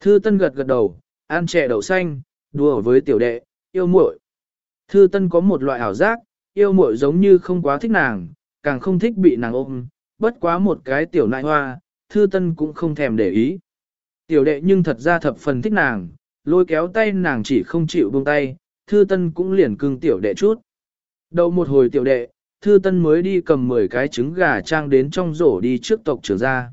Thư Tân gật gật đầu, ăn chè đậu xanh, đùa với tiểu đệ, yêu muội. Thư Tân có một loại ảo giác, yêu muội giống như không quá thích nàng, càng không thích bị nàng ôm, bất quá một cái tiểu nại hoa, Thư Tân cũng không thèm để ý. Tiểu đệ nhưng thật ra thập phần thích nàng, lôi kéo tay nàng chỉ không chịu buông tay, Thư Tân cũng liền cưng tiểu đệ chút. Đầu một hồi tiểu đệ, Thư Tân mới đi cầm 10 cái trứng gà trang đến trong rổ đi trước tộc trưởng ra.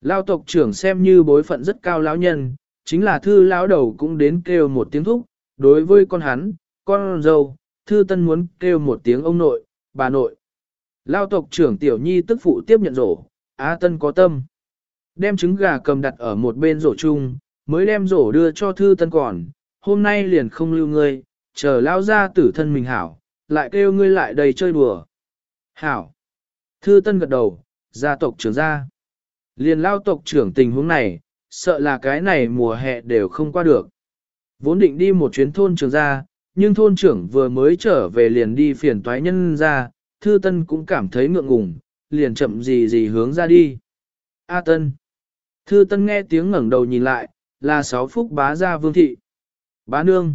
Lao tộc trưởng xem như bối phận rất cao lão nhân, chính là thư lão đầu cũng đến kêu một tiếng thúc, đối với con hắn, con dâu, thư tân muốn kêu một tiếng ông nội, bà nội. Lao tộc trưởng tiểu nhi tức phụ tiếp nhận rổ, á tân có tâm. Đem trứng gà cầm đặt ở một bên rổ chung, mới đem rổ đưa cho thư tân còn, hôm nay liền không lưu ngươi, chờ lao ra tử thân mình hảo, lại kêu ngươi lại đây chơi đùa. Hảo. Thư tân gật đầu, gia tộc trưởng gia. Liền lao tộc trưởng tình huống này, sợ là cái này mùa hè đều không qua được. Vốn định đi một chuyến thôn trưởng ra, nhưng thôn trưởng vừa mới trở về liền đi phiền toái nhân ra, thư tân cũng cảm thấy ngượng ngùng, liền chậm gì gì hướng ra đi. A tân. Thư tân nghe tiếng ngẩng đầu nhìn lại, là sáu phúc bá gia vương thị. Bá nương.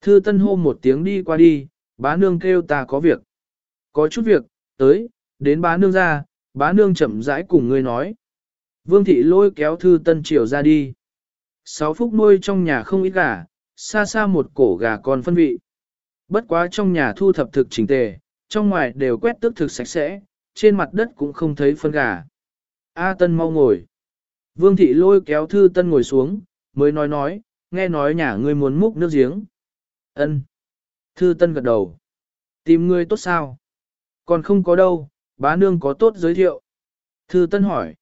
Thư tân hô một tiếng đi qua đi, bá nương kêu ta có việc. Có chút việc, tới, đến bá nương ra, bá nương chậm rãi cùng ngươi nói. Vương thị lôi kéo thư tân triều ra đi. Sáu phúc nuôi trong nhà không ít gà, xa xa một cổ gà còn phân vị. Bất quá trong nhà thu thập thực chỉnh tề, trong ngoài đều quét tước thực sạch sẽ, trên mặt đất cũng không thấy phân gà. A Tân mau ngồi. Vương thị lôi kéo Thư Tân ngồi xuống, mới nói nói, nghe nói nhà ngươi muốn múc nước giếng. Ân. Thư Tân gật đầu. Tìm ngươi tốt sao? Còn không có đâu, bá nương có tốt giới thiệu. Thư Tân hỏi.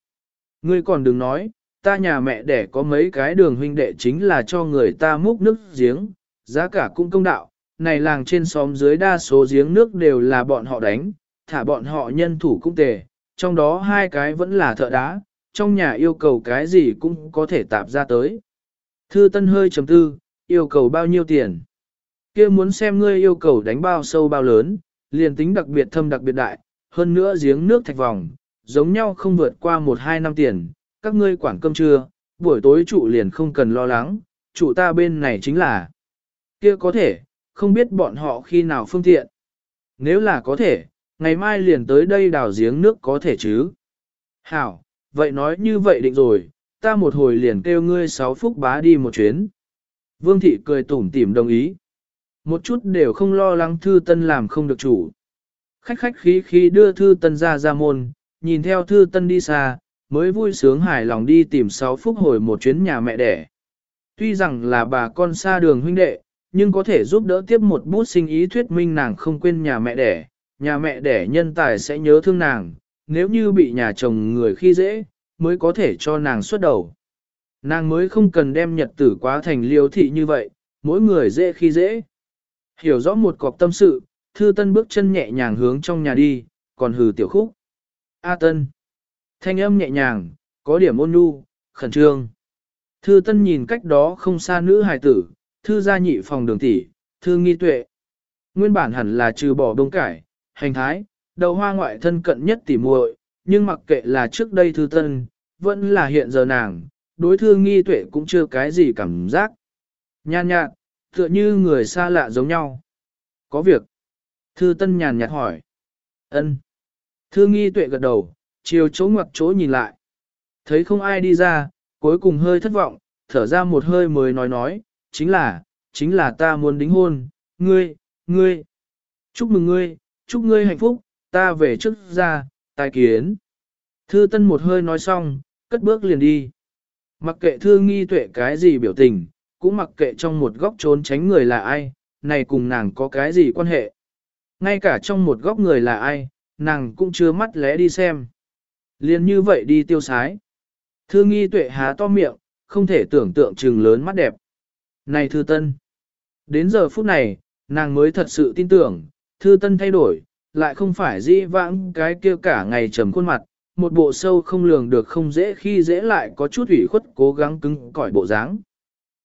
Ngươi còn đừng nói, ta nhà mẹ đẻ có mấy cái đường huynh đệ chính là cho người ta múc nước giếng, Giá cả cũng công đạo, này làng trên xóm dưới đa số giếng nước đều là bọn họ đánh, thả bọn họ nhân thủ cũng tề, trong đó hai cái vẫn là thợ đá, trong nhà yêu cầu cái gì cũng có thể tạp ra tới. Thư Tân hơi chấm tư, yêu cầu bao nhiêu tiền? Kia muốn xem ngươi yêu cầu đánh bao sâu bao lớn, liền tính đặc biệt thâm đặc biệt đại, hơn nữa giếng nước thạch vòng, giống nhau không vượt qua 1-2 năm tiền, các ngươi quản cơm trưa, buổi tối trụ liền không cần lo lắng, trụ ta bên này chính là. Kia có thể, không biết bọn họ khi nào phương tiện. Nếu là có thể, ngày mai liền tới đây đào giếng nước có thể chứ. Hảo, vậy nói như vậy định rồi, ta một hồi liền kêu ngươi sáu phúc bá đi một chuyến. Vương thị cười tủm tỉm đồng ý. Một chút đều không lo lắng thư tân làm không được chủ. Khách khách khí khí đưa thư tân ra ra môn, nhìn theo thư tân đi xa, mới vui sướng hài lòng đi tìm sáu phúc hồi một chuyến nhà mẹ đẻ. Tuy rằng là bà con xa đường huynh đệ, nhưng có thể giúp đỡ tiếp một bút sinh ý thuyết minh nàng không quên nhà mẹ đẻ, nhà mẹ đẻ nhân tài sẽ nhớ thương nàng, nếu như bị nhà chồng người khi dễ, mới có thể cho nàng xuất đầu. Nàng mới không cần đem nhật tử quá thành liêu thị như vậy, mỗi người dễ khi dễ. Hiểu rõ một cọc tâm sự, thư tân bước chân nhẹ nhàng hướng trong nhà đi, còn hừ tiểu khúc. A tân. Thanh âm nhẹ nhàng, có điểm ôn nhu, khẩn trương. Thư tân nhìn cách đó không xa nữ hài tử, thư gia nhị phòng đường tỷ, thư nghi tuệ. Nguyên bản hẳn là trừ bỏ đông cải, hành thái, đầu hoa ngoại thân cận nhất tỉ muội, nhưng mặc kệ là trước đây thư tân, vẫn là hiện giờ nàng, đối thư nghi tuệ cũng chưa cái gì cảm giác. Nhan nhạt, tựa như người xa lạ giống nhau. Có việc. Thư tân nhàn nhạt hỏi. ân Thư nghi tuệ gật đầu, chiều chỗ ngoặc chỗ nhìn lại. Thấy không ai đi ra, cuối cùng hơi thất vọng, thở ra một hơi mới nói nói, chính là, chính là ta muốn đính hôn, ngươi, ngươi. Chúc mừng ngươi, chúc ngươi hạnh phúc, ta về trước ra, tài kiến. Thư tân một hơi nói xong, cất bước liền đi. Mặc kệ thư nghi tuệ cái gì biểu tình, cũng mặc kệ trong một góc trốn tránh người là ai, này cùng nàng có cái gì quan hệ. Ngay cả trong một góc người là ai, nàng cũng chưa mắt lẽ đi xem. Liên như vậy đi tiêu sái. Thư nghi tuệ há to miệng, không thể tưởng tượng trừng lớn mắt đẹp. Này thư tân. Đến giờ phút này, nàng mới thật sự tin tưởng, thư tân thay đổi, lại không phải dĩ vãng cái kia cả ngày trầm khuôn mặt, một bộ sâu không lường được không dễ khi dễ lại có chút ủy khuất cố gắng cứng cỏi bộ dáng.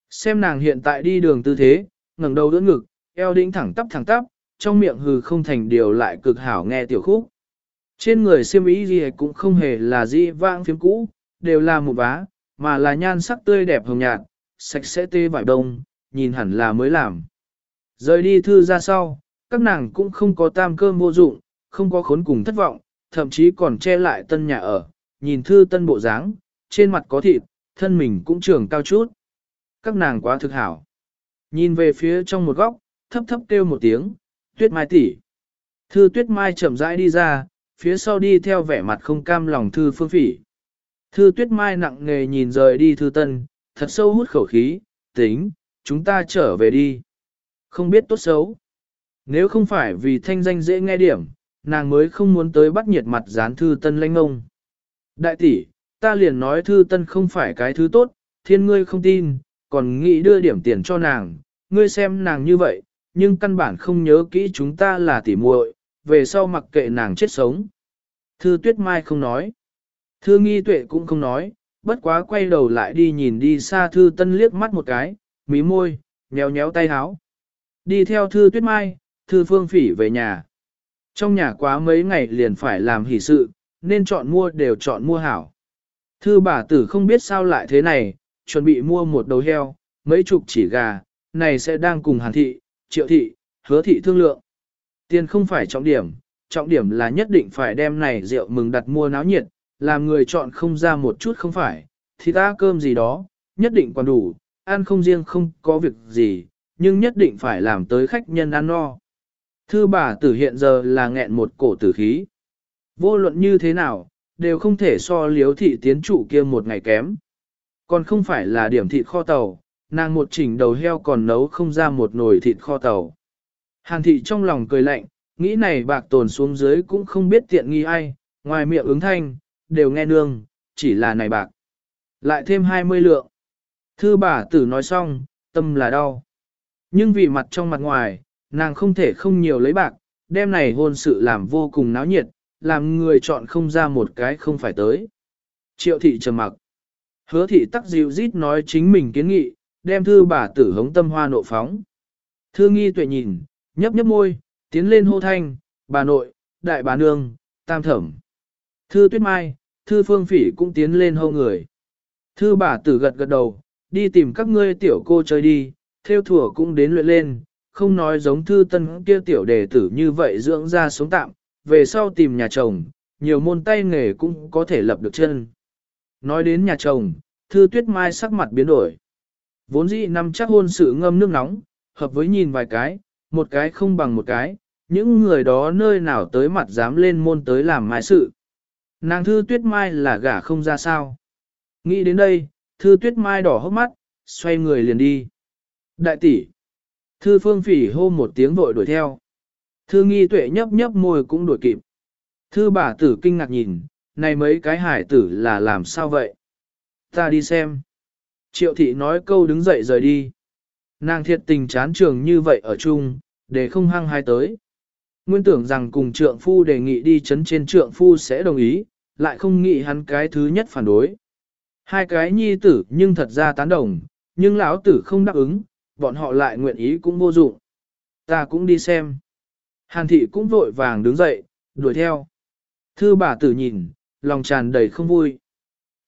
Xem nàng hiện tại đi đường tư thế, ngẩng đầu đỡ ngực, eo đĩnh thẳng tắp thẳng tắp, trong miệng hừ không thành điều lại cực hảo nghe tiểu khúc. Trên người siêm ý gì cũng không hề là dĩ vãng phiếm cũ, đều là một vá, mà là nhan sắc tươi đẹp hồng nhạt, sạch sẽ tê vải đông, nhìn hẳn là mới làm. Rời đi thư ra sau, các nàng cũng không có tam cơm vô dụng, không có khốn cùng thất vọng, thậm chí còn che lại tân nhà ở, nhìn thư tân bộ dáng, trên mặt có thịt, thân mình cũng trưởng cao chút. Các nàng quá thực hảo. Nhìn về phía trong một góc, thấp thấp kêu một tiếng, tuyết mai tỷ. Thư tuyết mai chậm rãi đi ra, phía sau đi theo vẻ mặt không cam lòng thư phương phỉ. Thư tuyết mai nặng nghề nhìn rời đi thư tân, thật sâu hút khẩu khí, tính, chúng ta trở về đi. Không biết tốt xấu. Nếu không phải vì thanh danh dễ nghe điểm, nàng mới không muốn tới bắt nhiệt mặt dán thư tân lanh ngông. Đại tỷ, ta liền nói thư tân không phải cái thứ tốt, thiên ngươi không tin, còn nghĩ đưa điểm tiền cho nàng, ngươi xem nàng như vậy, nhưng căn bản không nhớ kỹ chúng ta là tỷ muội, về sau mặc kệ nàng chết sống. Thư tuyết mai không nói. Thư nghi tuệ cũng không nói, bất quá quay đầu lại đi nhìn đi xa thư tân liếc mắt một cái, mí môi, nhéo nhéo tay háo. Đi theo thư tuyết mai, thư phương phỉ về nhà. Trong nhà quá mấy ngày liền phải làm hỷ sự, nên chọn mua đều chọn mua hảo. Thư bà tử không biết sao lại thế này, chuẩn bị mua một đầu heo, mấy chục chỉ gà, này sẽ đang cùng hàn thị, triệu thị, hứa thị thương lượng. Tiền không phải trọng điểm, trọng điểm là nhất định phải đem này rượu mừng đặt mua náo nhiệt, làm người chọn không ra một chút không phải, thì ta cơm gì đó, nhất định còn đủ, ăn không riêng không có việc gì, nhưng nhất định phải làm tới khách nhân ăn no. Thư bà tử hiện giờ là nghẹn một cổ tử khí. Vô luận như thế nào, đều không thể so liếu thị tiến trụ kia một ngày kém. Còn không phải là điểm thịt kho tàu, nàng một chỉnh đầu heo còn nấu không ra một nồi thịt kho tàu. Hàn thị trong lòng cười lạnh, nghĩ này bạc tồn xuống dưới cũng không biết tiện nghi ai, ngoài miệng ứng thanh, đều nghe nương, chỉ là này bạc. Lại thêm 20 lượng. Thư bà tử nói xong, tâm là đau. Nhưng vì mặt trong mặt ngoài, nàng không thể không nhiều lấy bạc, đêm này hôn sự làm vô cùng náo nhiệt, làm người chọn không ra một cái không phải tới. Triệu thị trầm mặc. Hứa thị tắc dịu rít nói chính mình kiến nghị, đem thư bà tử hống tâm hoa nộ phóng. Thư nghi tuệ nhìn, nhấp nhấp môi, tiến lên hô thanh, bà nội, đại bà nương, tam thẩm. Thư tuyết mai, thư phương phỉ cũng tiến lên hô người. Thư bà tử gật gật đầu, đi tìm các ngươi tiểu cô chơi đi, theo thủa cũng đến luyện lên, không nói giống thư tân kia tiểu đề tử như vậy dưỡng ra sống tạm, về sau tìm nhà chồng, nhiều môn tay nghề cũng có thể lập được chân. Nói đến nhà chồng, thư tuyết mai sắc mặt biến đổi. Vốn dĩ năm chắc hôn sự ngâm nước nóng, hợp với nhìn vài cái, một cái không bằng một cái, những người đó nơi nào tới mặt dám lên môn tới làm mai sự. Nàng thư tuyết mai là gả không ra sao. Nghĩ đến đây, thư tuyết mai đỏ hốc mắt, xoay người liền đi. Đại tỷ. Thư phương phỉ hô một tiếng vội đuổi theo. Thư nghi tuệ nhấp nhấp môi cũng đuổi kịp. Thư bà tử kinh ngạc nhìn, này mấy cái hải tử là làm sao vậy? Ta đi xem. Triệu thị nói câu đứng dậy rời đi. Nàng thiệt tình chán trường như vậy ở chung, để không hăng hai tới. Nguyên tưởng rằng cùng trượng phu đề nghị đi chấn trên trượng phu sẽ đồng ý, lại không nghĩ hắn cái thứ nhất phản đối. Hai cái nhi tử nhưng thật ra tán đồng, nhưng lão tử không đáp ứng, bọn họ lại nguyện ý cũng vô dụng. Ta cũng đi xem. Hàn thị cũng vội vàng đứng dậy, đuổi theo. Thư bà tử nhìn, lòng tràn đầy không vui.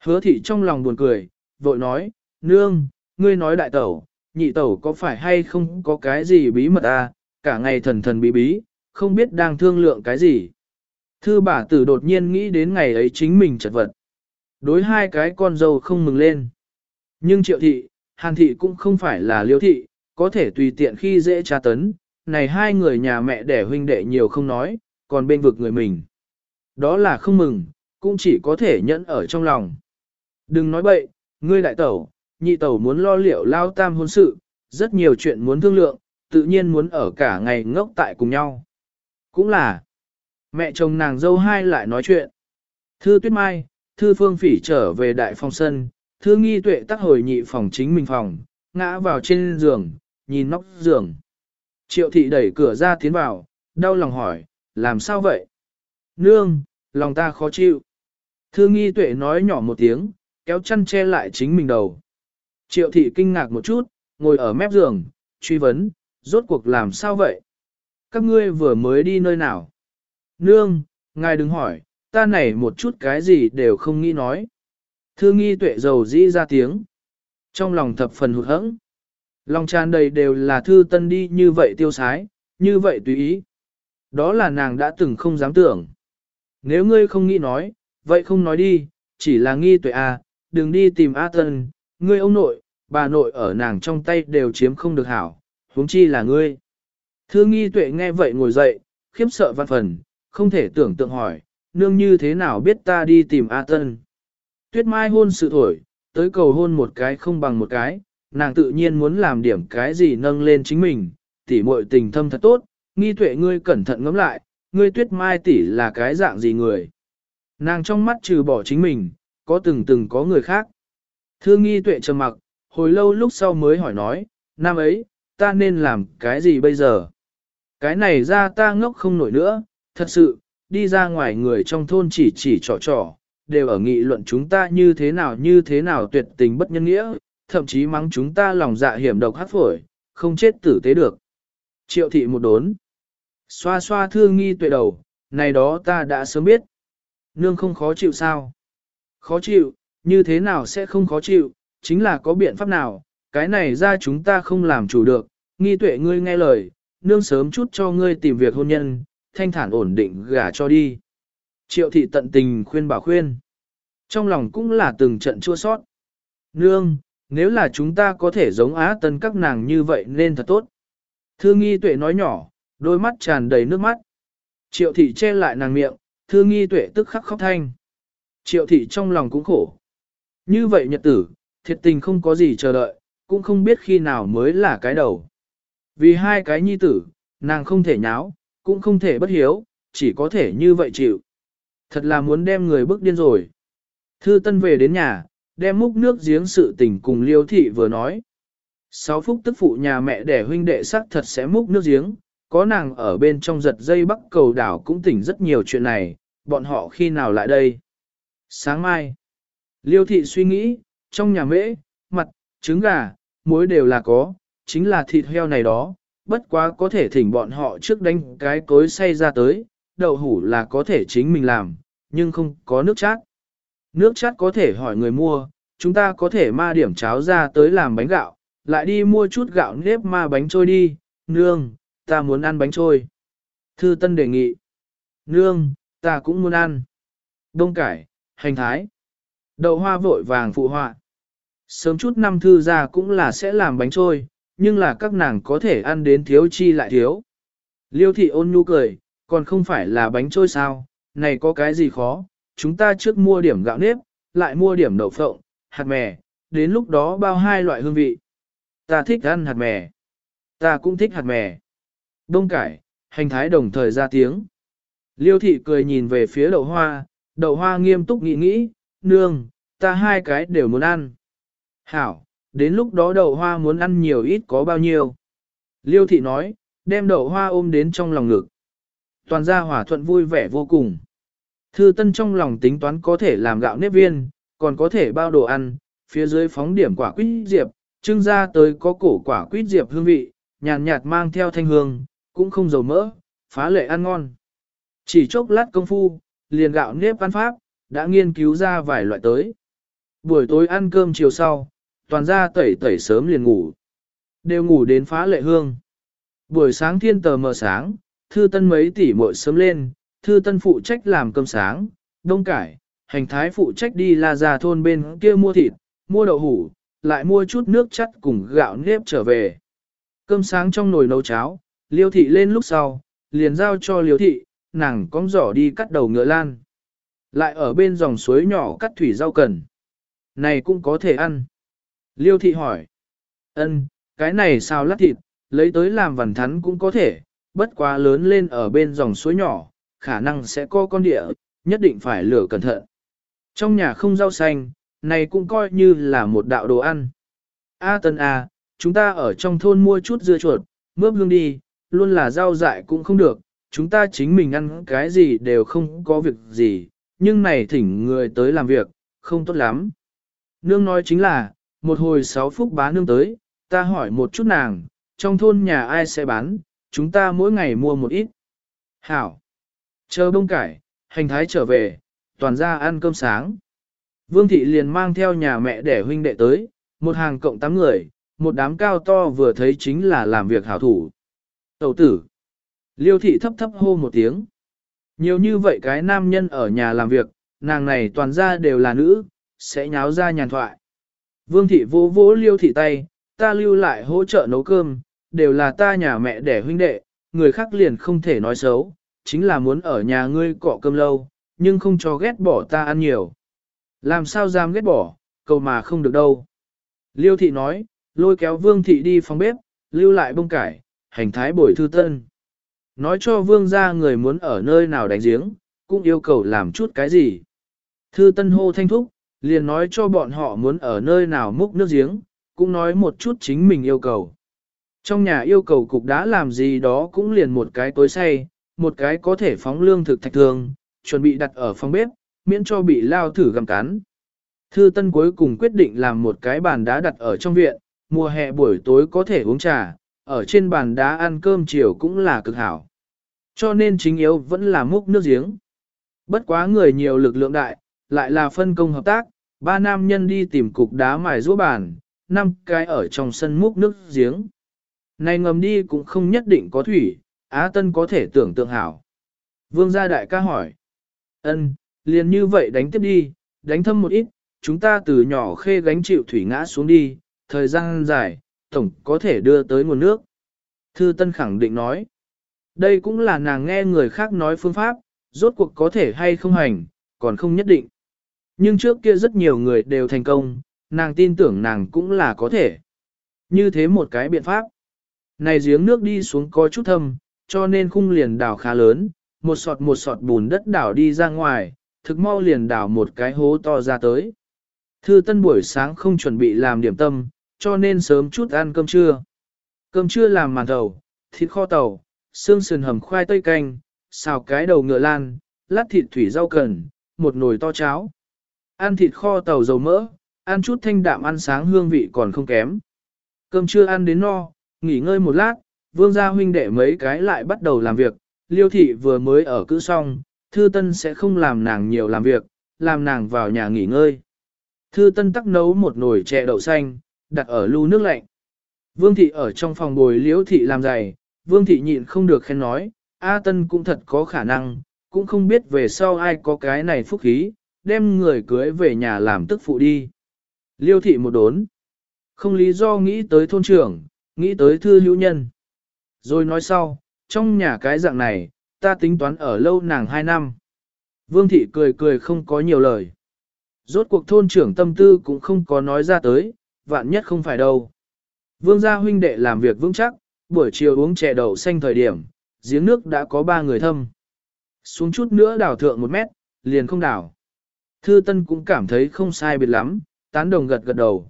Hứa thị trong lòng buồn cười, vội nói, nương, ngươi nói đại tẩu, nhị tẩu có phải hay không có cái gì bí mật à, cả ngày thần thần bí bí, không biết đang thương lượng cái gì. Thư bà tử đột nhiên nghĩ đến ngày ấy chính mình chật vật. Đối hai cái con dâu không mừng lên. Nhưng triệu thị, hàn thị cũng không phải là liêu thị, có thể tùy tiện khi dễ tra tấn, này hai người nhà mẹ đẻ huynh đệ nhiều không nói, còn bên vực người mình. Đó là không mừng, cũng chỉ có thể nhẫn ở trong lòng. Đừng nói bậy, ngươi đại tẩu, nhị tẩu muốn lo liệu lao tam hôn sự, rất nhiều chuyện muốn thương lượng, tự nhiên muốn ở cả ngày ngốc tại cùng nhau. Cũng là, mẹ chồng nàng dâu hai lại nói chuyện. Thư Tuyết Mai, Thư Phương Phỉ trở về đại phòng sân, Thư Nghi Tuệ tắc hồi nhị phòng chính mình phòng, ngã vào trên giường, nhìn nóc giường. Triệu thị đẩy cửa ra tiến vào, đau lòng hỏi, làm sao vậy? Nương, lòng ta khó chịu. Thư Nghi Tuệ nói nhỏ một tiếng, kéo chăn che lại chính mình đầu. Triệu thị kinh ngạc một chút, ngồi ở mép giường, truy vấn, rốt cuộc làm sao vậy? Các ngươi vừa mới đi nơi nào? Nương, ngài đừng hỏi, ta này một chút cái gì đều không nghĩ nói. Thư nghi tuệ dầu dĩ ra tiếng. Trong lòng thập phần hụt hẫng. Lòng tràn đầy đều là thư tân đi như vậy tiêu sái, như vậy tùy ý. Đó là nàng đã từng không dám tưởng. Nếu ngươi không nghĩ nói, vậy không nói đi, chỉ là nghi tuệ à, đừng đi tìm A Tân, ngươi ông nội, bà nội ở nàng trong tay đều chiếm không được hảo, huống chi là ngươi. Thư nghi tuệ nghe vậy ngồi dậy, khiếp sợ văn phần, không thể tưởng tượng hỏi, nương như thế nào biết ta đi tìm A Tân. Tuyết mai hôn sự thổi, tới cầu hôn một cái không bằng một cái, nàng tự nhiên muốn làm điểm cái gì nâng lên chính mình, tỉ muội tình thâm thật tốt, nghi tuệ ngươi cẩn thận ngẫm lại, ngươi tuyết mai tỷ là cái dạng gì người. Nàng trong mắt trừ bỏ chính mình, có từng từng có người khác. Thương nghi tuệ trầm mặc, hồi lâu lúc sau mới hỏi nói, năm ấy, ta nên làm cái gì bây giờ? Cái này ra ta ngốc không nổi nữa, thật sự, đi ra ngoài người trong thôn chỉ chỉ trò trò, đều ở nghị luận chúng ta như thế nào như thế nào tuyệt tình bất nhân nghĩa, thậm chí mắng chúng ta lòng dạ hiểm độc hát phổi, không chết tử tế được. Triệu thị một đốn. Xoa xoa thương nghi tuệ đầu, này đó ta đã sớm biết. Nương không khó chịu sao? Khó chịu, như thế nào sẽ không khó chịu, chính là có biện pháp nào, cái này ra chúng ta không làm chủ được, nghi tuệ ngươi nghe lời, nương sớm chút cho ngươi tìm việc hôn nhân, thanh thản ổn định gả cho đi. Triệu thị tận tình khuyên bảo khuyên. Trong lòng cũng là từng trận chua sót. Nương, nếu là chúng ta có thể giống á tân các nàng như vậy nên thật tốt. Thương nghi tuệ nói nhỏ, đôi mắt tràn đầy nước mắt. Triệu thị che lại nàng miệng, thương nghi tuệ tức khắc khóc thanh. Triệu thị trong lòng cũng khổ. Như vậy nhật tử, thiệt tình không có gì chờ đợi, cũng không biết khi nào mới là cái đầu. Vì hai cái nhi tử, nàng không thể nháo, cũng không thể bất hiếu, chỉ có thể như vậy chịu. Thật là muốn đem người bước điên rồi. Thư Tân về đến nhà, đem múc nước giếng sự tình cùng Liêu thị vừa nói. Sáu phúc tức phụ nhà mẹ đẻ huynh đệ sắc thật sẽ múc nước giếng, có nàng ở bên trong giật dây bắc cầu đảo cũng tỉnh rất nhiều chuyện này, bọn họ khi nào lại đây. Sáng mai, liêu thị suy nghĩ, trong nhà mễ, mặt, trứng gà, muối đều là có, chính là thịt heo này đó, bất quá có thể thỉnh bọn họ trước đánh cái cối xay ra tới, đậu hủ là có thể chính mình làm, nhưng không có nước chát. Nước chát có thể hỏi người mua, chúng ta có thể ma điểm cháo ra tới làm bánh gạo, lại đi mua chút gạo nếp ma bánh trôi đi, nương, ta muốn ăn bánh trôi. Thư Tân đề nghị, nương, ta cũng muốn ăn. Đông cải, hành thái, đậu hoa vội vàng phụ họa. Sớm chút năm thư ra cũng là sẽ làm bánh trôi, nhưng là các nàng có thể ăn đến thiếu chi lại thiếu. Liêu thị ôn nhu cười, còn không phải là bánh trôi sao, này có cái gì khó, chúng ta trước mua điểm gạo nếp, lại mua điểm đậu phộng, hạt mè, đến lúc đó bao hai loại hương vị. Ta thích ăn hạt mè. Ta cũng thích hạt mè. Đông cải, hành thái đồng thời ra tiếng. Liêu thị cười nhìn về phía đậu hoa, đậu hoa nghiêm túc nghĩ nghĩ, nương, ta hai cái đều muốn ăn. Hảo, đến lúc đó đậu hoa muốn ăn nhiều ít có bao nhiêu. Liêu thị nói, đem đậu hoa ôm đến trong lòng ngực. Toàn gia hỏa thuận vui vẻ vô cùng. Thư tân trong lòng tính toán có thể làm gạo nếp viên, còn có thể bao đồ ăn, phía dưới phóng điểm quả quýt diệp, trưng ra tới có cổ quả quýt diệp hương vị, nhàn nhạt mang theo thanh hương, cũng không dầu mỡ, phá lệ ăn ngon. Chỉ chốc lát công phu, liền gạo nếp ăn pháp, đã nghiên cứu ra vài loại tới. Buổi tối ăn cơm chiều sau, toàn ra tẩy tẩy sớm liền ngủ. Đều ngủ đến phá lệ hương. Buổi sáng thiên tờ mờ sáng, thư tân mấy tỷ muội sớm lên, thư tân phụ trách làm cơm sáng, đông cải, hành thái phụ trách đi la ra thôn bên kia mua thịt, mua đậu hủ, lại mua chút nước chắt cùng gạo nếp trở về. Cơm sáng trong nồi nấu cháo, liêu thị lên lúc sau, liền giao cho liêu thị, nàng cong giỏ đi cắt đầu ngựa lan. Lại ở bên dòng suối nhỏ cắt thủy rau cần. Này cũng có thể ăn. Liêu thị hỏi. ân, cái này sao lát thịt, lấy tới làm vằn thắn cũng có thể, bất quá lớn lên ở bên dòng suối nhỏ, khả năng sẽ có con địa, nhất định phải lửa cẩn thận. Trong nhà không rau xanh, này cũng coi như là một đạo đồ ăn. A tân A, chúng ta ở trong thôn mua chút dưa chuột, mướp hương đi, luôn là rau dại cũng không được, chúng ta chính mình ăn cái gì đều không có việc gì, nhưng này thỉnh người tới làm việc, không tốt lắm. Nương nói chính là, một hồi sáu phút bá nương tới, ta hỏi một chút nàng, trong thôn nhà ai sẽ bán, chúng ta mỗi ngày mua một ít. Hảo. Chờ bông cải, hành thái trở về, toàn ra ăn cơm sáng. Vương thị liền mang theo nhà mẹ để huynh đệ tới, một hàng cộng tám người, một đám cao to vừa thấy chính là làm việc hảo thủ. Tẩu tử. Liêu thị thấp thấp hô một tiếng. Nhiều như vậy cái nam nhân ở nhà làm việc, nàng này toàn ra đều là nữ, sẽ nháo ra nhàn thoại. Vương thị vô vỗ liêu thị tay, ta lưu lại hỗ trợ nấu cơm, đều là ta nhà mẹ đẻ huynh đệ, người khác liền không thể nói xấu, chính là muốn ở nhà ngươi cọ cơm lâu, nhưng không cho ghét bỏ ta ăn nhiều. Làm sao dám ghét bỏ, cầu mà không được đâu. Liêu thị nói, lôi kéo vương thị đi phòng bếp, lưu lại bông cải, hành thái bồi thư tân. Nói cho vương gia người muốn ở nơi nào đánh giếng, cũng yêu cầu làm chút cái gì. Thư tân hô thanh thúc, liền nói cho bọn họ muốn ở nơi nào múc nước giếng, cũng nói một chút chính mình yêu cầu. Trong nhà yêu cầu cục đã làm gì đó cũng liền một cái tối say, một cái có thể phóng lương thực thạch thường, chuẩn bị đặt ở phòng bếp, miễn cho bị lao thử gặm cắn. Thư Tân cuối cùng quyết định làm một cái bàn đá đặt ở trong viện, mùa hè buổi tối có thể uống trà, ở trên bàn đá ăn cơm chiều cũng là cực hảo. Cho nên chính yếu vẫn là múc nước giếng. Bất quá người nhiều lực lượng đại, lại là phân công hợp tác, ba nam nhân đi tìm cục đá mài rũa bàn, năm cái ở trong sân múc nước giếng. Này ngầm đi cũng không nhất định có thủy, Á Tân có thể tưởng tượng hảo. Vương gia đại ca hỏi. ân liền như vậy đánh tiếp đi, đánh thâm một ít, chúng ta từ nhỏ khê gánh chịu thủy ngã xuống đi, thời gian dài, tổng có thể đưa tới nguồn nước. Thư Tân khẳng định nói. Đây cũng là nàng nghe người khác nói phương pháp, rốt cuộc có thể hay không hành, còn không nhất định. Nhưng trước kia rất nhiều người đều thành công, nàng tin tưởng nàng cũng là có thể. Như thế một cái biện pháp. Này giếng nước đi xuống có chút thâm, cho nên khung liền đảo khá lớn, một sọt một sọt bùn đất đảo đi ra ngoài, thực mau liền đảo một cái hố to ra tới. Thư Tân buổi sáng không chuẩn bị làm điểm tâm, cho nên sớm chút ăn cơm trưa. Cơm trưa làm màn thầu, thịt kho tàu, xương sườn hầm khoai tây canh, xào cái đầu ngựa lan, lát thịt thủy rau cần, một nồi to cháo. Ăn thịt kho tàu dầu mỡ, ăn chút thanh đạm ăn sáng hương vị còn không kém. Cơm trưa ăn đến no, nghỉ ngơi một lát, vương gia huynh đệ mấy cái lại bắt đầu làm việc, liêu thị vừa mới ở cữ xong, thư tân sẽ không làm nàng nhiều làm việc, làm nàng vào nhà nghỉ ngơi. Thư tân tắc nấu một nồi chè đậu xanh, đặt ở lu nước lạnh. Vương thị ở trong phòng bồi liễu thị làm giày, vương thị nhịn không được khen nói, A tân cũng thật có khả năng, cũng không biết về sau ai có cái này phúc khí, đem người cưới về nhà làm tức phụ đi. Liêu thị một đốn, không lý do nghĩ tới thôn trưởng, nghĩ tới thư hữu nhân. Rồi nói sau, trong nhà cái dạng này, ta tính toán ở lâu nàng hai năm. Vương thị cười cười không có nhiều lời. Rốt cuộc thôn trưởng tâm tư cũng không có nói ra tới, vạn nhất không phải đâu. Vương gia huynh đệ làm việc vững chắc, buổi chiều uống chè đậu xanh thời điểm, giếng nước đã có ba người thâm. Xuống chút nữa đảo thượng một mét, liền không đảo. Thư Tân cũng cảm thấy không sai biệt lắm, tán đồng gật gật đầu.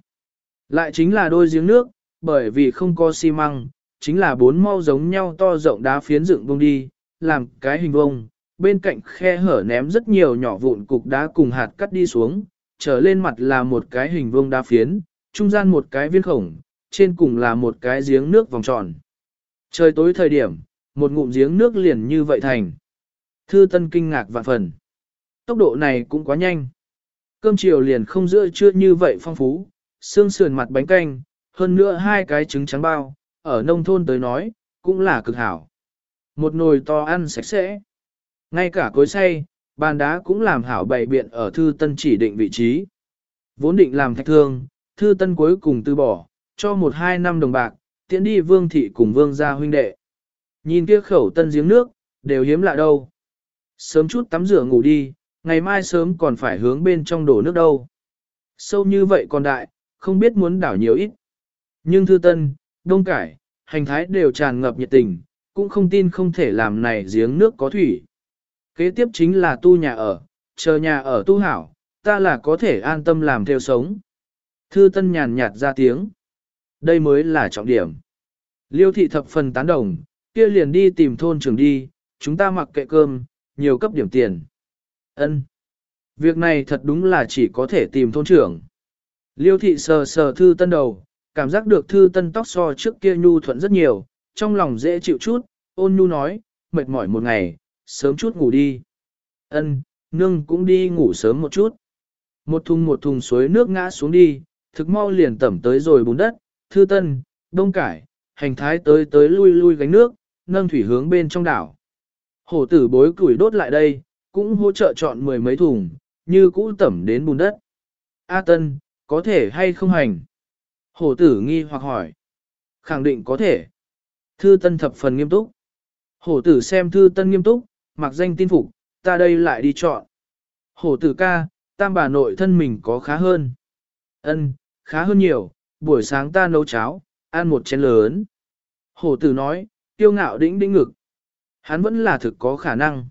Lại chính là đôi giếng nước, bởi vì không có xi măng, chính là bốn mau giống nhau to rộng đá phiến dựng vông đi, làm cái hình vông, bên cạnh khe hở ném rất nhiều nhỏ vụn cục đá cùng hạt cắt đi xuống, trở lên mặt là một cái hình vông đá phiến, trung gian một cái viên khổng, trên cùng là một cái giếng nước vòng tròn. Trời tối thời điểm, một ngụm giếng nước liền như vậy thành. Thư Tân kinh ngạc vạn phần. Tốc độ này cũng quá nhanh. Cơm chiều liền không giữa trưa như vậy phong phú, xương sườn mặt bánh canh, hơn nữa hai cái trứng trắng bao, ở nông thôn tới nói, cũng là cực hảo. Một nồi to ăn sạch sẽ. Ngay cả cối xay, bàn đá cũng làm hảo bày biện ở thư tân chỉ định vị trí. Vốn định làm thạch thương, thư tân cuối cùng từ bỏ, cho một hai năm đồng bạc, tiễn đi vương thị cùng vương gia huynh đệ. Nhìn kia khẩu tân giếng nước, đều hiếm lạ đâu. Sớm chút tắm rửa ngủ đi, ngày mai sớm còn phải hướng bên trong đổ nước đâu. Sâu như vậy còn đại, không biết muốn đảo nhiều ít. Nhưng thư tân, đông cải, hành thái đều tràn ngập nhiệt tình, cũng không tin không thể làm này giếng nước có thủy. Kế tiếp chính là tu nhà ở, chờ nhà ở tu hảo, ta là có thể an tâm làm theo sống. Thư tân nhàn nhạt ra tiếng. Đây mới là trọng điểm. Liêu thị thập phần tán đồng, kia liền đi tìm thôn trưởng đi, chúng ta mặc kệ cơm, nhiều cấp điểm tiền. Ân. Việc này thật đúng là chỉ có thể tìm thôn trưởng. Liêu thị sờ sờ thư tân đầu, cảm giác được thư tân tóc so trước kia nhu thuận rất nhiều, trong lòng dễ chịu chút, ôn nhu nói, mệt mỏi một ngày, sớm chút ngủ đi. Ân, nương cũng đi ngủ sớm một chút. Một thùng một thùng suối nước ngã xuống đi, thực mau liền tẩm tới rồi bùn đất, thư tân, đông cải, hành thái tới tới lui lui gánh nước, nâng thủy hướng bên trong đảo. Hổ tử bối củi đốt lại đây, cũng hỗ trợ chọn mười mấy thùng, như cũ tẩm đến bùn đất. A tân, có thể hay không hành? Hổ tử nghi hoặc hỏi. Khẳng định có thể. Thư tân thập phần nghiêm túc. Hổ tử xem thư tân nghiêm túc, mặc danh tin phục, ta đây lại đi chọn. Hổ tử ca, tam bà nội thân mình có khá hơn. Ân, khá hơn nhiều, buổi sáng ta nấu cháo, ăn một chén lớn. Hổ tử nói, tiêu ngạo đĩnh đĩnh ngực. Hắn vẫn là thực có khả năng.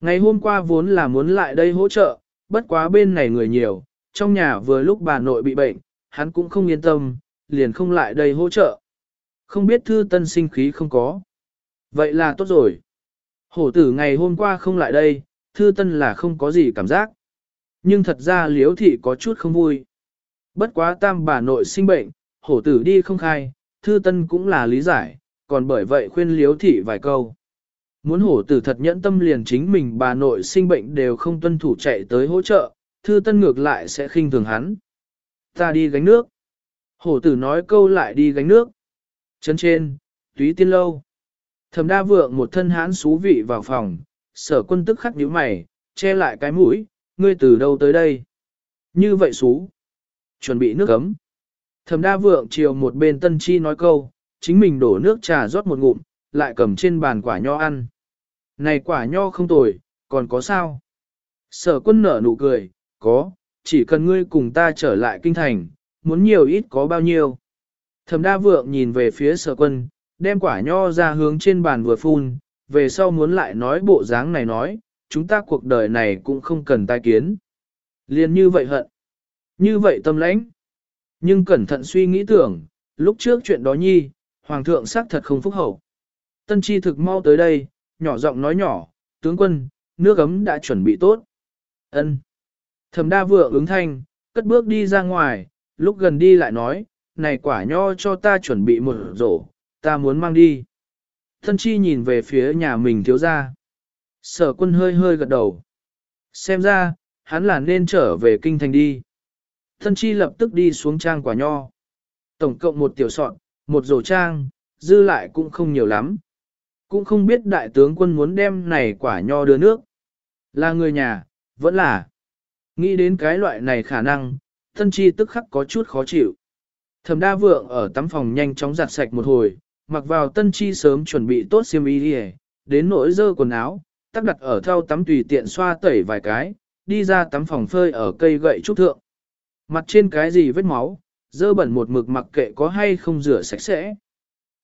Ngày hôm qua vốn là muốn lại đây hỗ trợ, bất quá bên này người nhiều, trong nhà vừa lúc bà nội bị bệnh, hắn cũng không yên tâm, liền không lại đây hỗ trợ. Không biết thư tân sinh khí không có. Vậy là tốt rồi. Hổ tử ngày hôm qua không lại đây, thư tân là không có gì cảm giác. Nhưng thật ra liếu thị có chút không vui. Bất quá tam bà nội sinh bệnh, hổ tử đi không khai, thư tân cũng là lý giải, còn bởi vậy khuyên liếu thị vài câu. Muốn hổ tử thật nhẫn tâm liền chính mình bà nội sinh bệnh đều không tuân thủ chạy tới hỗ trợ, thư tân ngược lại sẽ khinh thường hắn. Ta đi gánh nước. Hổ tử nói câu lại đi gánh nước. Chân trên, túy tiên lâu. Thẩm đa vượng một thân hán xú vị vào phòng, sở quân tức khắc nhíu mày, che lại cái mũi, ngươi từ đâu tới đây? Như vậy xú. Chuẩn bị nước cấm. Thẩm đa vượng chiều một bên tân chi nói câu, chính mình đổ nước trà rót một ngụm, lại cầm trên bàn quả nho ăn. Này quả nho không tồi, còn có sao? Sở quân nở nụ cười, có, chỉ cần ngươi cùng ta trở lại kinh thành, muốn nhiều ít có bao nhiêu. Thẩm đa vượng nhìn về phía sở quân, đem quả nho ra hướng trên bàn vừa phun, về sau muốn lại nói bộ dáng này nói, chúng ta cuộc đời này cũng không cần tai kiến. Liên như vậy hận, như vậy tâm lãnh. Nhưng cẩn thận suy nghĩ tưởng, lúc trước chuyện đó nhi, hoàng thượng xác thật không phúc hậu. Tân chi thực mau tới đây, nhỏ giọng nói nhỏ, tướng quân, nước ấm đã chuẩn bị tốt. ân Thẩm đa vượng ứng thanh, cất bước đi ra ngoài, lúc gần đi lại nói, này quả nho cho ta chuẩn bị một rổ, ta muốn mang đi. Tân chi nhìn về phía nhà mình thiếu ra. Sở quân hơi hơi gật đầu. Xem ra, hắn là nên trở về kinh thành đi. Thân chi lập tức đi xuống trang quả nho. Tổng cộng một tiểu sọn, một rổ trang, dư lại cũng không nhiều lắm. Cũng không biết đại tướng quân muốn đem này quả nho đưa nước. Là người nhà, vẫn là. Nghĩ đến cái loại này khả năng, thân chi tức khắc có chút khó chịu. Thẩm đa vượng ở tắm phòng nhanh chóng giặt sạch một hồi, mặc vào tân chi sớm chuẩn bị tốt xiêm y đi đến nỗi dơ quần áo, tắc đặt ở thau tắm tùy tiện xoa tẩy vài cái, đi ra tắm phòng phơi ở cây gậy trúc thượng. Mặt trên cái gì vết máu, dơ bẩn một mực mặc kệ có hay không rửa sạch sẽ.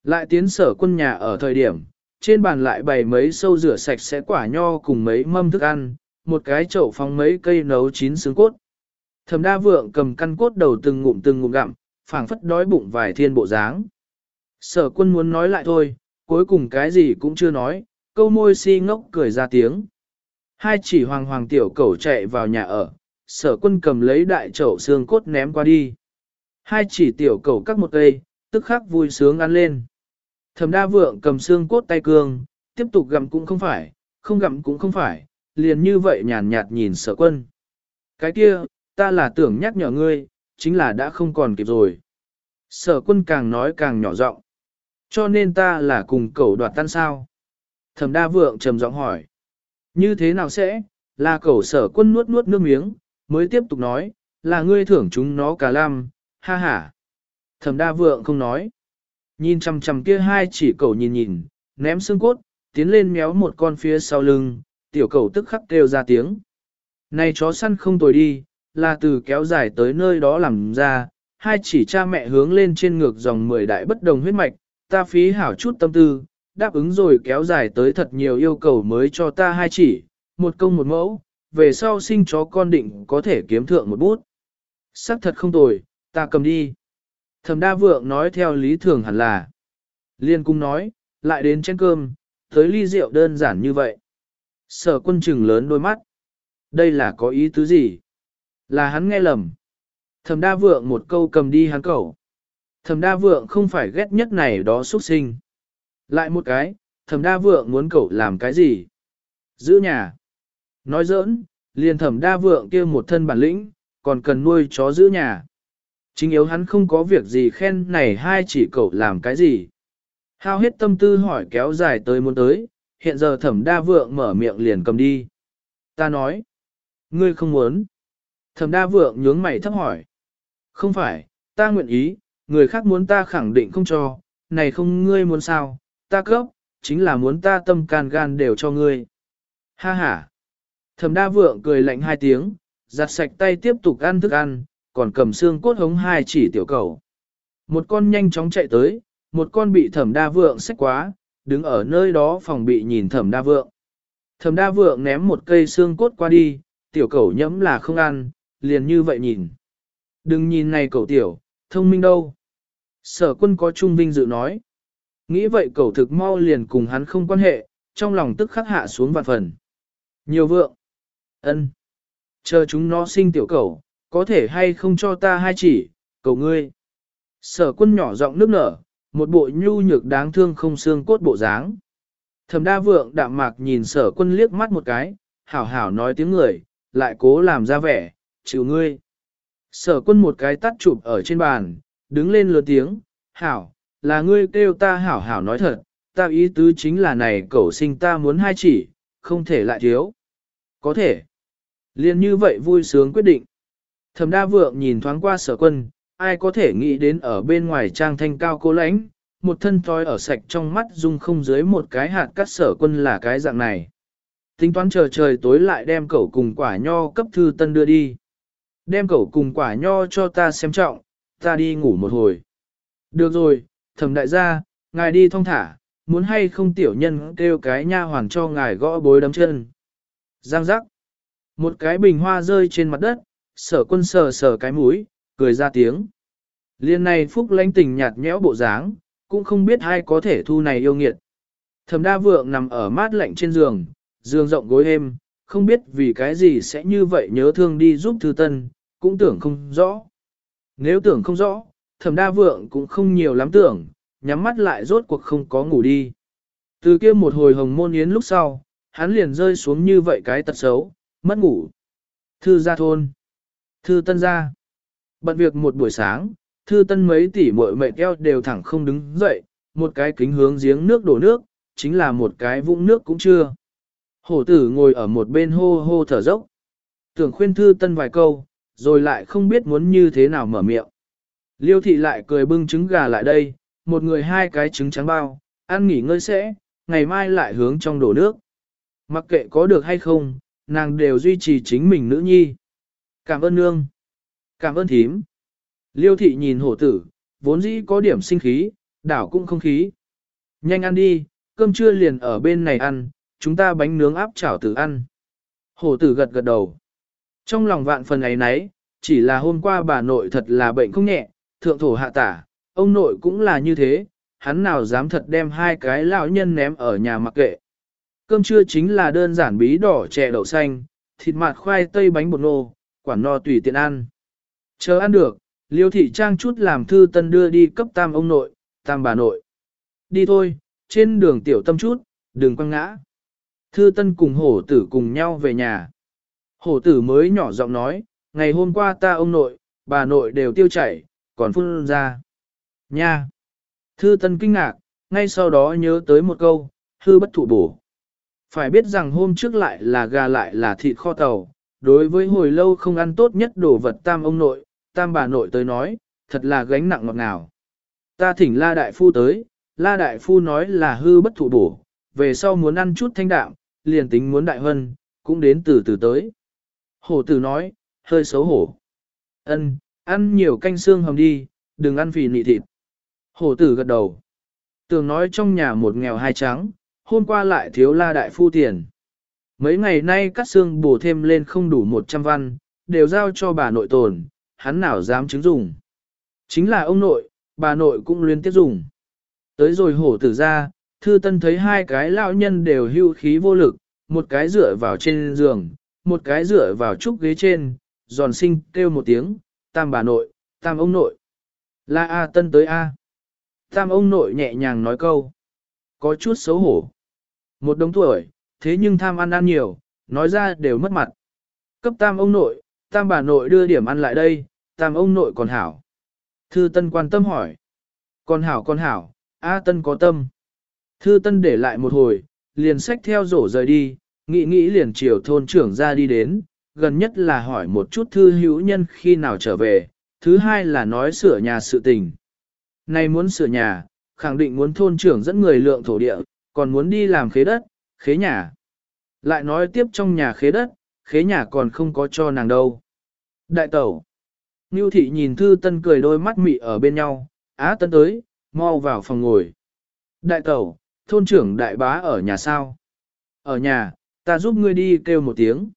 Lại tiến sở quân nhà ở thời điểm, trên bàn lại bày mấy sâu rửa sạch sẽ quả nho cùng mấy mâm thức ăn, một cái chậu phong mấy cây nấu chín xương cốt. Thẩm đa vượng cầm căn cốt đầu từng ngụm từng ngụm gặm, phảng phất đói bụng vài thiên bộ dáng. Sở quân muốn nói lại thôi, cuối cùng cái gì cũng chưa nói, câu môi si ngốc cười ra tiếng. Hai chỉ hoàng hoàng tiểu cẩu chạy vào nhà ở, sở quân cầm lấy đại chậu xương cốt ném qua đi. Hai chỉ tiểu cẩu cắt một cây, tức khắc vui sướng ăn lên. Thẩm đa vượng cầm xương cốt tay cương, tiếp tục gặm cũng không phải, không gặm cũng không phải, liền như vậy nhàn nhạt nhìn sở quân. Cái kia, ta là tưởng nhắc nhở ngươi, chính là đã không còn kịp rồi. Sở quân càng nói càng nhỏ giọng, cho nên ta là cùng cẩu đoạt tan sao. Thẩm đa vượng trầm giọng hỏi, như thế nào sẽ, là cẩu sở quân nuốt nuốt nước miếng, mới tiếp tục nói, là ngươi thưởng chúng nó cả lam, ha ha. Thẩm đa vượng không nói. Nhìn chằm chằm kia hai chỉ cẩu nhìn nhìn, ném xương cốt, tiến lên méo một con phía sau lưng, tiểu cẩu tức khắc kêu ra tiếng. Này chó săn không tồi đi, là từ kéo dài tới nơi đó làm ra, hai chỉ cha mẹ hướng lên trên ngược dòng mười đại bất đồng huyết mạch, ta phí hảo chút tâm tư, đáp ứng rồi kéo dài tới thật nhiều yêu cầu mới cho ta hai chỉ, một công một mẫu, về sau sinh chó con định có thể kiếm thượng một bút. Sắc thật không tồi, ta cầm đi. Thẩm đa vượng nói theo lý thường hẳn là. Liên cung nói, lại đến chén cơm, tới ly rượu đơn giản như vậy. Sở quân trừng lớn đôi mắt. Đây là có ý tứ gì? Là hắn nghe lầm. Thẩm đa vượng một câu cầm đi hắn cầu. Thẩm đa vượng không phải ghét nhất này đó xuất sinh. Lại một cái, thẩm đa vượng muốn cậu làm cái gì? Giữ nhà. Nói giỡn, liền thẩm đa vượng kia một thân bản lĩnh, còn cần nuôi chó giữ nhà. Chính yếu hắn không có việc gì khen này hai chỉ cậu làm cái gì. Hao hết tâm tư hỏi kéo dài tới muốn tới, hiện giờ thẩm đa vượng mở miệng liền cầm đi. Ta nói, ngươi không muốn. Thẩm đa vượng nhướng mày thấp hỏi. Không phải, ta nguyện ý, người khác muốn ta khẳng định không cho, này không ngươi muốn sao, ta cấp, chính là muốn ta tâm can gan đều cho ngươi. Ha ha. Thẩm đa vượng cười lạnh hai tiếng, giặt sạch tay tiếp tục ăn thức ăn, còn cầm xương cốt hống hai chỉ tiểu cầu. Một con nhanh chóng chạy tới, một con bị thẩm đa vượng xách quá, đứng ở nơi đó phòng bị nhìn thẩm đa vượng. Thẩm đa vượng ném một cây xương cốt qua đi, tiểu cầu nhẫm là không ăn, liền như vậy nhìn. Đừng nhìn này cậu tiểu, thông minh đâu. Sở quân có trung vinh dự nói. Nghĩ vậy cậu thực mau liền cùng hắn không quan hệ, trong lòng tức khắc hạ xuống vạn phần. Nhiều vượng ân, Chờ chúng nó sinh tiểu cầu, có thể hay không cho ta hai chỉ, cầu ngươi. Sở quân nhỏ giọng nước nở, một bộ nhu nhược đáng thương không xương cốt bộ dáng. Thẩm đa vượng đạm mạc nhìn sở quân liếc mắt một cái, hảo hảo nói tiếng người, lại cố làm ra vẻ, chịu ngươi. Sở quân một cái tắt chụp ở trên bàn, đứng lên lừa tiếng, hảo, là ngươi kêu ta hảo hảo nói thật, ta ý tứ chính là này cậu sinh ta muốn hai chỉ, không thể lại thiếu. Có thể. Liên như vậy vui sướng quyết định. Thẩm đa vượng nhìn thoáng qua sở quân, ai có thể nghĩ đến ở bên ngoài trang thanh cao cố lãnh, một thân thói ở sạch trong mắt dung không dưới một cái hạt cắt sở quân là cái dạng này. Tính toán chờ trời tối lại đem cậu cùng quả nho cấp thư tân đưa đi. Đem cậu cùng quả nho cho ta xem trọng, ta đi ngủ một hồi. Được rồi, thẩm đại gia, ngài đi thong thả, muốn hay không tiểu nhân kêu cái nha hoàn cho ngài gõ bối đấm chân. Giang giác. Một cái bình hoa rơi trên mặt đất, sở quân sờ sờ cái mũi, cười ra tiếng. Liên này phúc lãnh tình nhạt nhẽo bộ dáng, cũng không biết ai có thể thu này yêu nghiệt. Thẩm đa vượng nằm ở mát lạnh trên giường, giường rộng gối êm, không biết vì cái gì sẽ như vậy nhớ thương đi giúp thư tân, cũng tưởng không rõ. Nếu tưởng không rõ, thẩm đa vượng cũng không nhiều lắm tưởng, nhắm mắt lại rốt cuộc không có ngủ đi. Từ kia một hồi hồng môn yến lúc sau, hắn liền rơi xuống như vậy cái tật xấu, mất ngủ. Thư gia thôn. Thư tân gia. Bận việc một buổi sáng, thư tân mấy tỷ muội mệt eo đều thẳng không đứng dậy, một cái kính hướng giếng nước đổ nước, chính là một cái vũng nước cũng chưa. Hổ tử ngồi ở một bên hô hô thở dốc. Tưởng khuyên thư tân vài câu, rồi lại không biết muốn như thế nào mở miệng. Liêu thị lại cười bưng trứng gà lại đây, một người hai cái trứng trắng bao, ăn nghỉ ngơi sẽ, ngày mai lại hướng trong đổ nước. Mặc kệ có được hay không, nàng đều duy trì chính mình nữ nhi. Cảm ơn nương. Cảm ơn thím. Liêu thị nhìn hổ tử, vốn dĩ có điểm sinh khí, đảo cũng không khí. Nhanh ăn đi, cơm trưa liền ở bên này ăn, chúng ta bánh nướng áp chảo tử ăn. Hổ tử gật gật đầu. Trong lòng vạn phần ấy nấy, chỉ là hôm qua bà nội thật là bệnh không nhẹ, thượng thổ hạ tả, ông nội cũng là như thế, hắn nào dám thật đem hai cái lão nhân ném ở nhà mặc kệ. Cơm trưa chính là đơn giản bí đỏ chè đậu xanh, thịt mạt khoai tây bánh bột nô, quản no tùy tiện ăn. Chờ ăn được, liêu thị trang chút làm thư tân đưa đi cấp tam ông nội, tam bà nội. Đi thôi, trên đường tiểu tâm chút, đừng quăng ngã. Thư tân cùng hổ tử cùng nhau về nhà. Hổ tử mới nhỏ giọng nói, ngày hôm qua ta ông nội, bà nội đều tiêu chảy, còn phun ra. Nha! Thư tân kinh ngạc, ngay sau đó nhớ tới một câu, hư bất thụ bổ. Phải biết rằng hôm trước lại là gà lại là thịt kho tàu, đối với hồi lâu không ăn tốt nhất đồ vật tam ông nội, tam bà nội tới nói, thật là gánh nặng ngọt ngào. Ta thỉnh La Đại Phu tới, La Đại Phu nói là hư bất thụ bổ, về sau muốn ăn chút thanh đạm, liền tính muốn đại hân, cũng đến từ từ tới. Hổ tử nói, hơi xấu hổ. Ân, ăn nhiều canh xương hầm đi, đừng ăn phì nị thịt. Hổ tử gật đầu. Tường nói trong nhà một nghèo hai trắng, hôm qua lại thiếu la đại phu tiền. Mấy ngày nay cắt xương bổ thêm lên không đủ 100 văn, đều giao cho bà nội tồn, hắn nào dám chứng dùng. Chính là ông nội, bà nội cũng liên tiếp dùng. Tới rồi hổ tử ra, thư tân thấy hai cái lão nhân đều hưu khí vô lực, một cái dựa vào trên giường, một cái dựa vào trúc ghế trên, giòn sinh kêu một tiếng, tam bà nội, tam ông nội. La A tân tới A. Tam ông nội nhẹ nhàng nói câu. Có chút xấu hổ. Một đống tuổi, thế nhưng tham ăn ăn nhiều, nói ra đều mất mặt. Cấp tam ông nội, tam bà nội đưa điểm ăn lại đây, tam ông nội còn hảo. Thư Tân quan tâm hỏi. Con hảo con hảo, A Tân có tâm. Thư Tân để lại một hồi, liền sách theo rổ rời đi, nghĩ nghĩ liền chiều thôn trưởng ra đi đến, gần nhất là hỏi một chút thư hữu nhân khi nào trở về, thứ hai là nói sửa nhà sự tình. nay muốn sửa nhà, khẳng định muốn thôn trưởng dẫn người lượng thổ địa, còn muốn đi làm khế đất, khế nhà. Lại nói tiếp trong nhà khế đất, khế nhà còn không có cho nàng đâu. Đại tẩu. Ngưu thị nhìn thư tân cười đôi mắt mị ở bên nhau, á tân tới, mau vào phòng ngồi. Đại tẩu, thôn trưởng đại bá ở nhà sao? Ở nhà, ta giúp ngươi đi kêu một tiếng.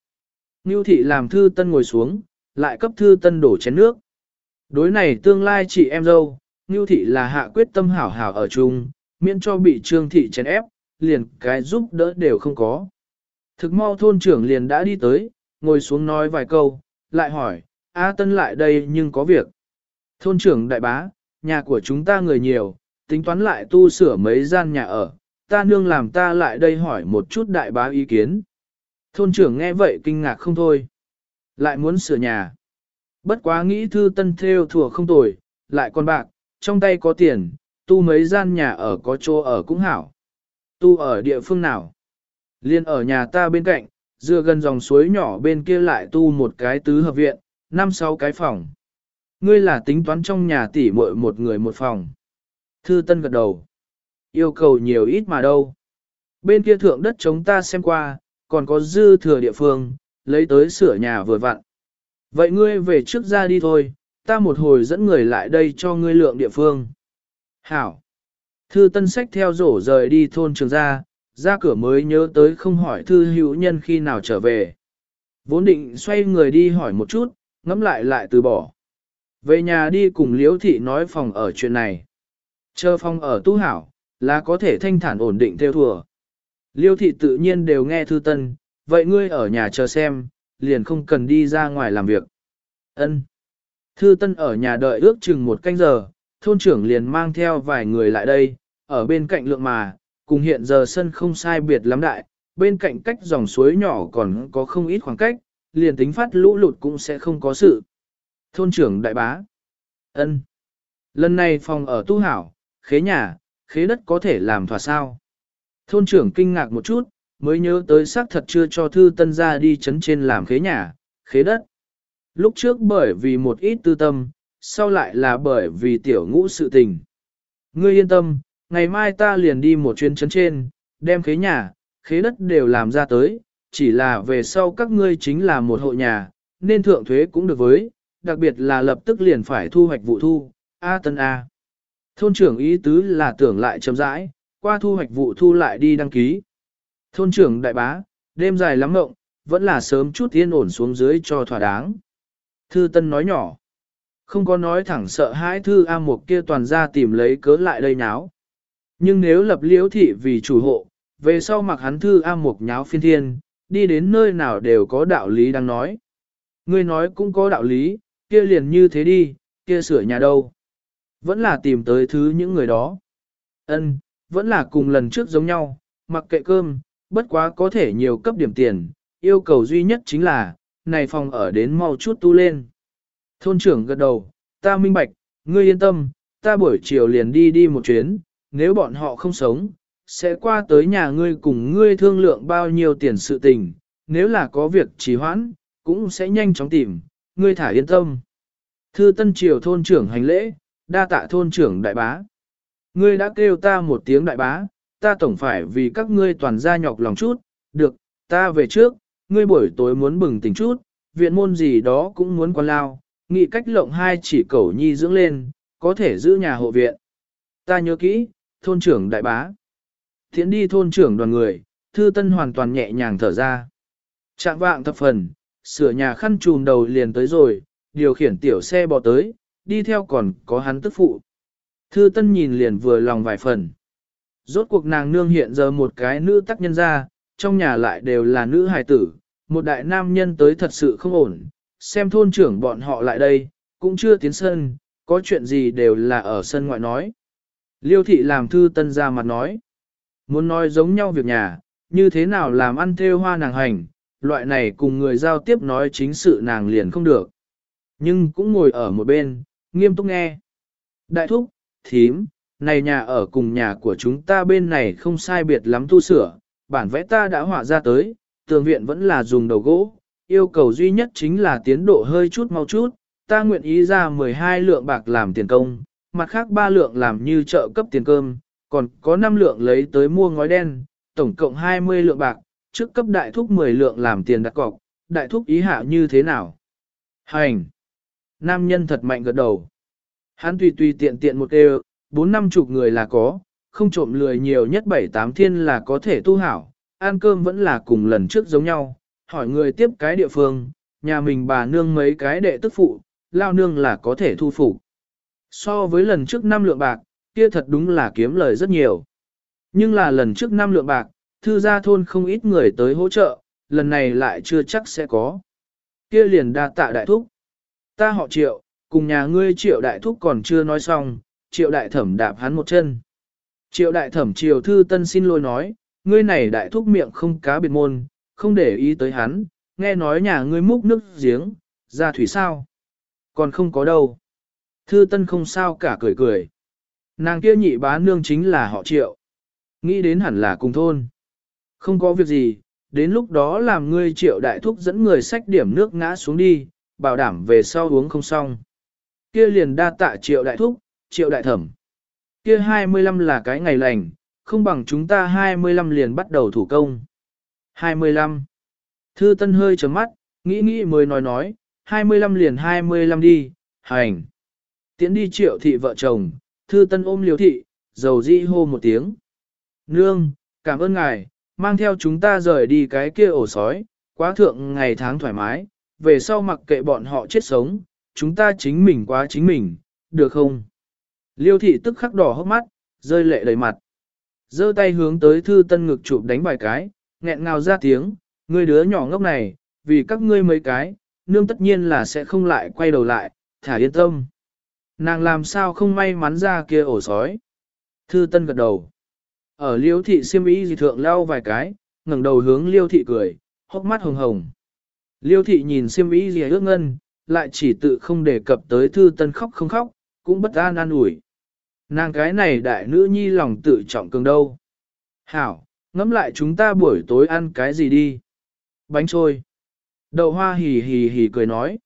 Ngưu thị làm thư tân ngồi xuống, lại cấp thư tân đổ chén nước. Đối này tương lai chị em dâu, Ngưu thị là hạ quyết tâm hảo hảo ở chung, miễn cho bị trương thị chèn ép, liền cái giúp đỡ đều không có. Thực mau thôn trưởng liền đã đi tới, ngồi xuống nói vài câu, lại hỏi, A Tân lại đây nhưng có việc. Thôn trưởng đại bá, nhà của chúng ta người nhiều, tính toán lại tu sửa mấy gian nhà ở, ta nương làm ta lại đây hỏi một chút đại bá ý kiến. Thôn trưởng nghe vậy kinh ngạc không thôi. Lại muốn sửa nhà. Bất quá nghĩ thư tân theo thùa không tồi, lại còn bạc, trong tay có tiền, tu mấy gian nhà ở có chỗ ở cũng hảo. Tu ở địa phương nào? Liên ở nhà ta bên cạnh, dựa gần dòng suối nhỏ bên kia lại tu một cái tứ hợp viện, năm sáu cái phòng. Ngươi là tính toán trong nhà tỷ muội một người một phòng. Thư Tân gật đầu. Yêu cầu nhiều ít mà đâu. Bên kia thượng đất chúng ta xem qua, còn có dư thừa địa phương, lấy tới sửa nhà vừa vặn. Vậy ngươi về trước ra đi thôi, ta một hồi dẫn người lại đây cho ngươi lượng địa phương. Hảo. Thư tân sách theo rổ rời đi thôn trường ra, ra cửa mới nhớ tới không hỏi thư hữu nhân khi nào trở về. Vốn định xoay người đi hỏi một chút, ngẫm lại lại từ bỏ. Về nhà đi cùng liễu thị nói phòng ở chuyện này. Chờ phòng ở tu hảo, là có thể thanh thản ổn định theo thùa. Liêu thị tự nhiên đều nghe thư tân, vậy ngươi ở nhà chờ xem, liền không cần đi ra ngoài làm việc. Ân. Thư tân ở nhà đợi ước chừng một canh giờ, thôn trưởng liền mang theo vài người lại đây, ở bên cạnh lượng mà, cùng hiện giờ sân không sai biệt lắm đại, bên cạnh cách dòng suối nhỏ còn có không ít khoảng cách, liền tính phát lũ lụt cũng sẽ không có sự. Thôn trưởng đại bá. ân Lần này phòng ở tu hảo, khế nhà, khế đất có thể làm thỏa sao. Thôn trưởng kinh ngạc một chút, mới nhớ tới xác thật chưa cho thư tân ra đi chấn trên làm khế nhà, khế đất. Lúc trước bởi vì một ít tư tâm, sau lại là bởi vì tiểu ngũ sự tình. Ngươi yên tâm, ngày mai ta liền đi một chuyến chấn trên, đem khế nhà, khế đất đều làm ra tới, chỉ là về sau các ngươi chính là một hộ nhà, nên thượng thuế cũng được với, đặc biệt là lập tức liền phải thu hoạch vụ thu, A tân A. Thôn trưởng ý tứ là tưởng lại chấm rãi, qua thu hoạch vụ thu lại đi đăng ký. Thôn trưởng đại bá, đêm dài lắm mộng, vẫn là sớm chút yên ổn xuống dưới cho thỏa đáng. Thư Tân nói nhỏ. Không có nói thẳng sợ hãi Thư A Mục kia toàn ra tìm lấy cớ lại đây nháo. Nhưng nếu lập liễu thị vì chủ hộ, về sau mặc hắn Thư A Mục nháo phiên thiên, đi đến nơi nào đều có đạo lý đang nói. Ngươi nói cũng có đạo lý, kia liền như thế đi, kia sửa nhà đâu. Vẫn là tìm tới thứ những người đó. Ân, vẫn là cùng lần trước giống nhau, mặc kệ cơm, bất quá có thể nhiều cấp điểm tiền, yêu cầu duy nhất chính là, này phòng ở đến mau chút tu lên. Thôn trưởng gật đầu, ta minh bạch, ngươi yên tâm, ta buổi chiều liền đi đi một chuyến, nếu bọn họ không sống, sẽ qua tới nhà ngươi cùng ngươi thương lượng bao nhiêu tiền sự tình, nếu là có việc trì hoãn, cũng sẽ nhanh chóng tìm, ngươi thả yên tâm. Thư Tân Triều thôn trưởng hành lễ, đa tạ thôn trưởng đại bá. Ngươi đã kêu ta một tiếng đại bá, ta tổng phải vì các ngươi toàn gia nhọc lòng chút, được, ta về trước, ngươi buổi tối muốn bừng tỉnh chút, viện môn gì đó cũng muốn quan lao, nghị cách lộng hai chỉ cầu nhi dưỡng lên, có thể giữ nhà hộ viện. Ta nhớ kỹ, thôn trưởng đại bá. Thiện đi thôn trưởng đoàn người, thư tân hoàn toàn nhẹ nhàng thở ra. Trạng vạng thập phần, sửa nhà khăn trùm đầu liền tới rồi, điều khiển tiểu xe bò tới, đi theo còn có hắn tức phụ. Thư tân nhìn liền vừa lòng vài phần. Rốt cuộc nàng nương hiện giờ một cái nữ tác nhân ra, trong nhà lại đều là nữ hài tử, một đại nam nhân tới thật sự không ổn, xem thôn trưởng bọn họ lại đây, cũng chưa tiến sân, có chuyện gì đều là ở sân ngoại nói. Liêu thị làm thư tân ra mặt nói, muốn nói giống nhau việc nhà, như thế nào làm ăn theo hoa nàng hành, loại này cùng người giao tiếp nói chính sự nàng liền không được. Nhưng cũng ngồi ở một bên, nghiêm túc nghe. Đại thúc, thím, này nhà ở cùng nhà của chúng ta bên này không sai biệt lắm tu sửa, bản vẽ ta đã họa ra tới, tường viện vẫn là dùng đầu gỗ, yêu cầu duy nhất chính là tiến độ hơi chút mau chút, ta nguyện ý ra 12 lượng bạc làm tiền công, mặt khác 3 lượng làm như trợ cấp tiền cơm, còn có 5 lượng lấy tới mua ngói đen, tổng cộng 20 lượng bạc, trước cấp đại thúc 10 lượng làm tiền đặt cọc, đại thúc ý hạ như thế nào? Hành! Nam nhân thật mạnh gật đầu. Hắn tùy tùy tiện tiện một đều, bốn năm chục người là có, không trộm lười nhiều nhất bảy tám thiên là có thể tu hảo, ăn cơm vẫn là cùng lần trước giống nhau, hỏi người tiếp cái địa phương, nhà mình bà nương mấy cái đệ tức phụ, lao nương là có thể thu phục. So với lần trước năm lượng bạc, kia thật đúng là kiếm lời rất nhiều. Nhưng là lần trước năm lượng bạc, thư gia thôn không ít người tới hỗ trợ, lần này lại chưa chắc sẽ có. Kia liền đa tạ đại thúc. Ta họ triệu, cùng nhà ngươi triệu đại thúc còn chưa nói xong, triệu đại thẩm đạp hắn một chân. Triệu đại thẩm triều thư tân xin lỗi nói, ngươi này đại thúc miệng không cá biệt môn, không để ý tới hắn, nghe nói nhà ngươi múc nước giếng, ra thủy sao. Còn không có đâu. Thư tân không sao cả cười cười. Nàng kia nhị bá nương chính là họ triệu. Nghĩ đến hẳn là cùng thôn. Không có việc gì, đến lúc đó làm ngươi triệu đại thúc dẫn người sách điểm nước ngã xuống đi, bảo đảm về sau uống không xong. Kia liền đa tạ triệu đại thúc, triệu đại thẩm. Kia 25 là cái ngày lành, không bằng chúng ta 25 liền bắt đầu thủ công. 25. Thư Tân hơi chấm mắt, nghĩ nghĩ mới nói nói, 25 liền 25 đi, hành. Tiến đi triệu thị vợ chồng, Thư Tân ôm liều thị, dầu di hô một tiếng. Nương, cảm ơn ngài, mang theo chúng ta rời đi cái kia ổ sói, quá thượng ngày tháng thoải mái, về sau mặc kệ bọn họ chết sống, chúng ta chính mình quá chính mình, được không? Liêu thị tức khắc đỏ hốc mắt, rơi lệ đầy mặt. giơ tay hướng tới thư tân ngực chụp đánh vài cái, nghẹn ngào ra tiếng, người đứa nhỏ ngốc này, vì các ngươi mấy cái, nương tất nhiên là sẽ không lại quay đầu lại, thả yên tâm. Nàng làm sao không may mắn ra kia ổ sói. Thư tân gật đầu. Ở liêu thị siêm ý dị thượng lau vài cái, ngẩng đầu hướng liêu thị cười, hốc mắt hồng hồng. Liêu thị nhìn siêm ý dị ước ngân, lại chỉ tự không đề cập tới thư tân khóc không khóc, cũng bất an an ủi. Nàng cái này đại nữ nhi lòng tự trọng cường đâu. Hảo, ngẫm lại chúng ta buổi tối ăn cái gì đi. Bánh trôi. Đậu hoa hì hì hì cười nói.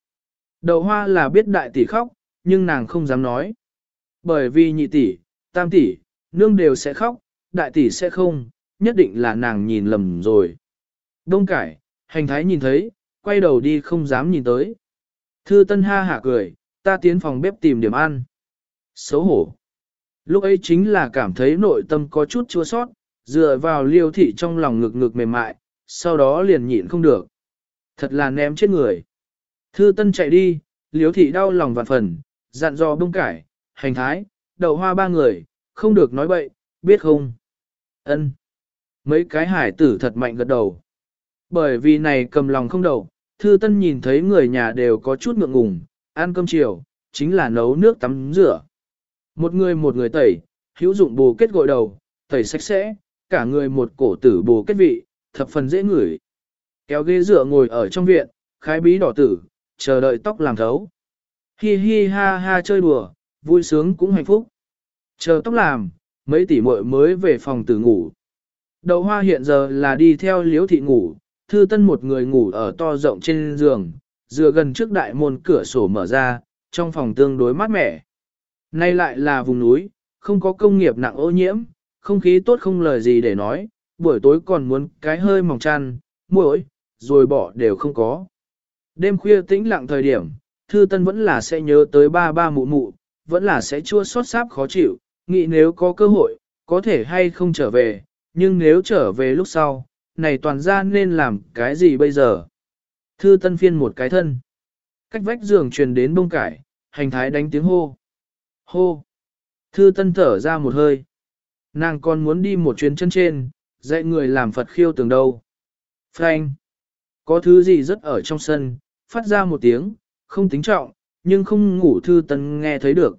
Đậu hoa là biết đại tỷ khóc, nhưng nàng không dám nói. Bởi vì nhị tỷ, tam tỷ, nương đều sẽ khóc, đại tỷ sẽ không, nhất định là nàng nhìn lầm rồi. Đông cải, hành thái nhìn thấy, quay đầu đi không dám nhìn tới. Thư tân ha hả cười, ta tiến phòng bếp tìm điểm ăn. Xấu hổ. Lúc ấy chính là cảm thấy nội tâm có chút chua sót, dựa vào liêu thị trong lòng ngực ngực mềm mại, sau đó liền nhịn không được. Thật là ném chết người. Thư tân chạy đi, liêu thị đau lòng vạn phần, dặn dò bông cải, hành thái, đậu hoa ba người, không được nói bậy, biết không? Ân. Mấy cái hải tử thật mạnh gật đầu. Bởi vì này cầm lòng không đầu, thư tân nhìn thấy người nhà đều có chút ngượng ngùng, ăn cơm chiều, chính là nấu nước tắm rửa. Một người một người tẩy, hữu dụng bù kết gội đầu, tẩy sạch sẽ, cả người một cổ tử bồ kết vị, thập phần dễ ngửi. Kéo ghế dựa ngồi ở trong viện, khái bí đỏ tử, chờ đợi tóc làm thấu. Hi hi ha ha chơi đùa, vui sướng cũng hạnh phúc. Chờ tóc làm, mấy tỷ muội mới về phòng tử ngủ. Đậu hoa hiện giờ là đi theo liếu thị ngủ, thư tân một người ngủ ở to rộng trên giường, dựa gần trước đại môn cửa sổ mở ra, trong phòng tương đối mát mẻ. Nay lại là vùng núi, không có công nghiệp nặng ô nhiễm, không khí tốt không lời gì để nói, buổi tối còn muốn cái hơi mỏng chăn, muỗi, rồi bỏ đều không có. Đêm khuya tĩnh lặng thời điểm, thư tân vẫn là sẽ nhớ tới ba ba mụ mụ, vẫn là sẽ chua xót sáp khó chịu, nghĩ nếu có cơ hội, có thể hay không trở về, nhưng nếu trở về lúc sau, này toàn ra nên làm cái gì bây giờ? Thư tân phiên một cái thân. Cách vách giường truyền đến bông cải, hành thái đánh tiếng hô. Hô! Thư tân thở ra một hơi. Nàng còn muốn đi một chuyến chân trên, dạy người làm Phật khiêu tường đâu. Frank! Có thứ gì rất ở trong sân, phát ra một tiếng, không tính trọng, nhưng không ngủ thư tân nghe thấy được.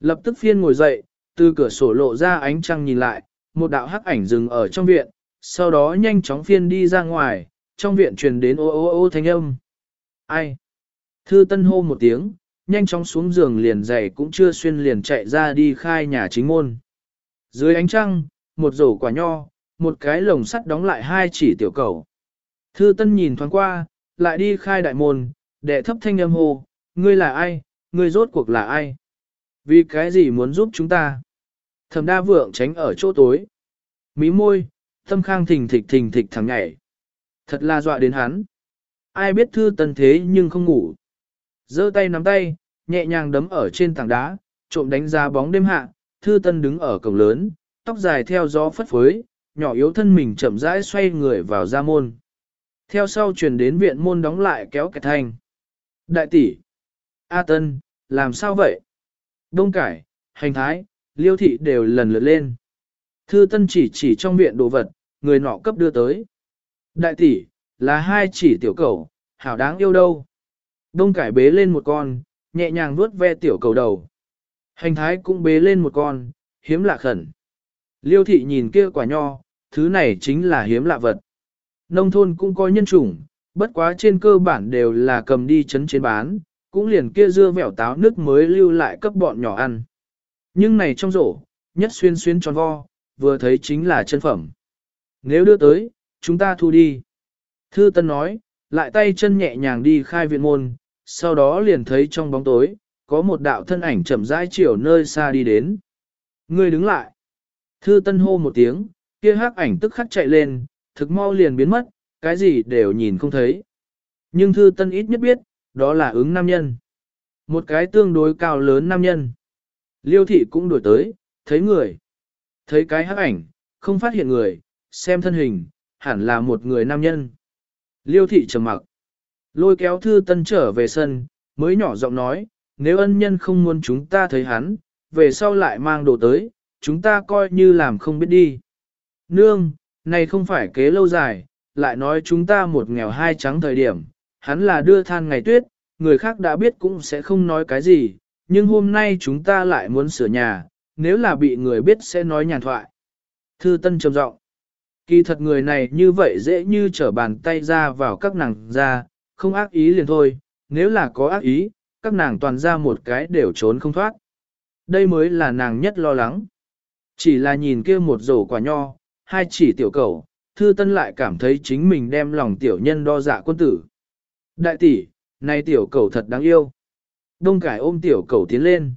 Lập tức phiên ngồi dậy, từ cửa sổ lộ ra ánh trăng nhìn lại, một đạo hắc ảnh dừng ở trong viện, sau đó nhanh chóng phiên đi ra ngoài, trong viện truyền đến ô ô ô thanh âm. Ai? Thư tân hô một tiếng, nhanh chóng xuống giường liền giày cũng chưa xuyên liền chạy ra đi khai nhà chính môn. Dưới ánh trăng, một rổ quả nho, một cái lồng sắt đóng lại hai chỉ tiểu cầu. Thư Tân nhìn thoáng qua, lại đi khai đại môn, đệ thấp thanh âm hô, ngươi là ai, ngươi rốt cuộc là ai? Vì cái gì muốn giúp chúng ta? Thẩm đa vượng tránh ở chỗ tối. Mí môi, tâm khang thình thịch thình thịch thẳng nhảy. Thật là dọa đến hắn. Ai biết thư tân thế nhưng không ngủ giơ tay nắm tay, nhẹ nhàng đấm ở trên tảng đá, trộm đánh ra bóng đêm hạ, thư tân đứng ở cổng lớn, tóc dài theo gió phất phới, nhỏ yếu thân mình chậm rãi xoay người vào ra môn. Theo sau truyền đến viện môn đóng lại kéo cái thanh. Đại tỷ, A Tân, làm sao vậy? Đông cải, hành thái, liêu thị đều lần lượt lên. Thư Tân chỉ chỉ trong viện đồ vật, người nọ cấp đưa tới. Đại tỷ, là hai chỉ tiểu cầu, hảo đáng yêu đâu. Đông cải bế lên một con, nhẹ nhàng vuốt ve tiểu cầu đầu. Hành thái cũng bế lên một con, hiếm lạ khẩn. Liêu thị nhìn kia quả nho, thứ này chính là hiếm lạ vật. Nông thôn cũng có nhân chủng, bất quá trên cơ bản đều là cầm đi chấn trên bán, cũng liền kia dưa vẻo táo nước mới lưu lại cấp bọn nhỏ ăn. Nhưng này trong rổ, nhất xuyên xuyên tròn vo, vừa thấy chính là chân phẩm. Nếu đưa tới, chúng ta thu đi. Thư Tân nói, lại tay chân nhẹ nhàng đi khai viện môn, sau đó liền thấy trong bóng tối, có một đạo thân ảnh chậm rãi chiều nơi xa đi đến. Người đứng lại. Thư tân hô một tiếng, kia hắc ảnh tức khắc chạy lên, thực mau liền biến mất, cái gì đều nhìn không thấy. Nhưng thư tân ít nhất biết, đó là ứng nam nhân. Một cái tương đối cao lớn nam nhân. Liêu thị cũng đổi tới, thấy người. Thấy cái hắc ảnh, không phát hiện người, xem thân hình, hẳn là một người nam nhân. Liêu thị trầm mặc. Lôi kéo thư tân trở về sân, mới nhỏ giọng nói, nếu ân nhân không muốn chúng ta thấy hắn, về sau lại mang đồ tới, chúng ta coi như làm không biết đi. Nương, này không phải kế lâu dài, lại nói chúng ta một nghèo hai trắng thời điểm, hắn là đưa than ngày tuyết, người khác đã biết cũng sẽ không nói cái gì, nhưng hôm nay chúng ta lại muốn sửa nhà, nếu là bị người biết sẽ nói nhàn thoại. Thư Tân trầm giọng. Kỳ thật người này như vậy dễ như trở bàn tay ra vào các nàng ra, không ác ý liền thôi, nếu là có ác ý, các nàng toàn ra một cái đều trốn không thoát. Đây mới là nàng nhất lo lắng. Chỉ là nhìn kia một rổ quả nho, hai chỉ tiểu cầu, thư tân lại cảm thấy chính mình đem lòng tiểu nhân đo dạ quân tử. Đại tỷ, này tiểu cầu thật đáng yêu. Đông cải ôm tiểu cầu tiến lên.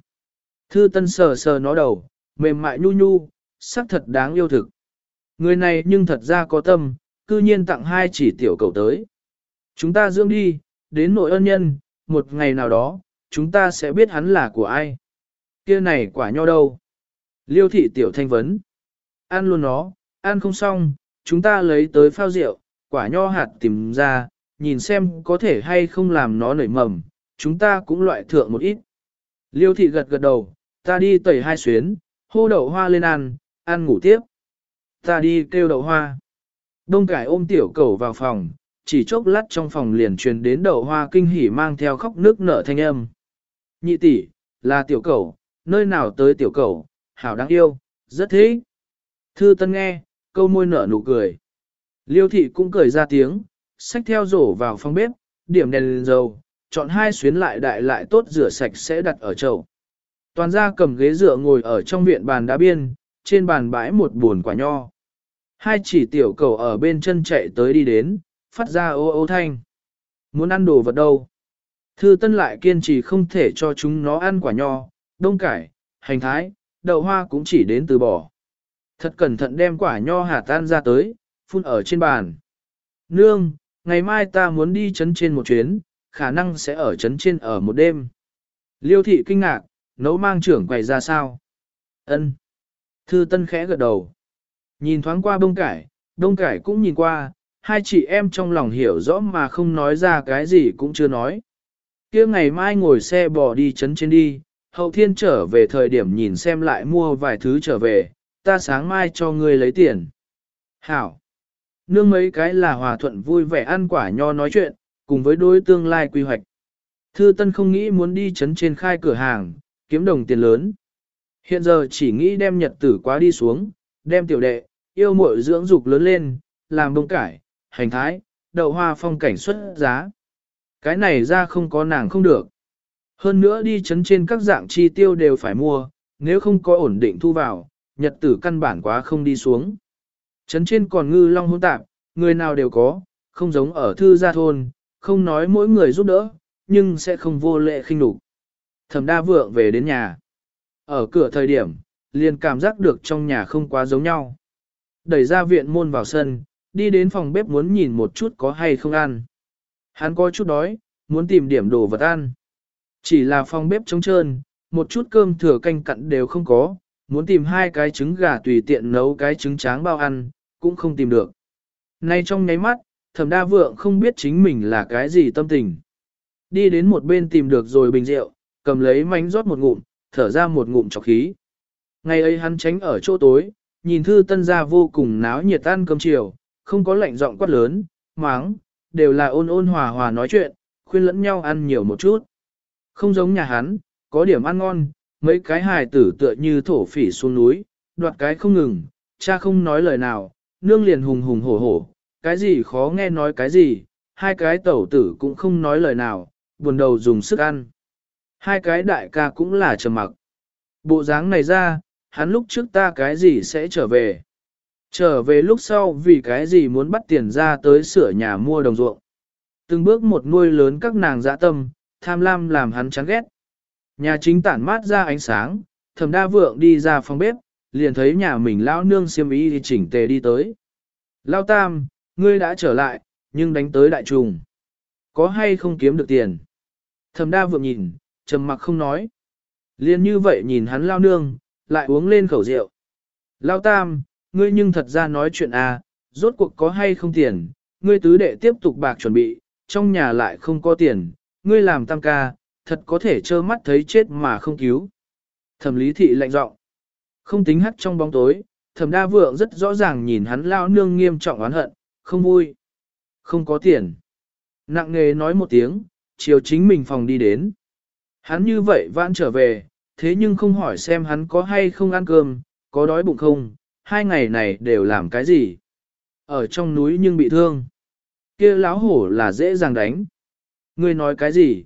Thư tân sờ sờ nó đầu, mềm mại nhu nhu, sắc thật đáng yêu thực. Người này nhưng thật ra có tâm, cư nhiên tặng hai chỉ tiểu cầu tới. Chúng ta dưỡng đi, đến nội ân nhân, một ngày nào đó, chúng ta sẽ biết hắn là của ai. Kia này quả nho đâu? Liêu thị tiểu thanh vấn. Ăn luôn nó, ăn không xong, chúng ta lấy tới phao rượu, quả nho hạt tìm ra, nhìn xem có thể hay không làm nó nảy mầm, chúng ta cũng loại thượng một ít. Liêu thị gật gật đầu, ta đi tẩy hai xuyến, hô đậu hoa lên ăn, ăn ngủ tiếp. Ta đi kêu đậu hoa. Đông cải ôm tiểu cầu vào phòng, chỉ chốc lát trong phòng liền truyền đến đầu hoa kinh hỉ mang theo khóc nước nở thanh âm. Nhị tỷ, là tiểu cầu, nơi nào tới tiểu cầu, hảo đáng yêu, rất thế. Thư tân nghe, câu môi nở nụ cười. Liêu thị cũng cười ra tiếng, xách theo rổ vào phòng bếp, điểm đèn lên dầu, chọn hai xuyến lại đại lại tốt rửa sạch sẽ đặt ở chậu. Toàn ra cầm ghế dựa ngồi ở trong viện bàn đá biên, trên bàn bãi một buồn quả nho. Hai chỉ tiểu cầu ở bên chân chạy tới đi đến, phát ra ô ô thanh. Muốn ăn đồ vật đâu? Thư Tân lại kiên trì không thể cho chúng nó ăn quả nho, đông cải, hành thái, đậu hoa cũng chỉ đến từ bỏ. Thật cẩn thận đem quả nho hạt tan ra tới, phun ở trên bàn. Nương, ngày mai ta muốn đi chấn trên một chuyến, khả năng sẽ ở chấn trên ở một đêm. Liêu thị kinh ngạc, nấu mang trưởng quầy ra sao? Ân. Thư Tân khẽ gật đầu. Nhìn thoáng qua bông cải, đông cải cũng nhìn qua, hai chị em trong lòng hiểu rõ mà không nói ra cái gì cũng chưa nói. kia ngày mai ngồi xe bò đi chấn trên đi, hậu thiên trở về thời điểm nhìn xem lại mua vài thứ trở về, ta sáng mai cho ngươi lấy tiền. Hảo! Nương mấy cái là hòa thuận vui vẻ ăn quả nho nói chuyện, cùng với đối tương lai quy hoạch. Thư Tân không nghĩ muốn đi chấn trên khai cửa hàng, kiếm đồng tiền lớn. Hiện giờ chỉ nghĩ đem nhật tử quá đi xuống, đem tiểu đệ, yêu muội dưỡng dục lớn lên, làm bông cải, hành thái, đậu hoa phong cảnh xuất giá. Cái này ra không có nàng không được. Hơn nữa đi chấn trên các dạng chi tiêu đều phải mua, nếu không có ổn định thu vào, nhật tử căn bản quá không đi xuống. Chấn trên còn ngư long hôn tạp, người nào đều có, không giống ở thư gia thôn, không nói mỗi người giúp đỡ, nhưng sẽ không vô lệ khinh đủ. Thẩm đa vượng về đến nhà. Ở cửa thời điểm, liền cảm giác được trong nhà không quá giống nhau. Đẩy ra viện môn vào sân, đi đến phòng bếp muốn nhìn một chút có hay không ăn. Hắn có chút đói, muốn tìm điểm đồ vật ăn. Chỉ là phòng bếp trống trơn, một chút cơm thừa canh cặn đều không có, muốn tìm hai cái trứng gà tùy tiện nấu cái trứng tráng bao ăn, cũng không tìm được. Nay trong nháy mắt, thẩm đa vượng không biết chính mình là cái gì tâm tình. Đi đến một bên tìm được rồi bình rượu, cầm lấy mánh rót một ngụm, thở ra một ngụm chọc khí. Ngày ấy hắn tránh ở chỗ tối, nhìn thư tân gia vô cùng náo nhiệt ăn cơm chiều, không có lạnh giọng quát lớn, máng, đều là ôn ôn hòa hòa nói chuyện, khuyên lẫn nhau ăn nhiều một chút. Không giống nhà hắn, có điểm ăn ngon, mấy cái hài tử tựa như thổ phỉ xuống núi, đoạt cái không ngừng, cha không nói lời nào, nương liền hùng hùng hổ hổ, cái gì khó nghe nói cái gì, hai cái tẩu tử cũng không nói lời nào, buồn đầu dùng sức ăn. Hai cái đại ca cũng là trầm mặc. Bộ dáng này ra, hắn lúc trước ta cái gì sẽ trở về. Trở về lúc sau vì cái gì muốn bắt tiền ra tới sửa nhà mua đồng ruộng. Từng bước một nuôi lớn các nàng dã tâm, tham lam làm hắn chán ghét. Nhà chính tản mát ra ánh sáng, thầm đa vượng đi ra phòng bếp, liền thấy nhà mình lão nương xiêm y thì chỉnh tề đi tới. Lao tam, ngươi đã trở lại, nhưng đánh tới đại trùng. Có hay không kiếm được tiền? Thầm đa vượng nhìn, trầm mặc không nói. Liên như vậy nhìn hắn lao nương, lại uống lên khẩu rượu. Lao tam, ngươi nhưng thật ra nói chuyện à, rốt cuộc có hay không tiền, ngươi tứ đệ tiếp tục bạc chuẩn bị, trong nhà lại không có tiền, ngươi làm tam ca, thật có thể trơ mắt thấy chết mà không cứu. Thẩm lý thị lạnh giọng, không tính hắt trong bóng tối, thẩm đa vượng rất rõ ràng nhìn hắn lao nương nghiêm trọng oán hận, không vui. Không có tiền. Nặng nghề nói một tiếng, chiều chính mình phòng đi đến. Hắn như vậy vãn trở về, thế nhưng không hỏi xem hắn có hay không ăn cơm, có đói bụng không, hai ngày này đều làm cái gì. Ở trong núi nhưng bị thương. kia láo hổ là dễ dàng đánh. Ngươi nói cái gì?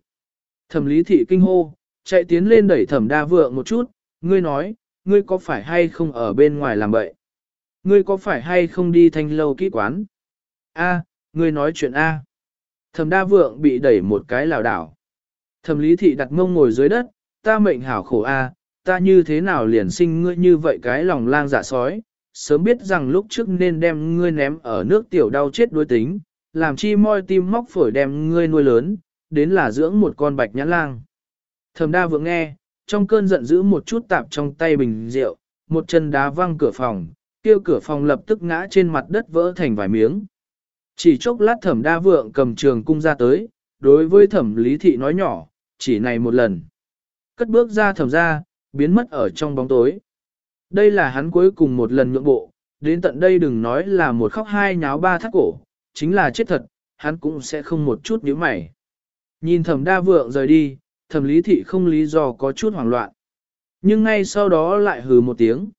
Thẩm lý thị kinh hô, chạy tiến lên đẩy thẩm đa vượng một chút, ngươi nói, ngươi có phải hay không ở bên ngoài làm bậy? Ngươi có phải hay không đi thanh lâu kỹ quán? A, ngươi nói chuyện A. Thẩm đa vượng bị đẩy một cái lảo đảo. Thẩm lý thị đặt mông ngồi dưới đất, ta mệnh hảo khổ A, ta như thế nào liền sinh ngươi như vậy cái lòng lang dạ sói, sớm biết rằng lúc trước nên đem ngươi ném ở nước tiểu đau chết đối tính, làm chi moi tim móc phổi đem ngươi nuôi lớn, đến là dưỡng một con bạch nhãn lang. Thẩm đa vượng nghe, trong cơn giận dữ một chút tạp trong tay bình rượu, một chân đá văng cửa phòng, kêu cửa phòng lập tức ngã trên mặt đất vỡ thành vài miếng. Chỉ chốc lát thẩm đa vượng cầm trường cung ra tới, đối với thẩm lý thị nói nhỏ, chỉ này một lần. Cất bước ra thẩm ra, biến mất ở trong bóng tối. Đây là hắn cuối cùng một lần nhượng bộ, đến tận đây đừng nói là một khóc hai nháo ba thắt cổ, chính là chết thật, hắn cũng sẽ không một chút nhíu mày. Nhìn thẩm đa vượng rời đi, thẩm lý thị không lý do có chút hoảng loạn. Nhưng ngay sau đó lại hừ một tiếng.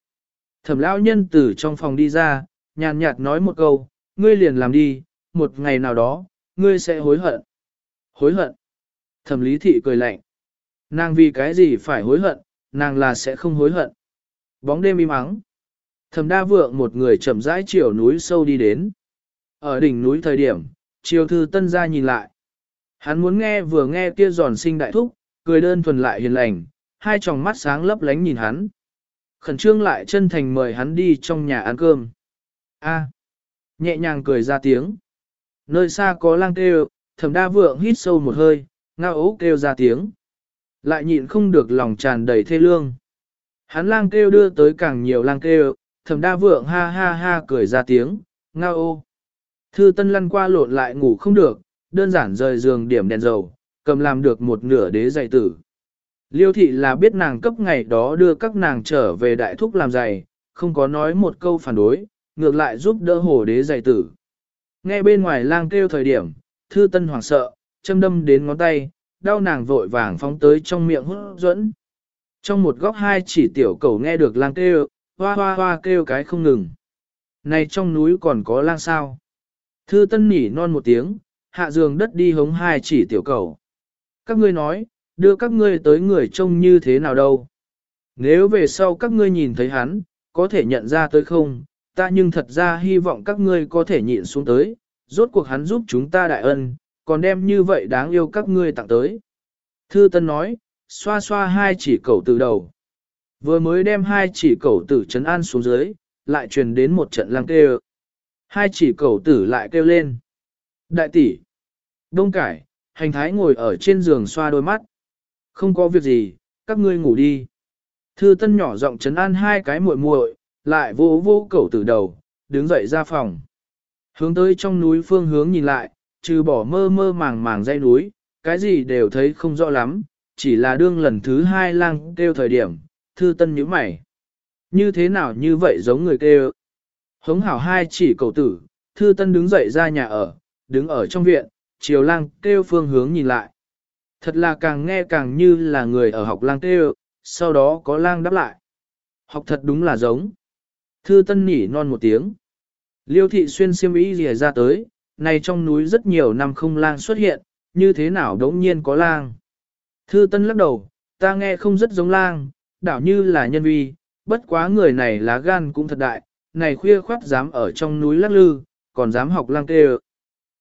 Thẩm lão nhân từ trong phòng đi ra, nhàn nhạt nói một câu, ngươi liền làm đi, một ngày nào đó, ngươi sẽ hối hận. Hối hận. Thẩm lý thị cười lạnh. Nàng vì cái gì phải hối hận, nàng là sẽ không hối hận. Bóng đêm im ắng. Thẩm đa vượng một người chậm rãi chiều núi sâu đi đến. Ở đỉnh núi thời điểm, chiều thư tân ra nhìn lại. Hắn muốn nghe vừa nghe kia giòn sinh đại thúc, cười đơn thuần lại hiền lành, hai tròng mắt sáng lấp lánh nhìn hắn. Khẩn trương lại chân thành mời hắn đi trong nhà ăn cơm. A, à. nhẹ nhàng cười ra tiếng. Nơi xa có lang kêu, thẩm đa vượng hít sâu một hơi, ngao ố kêu ra tiếng. Lại nhịn không được lòng tràn đầy thê lương. Hắn lang kêu đưa tới càng nhiều lang kêu, thẩm đa vượng ha ha ha cười ra tiếng, ngao ô. Thư tân lăn qua lộn lại ngủ không được, đơn giản rời giường điểm đèn dầu, cầm làm được một nửa đế giày tử. Liêu thị là biết nàng cấp ngày đó đưa các nàng trở về đại thúc làm giày, không có nói một câu phản đối, ngược lại giúp đỡ hồ đế giày tử. Nghe bên ngoài lang kêu thời điểm, thư tân hoảng sợ, châm đâm đến ngón tay, đau nàng vội vàng phóng tới trong miệng hút dẫn. Trong một góc hai chỉ tiểu cầu nghe được lang kêu, hoa hoa hoa kêu cái không ngừng. Này trong núi còn có lang sao? Thư tân nỉ non một tiếng, hạ giường đất đi hống hai chỉ tiểu cầu. Các ngươi nói, đưa các ngươi tới người trông như thế nào đâu? Nếu về sau các ngươi nhìn thấy hắn, có thể nhận ra tới không? Ta nhưng thật ra hy vọng các ngươi có thể nhịn xuống tới, rốt cuộc hắn giúp chúng ta đại ân, còn đem như vậy đáng yêu các ngươi tặng tới. Thư Tân nói, xoa xoa hai chỉ cầu từ đầu. Vừa mới đem hai chỉ cầu tử trấn an xuống dưới, lại truyền đến một trận lăng kêu. Hai chỉ cầu tử lại kêu lên. Đại tỷ, đông cải, hành thái ngồi ở trên giường xoa đôi mắt. Không có việc gì, các ngươi ngủ đi. Thư tân nhỏ giọng trấn an hai cái muội muội, lại vô vô cẩu tử đầu, đứng dậy ra phòng. Hướng tới trong núi phương hướng nhìn lại, trừ bỏ mơ mơ màng màng dây núi, cái gì đều thấy không rõ lắm, chỉ là đương lần thứ hai lang kêu thời điểm, thư tân nhíu mày. Như thế nào như vậy giống người kêu? Hống hảo hai chỉ cầu tử, thư tân đứng dậy ra nhà ở, đứng ở trong viện, chiều lang kêu phương hướng nhìn lại. Thật là càng nghe càng như là người ở học lang kêu, sau đó có lang đáp lại. Học thật đúng là giống. Thư tân nhỉ non một tiếng. Liêu thị xuyên xiêm ý rìa ra tới, này trong núi rất nhiều năm không lang xuất hiện, như thế nào đống nhiên có lang. Thư tân lắc đầu, ta nghe không rất giống lang, đảo như là nhân vi, bất quá người này lá gan cũng thật đại, này khuya khoát dám ở trong núi lắc lư, còn dám học lang kêu.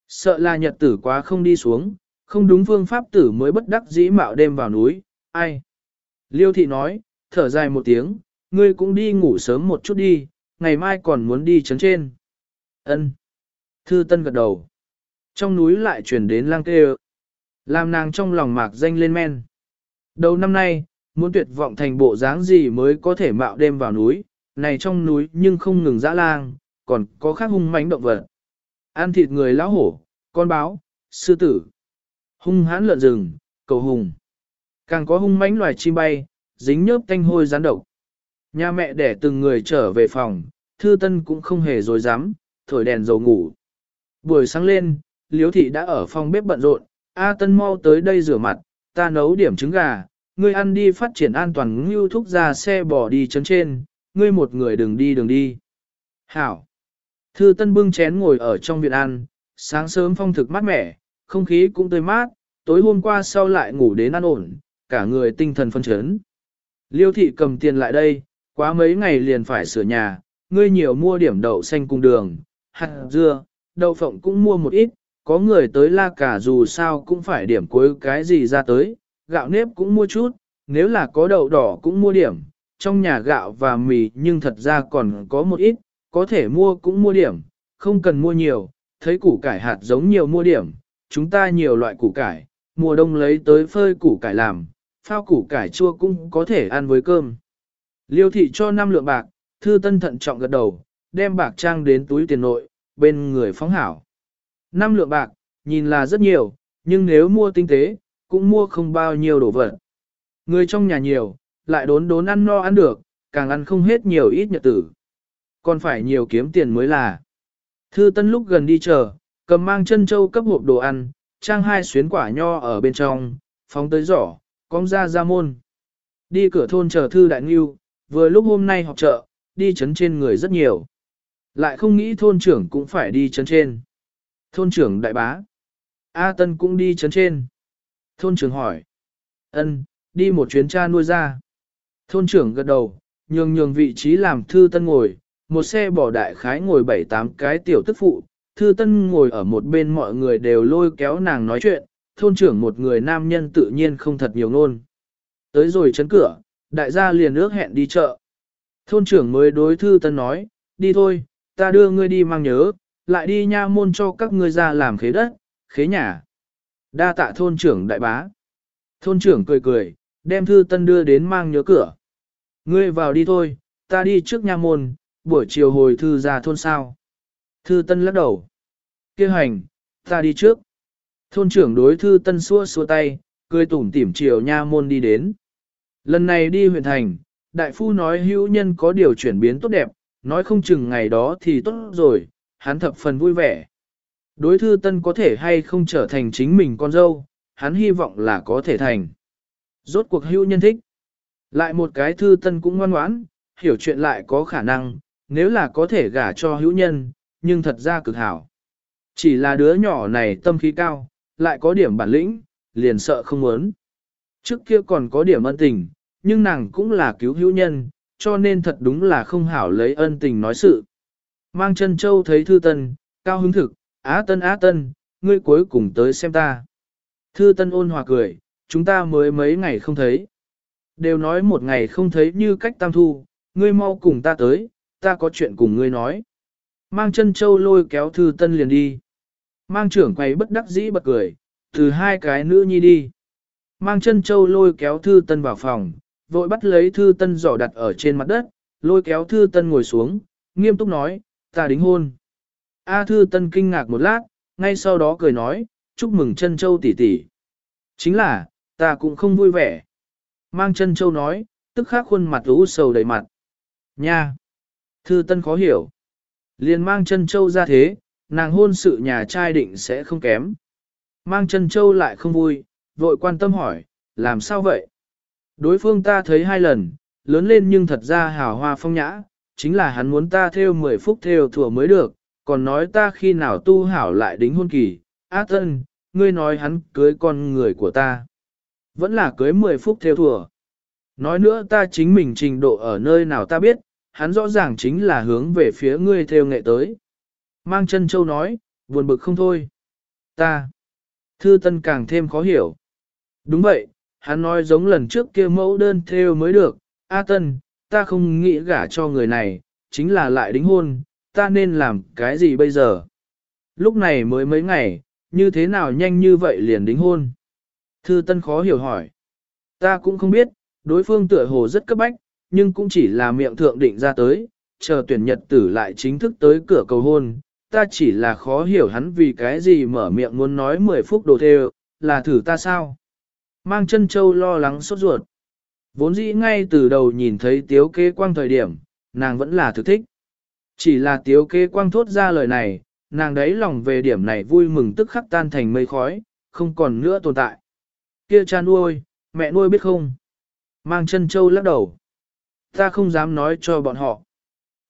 Sợ là nhật tử quá không đi xuống, không đúng phương pháp tử mới bất đắc dĩ mạo đêm vào núi, ai. Liêu thị nói, thở dài một tiếng, ngươi cũng đi ngủ sớm một chút đi, ngày mai còn muốn đi chấn trên. Ân. Thư Tân gật đầu. Trong núi lại truyền đến lang kêu. Làm nàng trong lòng mạc danh lên men. Đầu năm nay, muốn tuyệt vọng thành bộ dáng gì mới có thể mạo đêm vào núi, này trong núi nhưng không ngừng dã lang, còn có khác hung mãnh động vật. Ăn thịt người lão hổ, con báo, sư tử, hung hãn lợn rừng, cầu hùng. Càng có hung mãnh loài chim bay, dính nhớp tanh hôi rán độc. Nhà mẹ để từng người trở về phòng, thư tân cũng không hề dối dám, thổi đèn dầu ngủ. Buổi sáng lên, liếu thị đã ở phòng bếp bận rộn, A tân mau tới đây rửa mặt, ta nấu điểm trứng gà, ngươi ăn đi phát triển an toàn ngưu thúc ra xe bỏ đi chấn trên, ngươi một người đừng đi đừng đi. Hảo! Thư tân bưng chén ngồi ở trong viện ăn, sáng sớm phong thực mát mẻ, không khí cũng tươi mát, tối hôm qua sau lại ngủ đến ăn ổn, cả người tinh thần phân chấn. Liêu thị cầm tiền lại đây, quá mấy ngày liền phải sửa nhà, ngươi nhiều mua điểm đậu xanh cùng đường, hạt dưa, đậu phộng cũng mua một ít, có người tới la cả dù sao cũng phải điểm cuối cái gì ra tới, gạo nếp cũng mua chút, nếu là có đậu đỏ cũng mua điểm, trong nhà gạo và mì nhưng thật ra còn có một ít, có thể mua cũng mua điểm, không cần mua nhiều, thấy củ cải hạt giống nhiều mua điểm, chúng ta nhiều loại củ cải, mùa đông lấy tới phơi củ cải làm, phao củ cải chua cũng có thể ăn với cơm. Liêu thị cho 5 lượng bạc, thư tân thận trọng gật đầu, đem bạc trang đến túi tiền nội, bên người phóng hảo. Năm lượng bạc, nhìn là rất nhiều, nhưng nếu mua tinh tế, cũng mua không bao nhiêu đồ vật. Người trong nhà nhiều, lại đốn đốn ăn no ăn được, càng ăn không hết nhiều ít nhật tử. Còn phải nhiều kiếm tiền mới là. Thư Tân lúc gần đi chờ, cầm mang chân châu cấp hộp đồ ăn, trang hai xuyến quả nho ở bên trong, phóng tới giỏ, cong ra ra môn. Đi cửa thôn chờ Thư Đại Ngưu, vừa lúc hôm nay học chợ, đi chấn trên người rất nhiều. Lại không nghĩ thôn trưởng cũng phải đi chấn trên. Thôn trưởng đại bá. A Tân cũng đi chấn trên. Thôn trưởng hỏi. Ân, đi một chuyến cha nuôi ra. Thôn trưởng gật đầu, nhường nhường vị trí làm thư tân ngồi, một xe bỏ đại khái ngồi bảy tám cái tiểu tức phụ, thư tân ngồi ở một bên mọi người đều lôi kéo nàng nói chuyện, thôn trưởng một người nam nhân tự nhiên không thật nhiều ngôn. Tới rồi chấn cửa, đại gia liền ước hẹn đi chợ. Thôn trưởng mới đối thư tân nói, đi thôi, ta đưa ngươi đi mang nhớ, lại đi nha môn cho các ngươi ra làm khế đất, khế nhà. Đa tạ thôn trưởng đại bá. Thôn trưởng cười cười, đem thư tân đưa đến mang nhớ cửa. Ngươi vào đi thôi, ta đi trước nha môn, buổi chiều hồi thư ra thôn sao. Thư tân lắc đầu. kêu hành, ta đi trước. Thôn trưởng đối thư tân xua xua tay, cười tủm tỉm chiều nha môn đi đến. Lần này đi huyện thành, đại phu nói hữu nhân có điều chuyển biến tốt đẹp, nói không chừng ngày đó thì tốt rồi, hắn thập phần vui vẻ. Đối thư tân có thể hay không trở thành chính mình con dâu, hắn hy vọng là có thể thành. Rốt cuộc hữu nhân thích. Lại một cái thư tân cũng ngoan ngoãn, hiểu chuyện lại có khả năng, nếu là có thể gả cho hữu nhân, nhưng thật ra cực hảo. Chỉ là đứa nhỏ này tâm khí cao, lại có điểm bản lĩnh, liền sợ không muốn. Trước kia còn có điểm ân tình, nhưng nàng cũng là cứu hữu nhân, cho nên thật đúng là không hảo lấy ân tình nói sự. Mang chân châu thấy thư tân, cao hứng thực, á tân á tân, ngươi cuối cùng tới xem ta. Thư tân ôn hòa cười, chúng ta mới mấy ngày không thấy. Đều nói một ngày không thấy như cách tam thu, ngươi mau cùng ta tới, ta có chuyện cùng ngươi nói. Mang chân châu lôi kéo thư tân liền đi. Mang trưởng quay bất đắc dĩ bật cười, từ hai cái nữ nhi đi. Mang chân châu lôi kéo thư tân vào phòng, vội bắt lấy thư tân giỏ đặt ở trên mặt đất, lôi kéo thư tân ngồi xuống, nghiêm túc nói, ta đính hôn. A thư tân kinh ngạc một lát, ngay sau đó cười nói, chúc mừng chân châu tỷ tỷ. Chính là, ta cũng không vui vẻ. Mang chân châu nói, tức khắc khuôn mặt u sầu đầy mặt. Nha! Thư tân khó hiểu. Liền mang chân châu ra thế, nàng hôn sự nhà trai định sẽ không kém. Mang chân châu lại không vui, vội quan tâm hỏi, làm sao vậy? Đối phương ta thấy hai lần, lớn lên nhưng thật ra hào hoa phong nhã, chính là hắn muốn ta theo 10 phút theo thừa mới được, còn nói ta khi nào tu hảo lại đính hôn kỳ. Á tân, ngươi nói hắn cưới con người của ta. Vẫn là cưới 10 phút theo thừa. Nói nữa ta chính mình trình độ ở nơi nào ta biết, hắn rõ ràng chính là hướng về phía ngươi theo nghệ tới. Mang chân châu nói, buồn bực không thôi. Ta. Thư tân càng thêm khó hiểu. Đúng vậy, hắn nói giống lần trước kia mẫu đơn theo mới được. A tân, ta không nghĩ gả cho người này, chính là lại đính hôn, ta nên làm cái gì bây giờ? Lúc này mới mấy ngày, như thế nào nhanh như vậy liền đính hôn? Thư Tân khó hiểu hỏi. Ta cũng không biết, đối phương tựa hồ rất cấp bách, nhưng cũng chỉ là miệng thượng định ra tới, chờ tuyển nhật tử lại chính thức tới cửa cầu hôn. Ta chỉ là khó hiểu hắn vì cái gì mở miệng muốn nói 10 phút đồ theo, là thử ta sao? Mang chân châu lo lắng sốt ruột. Vốn dĩ ngay từ đầu nhìn thấy tiếu kế quang thời điểm, nàng vẫn là thực thích. Chỉ là tiếu kế quang thốt ra lời này, nàng đấy lòng về điểm này vui mừng tức khắc tan thành mây khói, không còn nữa tồn tại. Kia cha nuôi, mẹ nuôi biết không? Mang chân châu lắc đầu. Ta không dám nói cho bọn họ.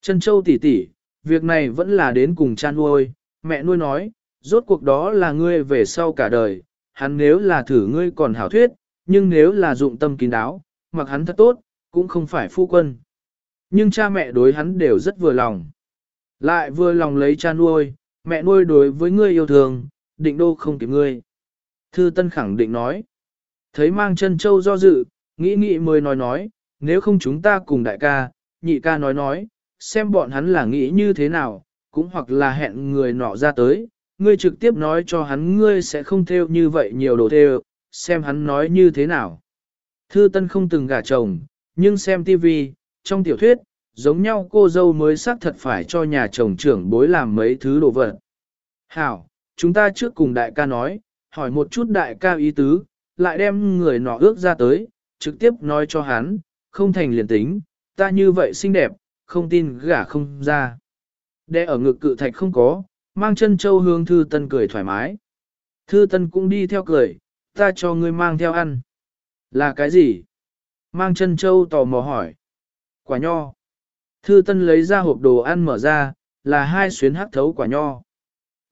Chân châu tỷ tỷ, việc này vẫn là đến cùng cha nuôi, mẹ nuôi nói, rốt cuộc đó là ngươi về sau cả đời, hắn nếu là thử ngươi còn hảo thuyết, nhưng nếu là dụng tâm kín đáo, mặc hắn thật tốt, cũng không phải phu quân. Nhưng cha mẹ đối hắn đều rất vừa lòng. Lại vừa lòng lấy cha nuôi, mẹ nuôi đối với ngươi yêu thương, định đô không kịp ngươi. Thư Tân khẳng định nói. Thấy mang chân châu do dự, nghĩ nghĩ mới nói nói, nếu không chúng ta cùng đại ca, nhị ca nói nói, xem bọn hắn là nghĩ như thế nào, cũng hoặc là hẹn người nọ ra tới, ngươi trực tiếp nói cho hắn ngươi sẽ không theo như vậy nhiều đồ theo, xem hắn nói như thế nào. Thư Tân không từng gả chồng, nhưng xem TV, trong tiểu thuyết, giống nhau cô dâu mới xác thật phải cho nhà chồng trưởng bối làm mấy thứ đồ vật. Hảo, chúng ta trước cùng đại ca nói, hỏi một chút đại ca ý tứ, lại đem người nọ ước ra tới, trực tiếp nói cho hắn, không thành liền tính, ta như vậy xinh đẹp, không tin gả không ra. Đe ở ngực cự thạch không có, mang chân châu hướng thư tân cười thoải mái. Thư tân cũng đi theo cười, ta cho ngươi mang theo ăn. Là cái gì? Mang chân châu tò mò hỏi. Quả nho. Thư tân lấy ra hộp đồ ăn mở ra, là hai xuyến hắc thấu quả nho.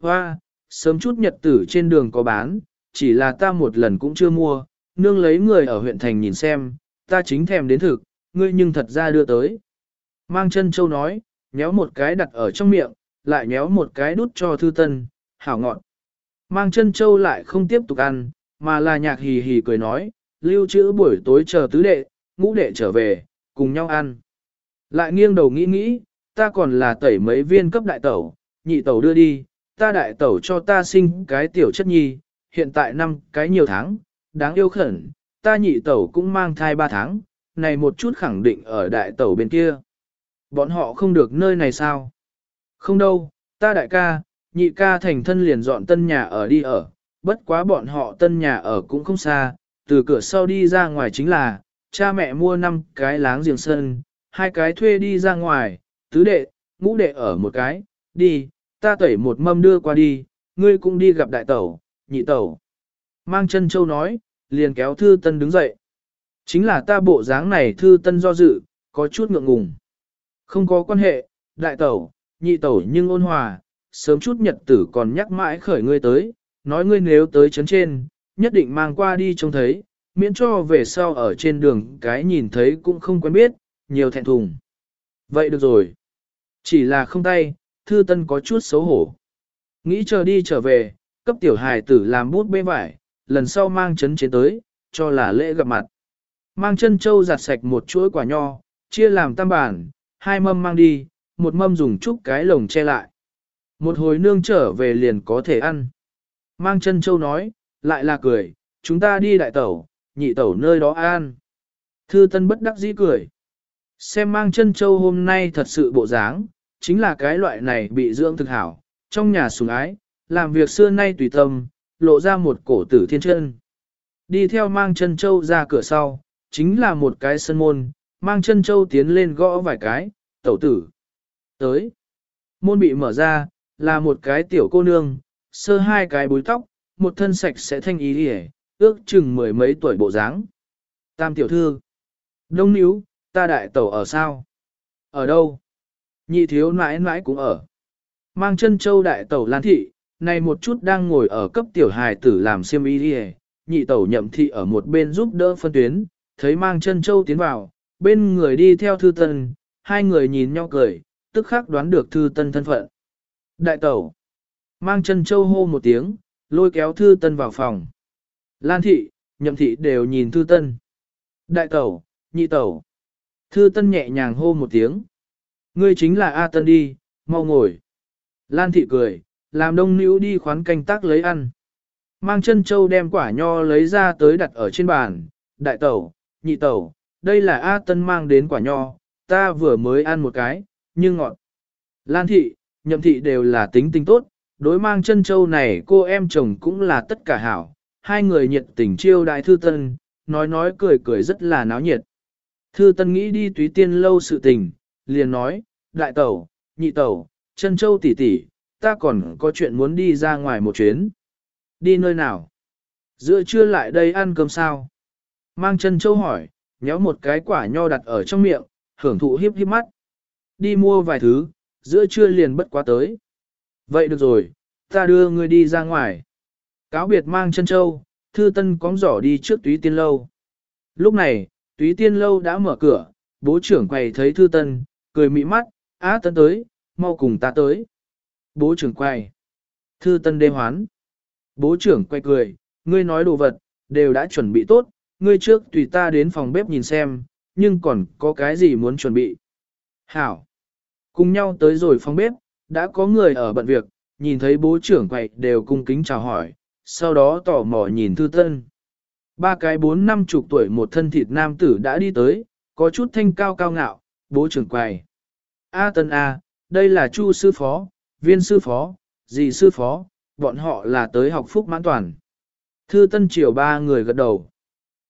Hoa, sớm chút nhật tử trên đường có bán, chỉ là ta một lần cũng chưa mua, nương lấy người ở huyện thành nhìn xem, ta chính thèm đến thực, ngươi nhưng thật ra đưa tới. Mang chân châu nói, nhéo một cái đặt ở trong miệng, lại nhéo một cái đút cho thư tân, hảo ngọn. Mang chân châu lại không tiếp tục ăn, mà là nhạc hì hì cười nói, lưu trữ buổi tối chờ tứ đệ, ngũ đệ trở về, cùng nhau ăn. Lại nghiêng đầu nghĩ nghĩ, ta còn là tẩy mấy viên cấp đại tẩu, nhị tẩu đưa đi, ta đại tẩu cho ta sinh cái tiểu chất nhi, hiện tại năm cái nhiều tháng, đáng yêu khẩn, ta nhị tẩu cũng mang thai ba tháng, này một chút khẳng định ở đại tẩu bên kia. Bọn họ không được nơi này sao? Không đâu, ta đại ca, nhị ca thành thân liền dọn tân nhà ở đi ở, bất quá bọn họ tân nhà ở cũng không xa, từ cửa sau đi ra ngoài chính là, cha mẹ mua năm cái láng giềng sân, hai cái thuê đi ra ngoài, tứ đệ, ngũ đệ ở một cái, đi, ta tẩy một mâm đưa qua đi, ngươi cũng đi gặp đại tẩu, nhị tẩu. Mang chân châu nói, liền kéo thư tân đứng dậy. Chính là ta bộ dáng này thư tân do dự, có chút ngượng ngùng. Không có quan hệ, đại tẩu, nhị tẩu nhưng ôn hòa, sớm chút nhật tử còn nhắc mãi khởi ngươi tới, nói ngươi nếu tới chấn trên, nhất định mang qua đi trông thấy, miễn cho về sau ở trên đường cái nhìn thấy cũng không quen biết, nhiều thẹn thùng. Vậy được rồi. Chỉ là không tay, thư tân có chút xấu hổ. Nghĩ chờ đi trở về, cấp tiểu hài tử làm bút bê vải, lần sau mang chấn chế tới, cho là lễ gặp mặt. Mang chân châu giặt sạch một chuỗi quả nho, chia làm tam bản, hai mâm mang đi, một mâm dùng chút cái lồng che lại. Một hồi nương trở về liền có thể ăn. Mang chân châu nói, lại là cười, chúng ta đi đại tẩu, nhị tẩu nơi đó an. Thư tân bất đắc dĩ cười. Xem mang chân châu hôm nay thật sự bộ dáng, chính là cái loại này bị dưỡng thực hảo, trong nhà sùng ái, làm việc xưa nay tùy tâm, lộ ra một cổ tử thiên chân. Đi theo mang chân châu ra cửa sau, chính là một cái sân môn, mang chân châu tiến lên gõ vài cái, tẩu tử. Tới. Môn bị mở ra, là một cái tiểu cô nương, sơ hai cái búi tóc, một thân sạch sẽ thanh ý hề, ước chừng mười mấy tuổi bộ dáng. Tam tiểu thư. Đông níu, ta đại tẩu ở sao? Ở đâu? Nhị thiếu nãi nãi cũng ở. Mang chân châu đại tẩu lan thị, này một chút đang ngồi ở cấp tiểu hài tử làm siêm y hề, nhị tẩu nhậm thị ở một bên giúp đỡ phân tuyến, thấy mang chân châu tiến vào, bên người đi theo thư tân, hai người nhìn nhau cười, tức khắc đoán được thư tân thân phận. Đại tẩu, mang chân châu hô một tiếng, lôi kéo thư tân vào phòng. Lan thị, nhậm thị đều nhìn thư tân. Đại tẩu, nhị tẩu. Thư tân nhẹ nhàng hô một tiếng. Ngươi chính là A Tân đi, mau ngồi. Lan thị cười, làm đông nữ đi khoán canh tác lấy ăn. Mang chân châu đem quả nho lấy ra tới đặt ở trên bàn. Đại tẩu, nhị tẩu, đây là A Tân mang đến quả nho, ta vừa mới ăn một cái, nhưng ngọt. Lan thị, nhậm thị đều là tính tình tốt, đối mang chân châu này cô em chồng cũng là tất cả hảo, hai người nhiệt tình chiêu đại thư tân, nói nói cười cười rất là náo nhiệt. Thư tân nghĩ đi túy tiên lâu sự tình, liền nói, đại tẩu, nhị tẩu, chân châu tỷ tỷ, ta còn có chuyện muốn đi ra ngoài một chuyến. Đi nơi nào? Giữa trưa lại đây ăn cơm sao? Mang chân châu hỏi, nhéo một cái quả nho đặt ở trong miệng, hưởng thụ hiếp hiếp mắt. Đi mua vài thứ, giữa trưa liền bất quá tới. Vậy được rồi, ta đưa ngươi đi ra ngoài. Cáo biệt mang chân châu, thư tân cóng giỏ đi trước túy tiên lâu. Lúc này, túy tiên lâu đã mở cửa, bố trưởng quầy thấy thư tân, cười mị mắt, á tân tới, mau cùng ta tới. Bố trưởng quầy. Thư tân đê hoán. Bố trưởng quay cười, ngươi nói đồ vật, đều đã chuẩn bị tốt, ngươi trước tùy ta đến phòng bếp nhìn xem, nhưng còn có cái gì muốn chuẩn bị. Hảo. Cùng nhau tới rồi phòng bếp, đã có người ở bận việc, nhìn thấy bố trưởng quậy đều cung kính chào hỏi, sau đó tỏ mò nhìn thư tân. Ba cái bốn năm chục tuổi một thân thịt nam tử đã đi tới, có chút thanh cao cao ngạo, bố trưởng quầy. A tân A, đây là chu sư phó, viên sư phó, dì sư phó, bọn họ là tới học phúc mãn toàn. Thư tân triều ba người gật đầu.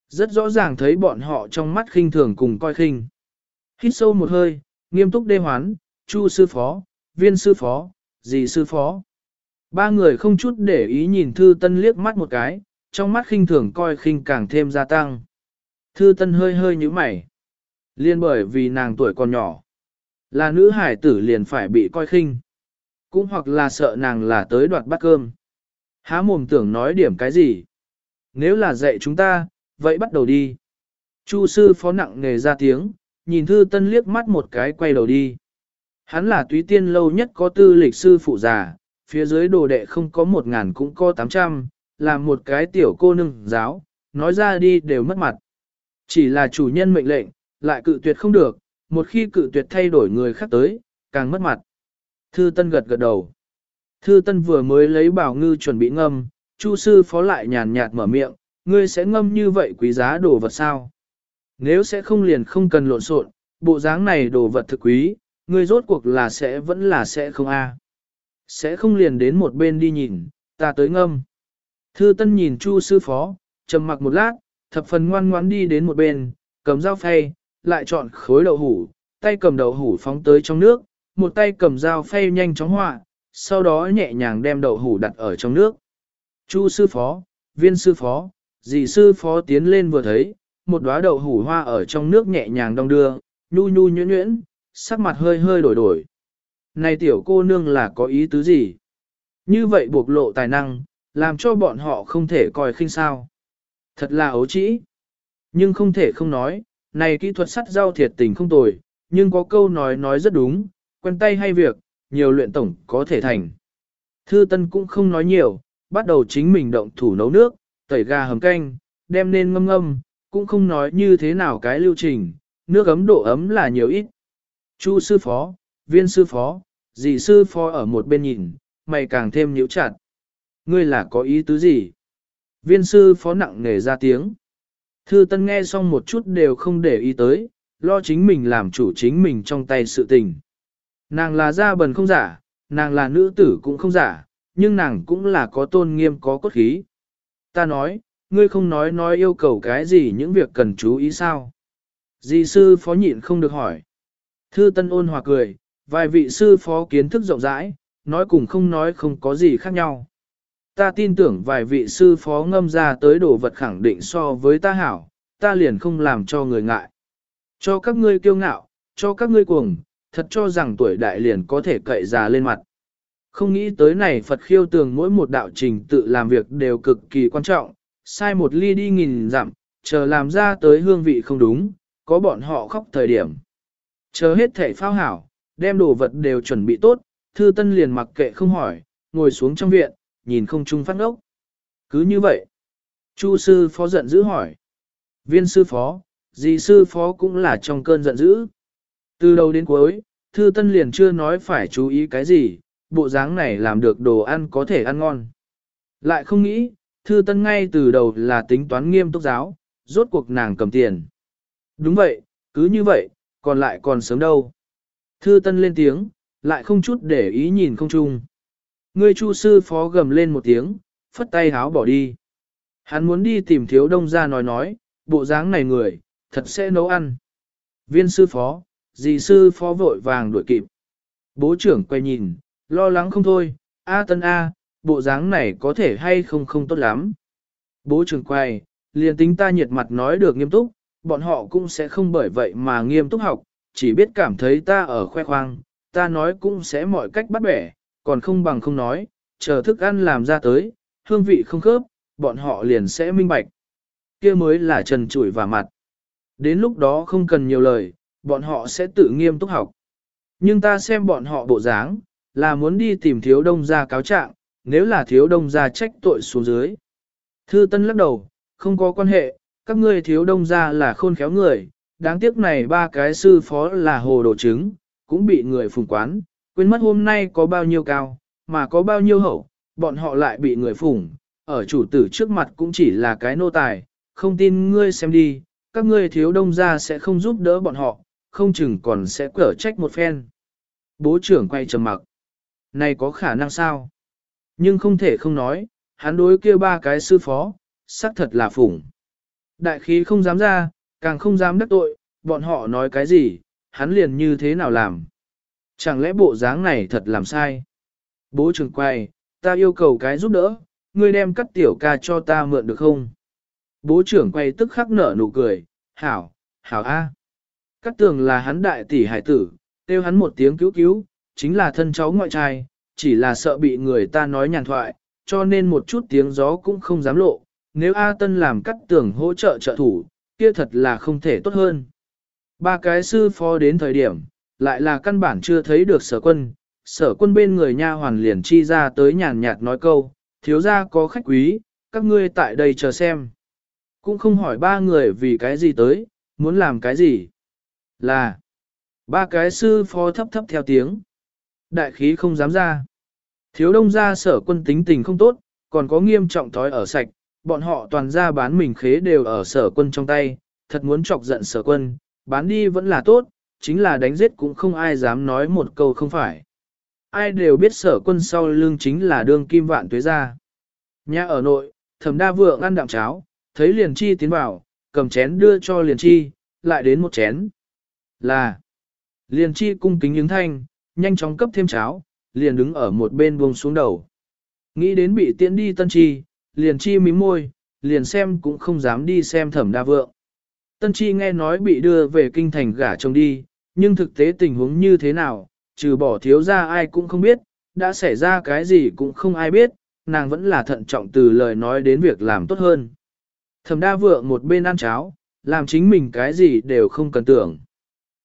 Rất rõ ràng thấy bọn họ trong mắt khinh thường cùng coi khinh. Hít sâu một hơi, nghiêm túc đê hoán, chu sư phó, viên sư phó, dì sư phó. Ba người không chút để ý nhìn thư tân liếc mắt một cái, trong mắt khinh thường coi khinh càng thêm gia tăng. Thư tân hơi hơi như mày. Liên bởi vì nàng tuổi còn nhỏ. Là nữ hải tử liền phải bị coi khinh. Cũng hoặc là sợ nàng là tới đoạt bát cơm. Há mồm tưởng nói điểm cái gì. Nếu là dạy chúng ta, vậy bắt đầu đi. Chu sư phó nặng nghề ra tiếng, nhìn thư tân liếc mắt một cái quay đầu đi. Hắn là túy tiên lâu nhất có tư lịch sư phụ già, phía dưới đồ đệ không có một ngàn cũng có tám trăm, là một cái tiểu cô nương giáo, nói ra đi đều mất mặt. Chỉ là chủ nhân mệnh lệnh, lại cự tuyệt không được, một khi cự tuyệt thay đổi người khác tới, càng mất mặt. Thư Tân gật gật đầu. Thư Tân vừa mới lấy bảo ngư chuẩn bị ngâm, Chu sư phó lại nhàn nhạt mở miệng, ngươi sẽ ngâm như vậy quý giá đồ vật sao? Nếu sẽ không liền không cần lộn xộn, bộ dáng này đồ vật thực quý, ngươi rốt cuộc là sẽ vẫn là sẽ không a. Sẽ không liền đến một bên đi nhìn, ta tới ngâm. Thư Tân nhìn Chu sư phó, trầm mặc một lát, thập phần ngoan ngoãn đi đến một bên, cầm dao phay, lại chọn khối đậu hủ, tay cầm đậu hủ phóng tới trong nước, một tay cầm dao phay nhanh chóng họa, sau đó nhẹ nhàng đem đậu hủ đặt ở trong nước. Chu sư phó, viên sư phó, dì sư phó tiến lên vừa thấy, một đóa đậu hủ hoa ở trong nước nhẹ nhàng đong đưa, nhu nhu nhuyễn nhuyễn, sắc mặt hơi hơi đổi đổi. Này tiểu cô nương là có ý tứ gì? Như vậy buộc lộ tài năng, làm cho bọn họ không thể coi khinh sao. Thật là ấu trĩ. Nhưng không thể không nói, này kỹ thuật sắt rau thiệt tình không tồi, nhưng có câu nói nói rất đúng, quen tay hay việc, nhiều luyện tổng có thể thành. Thư Tân cũng không nói nhiều, bắt đầu chính mình động thủ nấu nước, tẩy gà hầm canh, đem nên ngâm ngâm, cũng không nói như thế nào cái lưu trình, nước ấm độ ấm là nhiều ít. Chu sư phó, viên sư phó, dì sư phó ở một bên nhìn, mày càng thêm nhíu chặt. Ngươi là có ý tứ gì? Viên sư phó nặng nề ra tiếng. Thư Tân nghe xong một chút đều không để ý tới, lo chính mình làm chủ chính mình trong tay sự tình. Nàng là gia bần không giả, nàng là nữ tử cũng không giả, nhưng nàng cũng là có tôn nghiêm có cốt khí. Ta nói, ngươi không nói nói yêu cầu cái gì những việc cần chú ý sao. Dì sư phó nhịn không được hỏi. Thư Tân ôn hòa cười, vài vị sư phó kiến thức rộng rãi, nói cùng không nói không có gì khác nhau. Ta tin tưởng vài vị sư phó ngâm ra tới đồ vật khẳng định so với ta hảo, ta liền không làm cho người ngại. Cho các ngươi kiêu ngạo, cho các ngươi cuồng, thật cho rằng tuổi đại liền có thể cậy già lên mặt. Không nghĩ tới này Phật khiêu tường mỗi một đạo trình tự làm việc đều cực kỳ quan trọng, sai một ly đi nghìn dặm, chờ làm ra tới hương vị không đúng, có bọn họ khóc thời điểm. Chờ hết thể phao hảo, đem đồ vật đều chuẩn bị tốt, thư tân liền mặc kệ không hỏi, ngồi xuống trong viện, nhìn không trung phát ốc. Cứ như vậy, Chu sư phó giận dữ hỏi. Viên sư phó, dì sư phó cũng là trong cơn giận dữ. Từ đầu đến cuối, thư tân liền chưa nói phải chú ý cái gì, bộ dáng này làm được đồ ăn có thể ăn ngon. Lại không nghĩ, thư tân ngay từ đầu là tính toán nghiêm túc giáo, rốt cuộc nàng cầm tiền. Đúng vậy, cứ như vậy, còn lại còn sớm đâu. Thư tân lên tiếng, lại không chút để ý nhìn không chung. Ngươi chu sư phó gầm lên một tiếng, phất tay háo bỏ đi. Hắn muốn đi tìm thiếu đông ra nói nói, bộ dáng này người, thật sẽ nấu ăn. Viên sư phó, dì sư phó vội vàng đuổi kịp. Bố trưởng quay nhìn, lo lắng không thôi, A tân A, bộ dáng này có thể hay không không tốt lắm. Bố trưởng quay, liền tính ta nhiệt mặt nói được nghiêm túc, bọn họ cũng sẽ không bởi vậy mà nghiêm túc học, chỉ biết cảm thấy ta ở khoe khoang, ta nói cũng sẽ mọi cách bắt bẻ, còn không bằng không nói, chờ thức ăn làm ra tới, hương vị không khớp, bọn họ liền sẽ minh bạch. kia mới là trần trụi và mặt. Đến lúc đó không cần nhiều lời, bọn họ sẽ tự nghiêm túc học. Nhưng ta xem bọn họ bộ dáng, là muốn đi tìm thiếu đông ra cáo trạng, nếu là thiếu đông ra trách tội xuống dưới. Thư Tân lắc đầu, không có quan hệ, các ngươi thiếu đông ra là khôn khéo người, đáng tiếc này ba cái sư phó là hồ đồ trứng, cũng bị người phùng quán, quên mất hôm nay có bao nhiêu cao, mà có bao nhiêu hậu, bọn họ lại bị người phủng, ở chủ tử trước mặt cũng chỉ là cái nô tài, không tin ngươi xem đi, các ngươi thiếu đông ra sẽ không giúp đỡ bọn họ, không chừng còn sẽ cở trách một phen. Bố trưởng quay trầm mặc. Này có khả năng sao? Nhưng không thể không nói, hắn đối kia ba cái sư phó, xác thật là phủng. Đại khí không dám ra, càng không dám đắc tội, bọn họ nói cái gì, hắn liền như thế nào làm. Chẳng lẽ bộ dáng này thật làm sai? Bố trưởng quay, ta yêu cầu cái giúp đỡ, ngươi đem cắt tiểu ca cho ta mượn được không? Bố trưởng quay tức khắc nở nụ cười, hảo, hảo a. Cắt tường là hắn đại tỷ hải tử, kêu hắn một tiếng cứu cứu, chính là thân cháu ngoại trai, chỉ là sợ bị người ta nói nhàn thoại, cho nên một chút tiếng gió cũng không dám lộ. Nếu A Tân làm cắt tường hỗ trợ trợ thủ, kia thật là không thể tốt hơn. Ba cái sư phó đến thời điểm, lại là căn bản chưa thấy được sở quân, sở quân bên người nha hoàn liền chi ra tới nhàn nhạt nói câu, thiếu gia có khách quý, các ngươi tại đây chờ xem. Cũng không hỏi ba người vì cái gì tới, muốn làm cái gì. Là, ba cái sư phó thấp thấp theo tiếng. Đại khí không dám ra. Thiếu đông gia sở quân tính tình không tốt, còn có nghiêm trọng thói ở sạch, bọn họ toàn ra bán mình khế đều ở sở quân trong tay, thật muốn chọc giận sở quân, bán đi vẫn là tốt, chính là đánh giết cũng không ai dám nói một câu không phải. Ai đều biết sở quân sau lưng chính là đương kim vạn tuế gia. Nhà ở nội, thẩm đa vượng ăn đạm cháo, thấy liền chi tiến vào, cầm chén đưa cho liền chi, lại đến một chén. Là, liền chi cung kính ứng thanh, nhanh chóng cấp thêm cháo, liền đứng ở một bên buông xuống đầu. Nghĩ đến bị tiễn đi tân chi, liền chi mím môi, liền xem cũng không dám đi xem thẩm đa vượng. Tân chi nghe nói bị đưa về kinh thành gả chồng đi, nhưng thực tế tình huống như thế nào, trừ bỏ thiếu ra ai cũng không biết, đã xảy ra cái gì cũng không ai biết, nàng vẫn là thận trọng từ lời nói đến việc làm tốt hơn. Thẩm đa vượng một bên ăn cháo, làm chính mình cái gì đều không cần tưởng.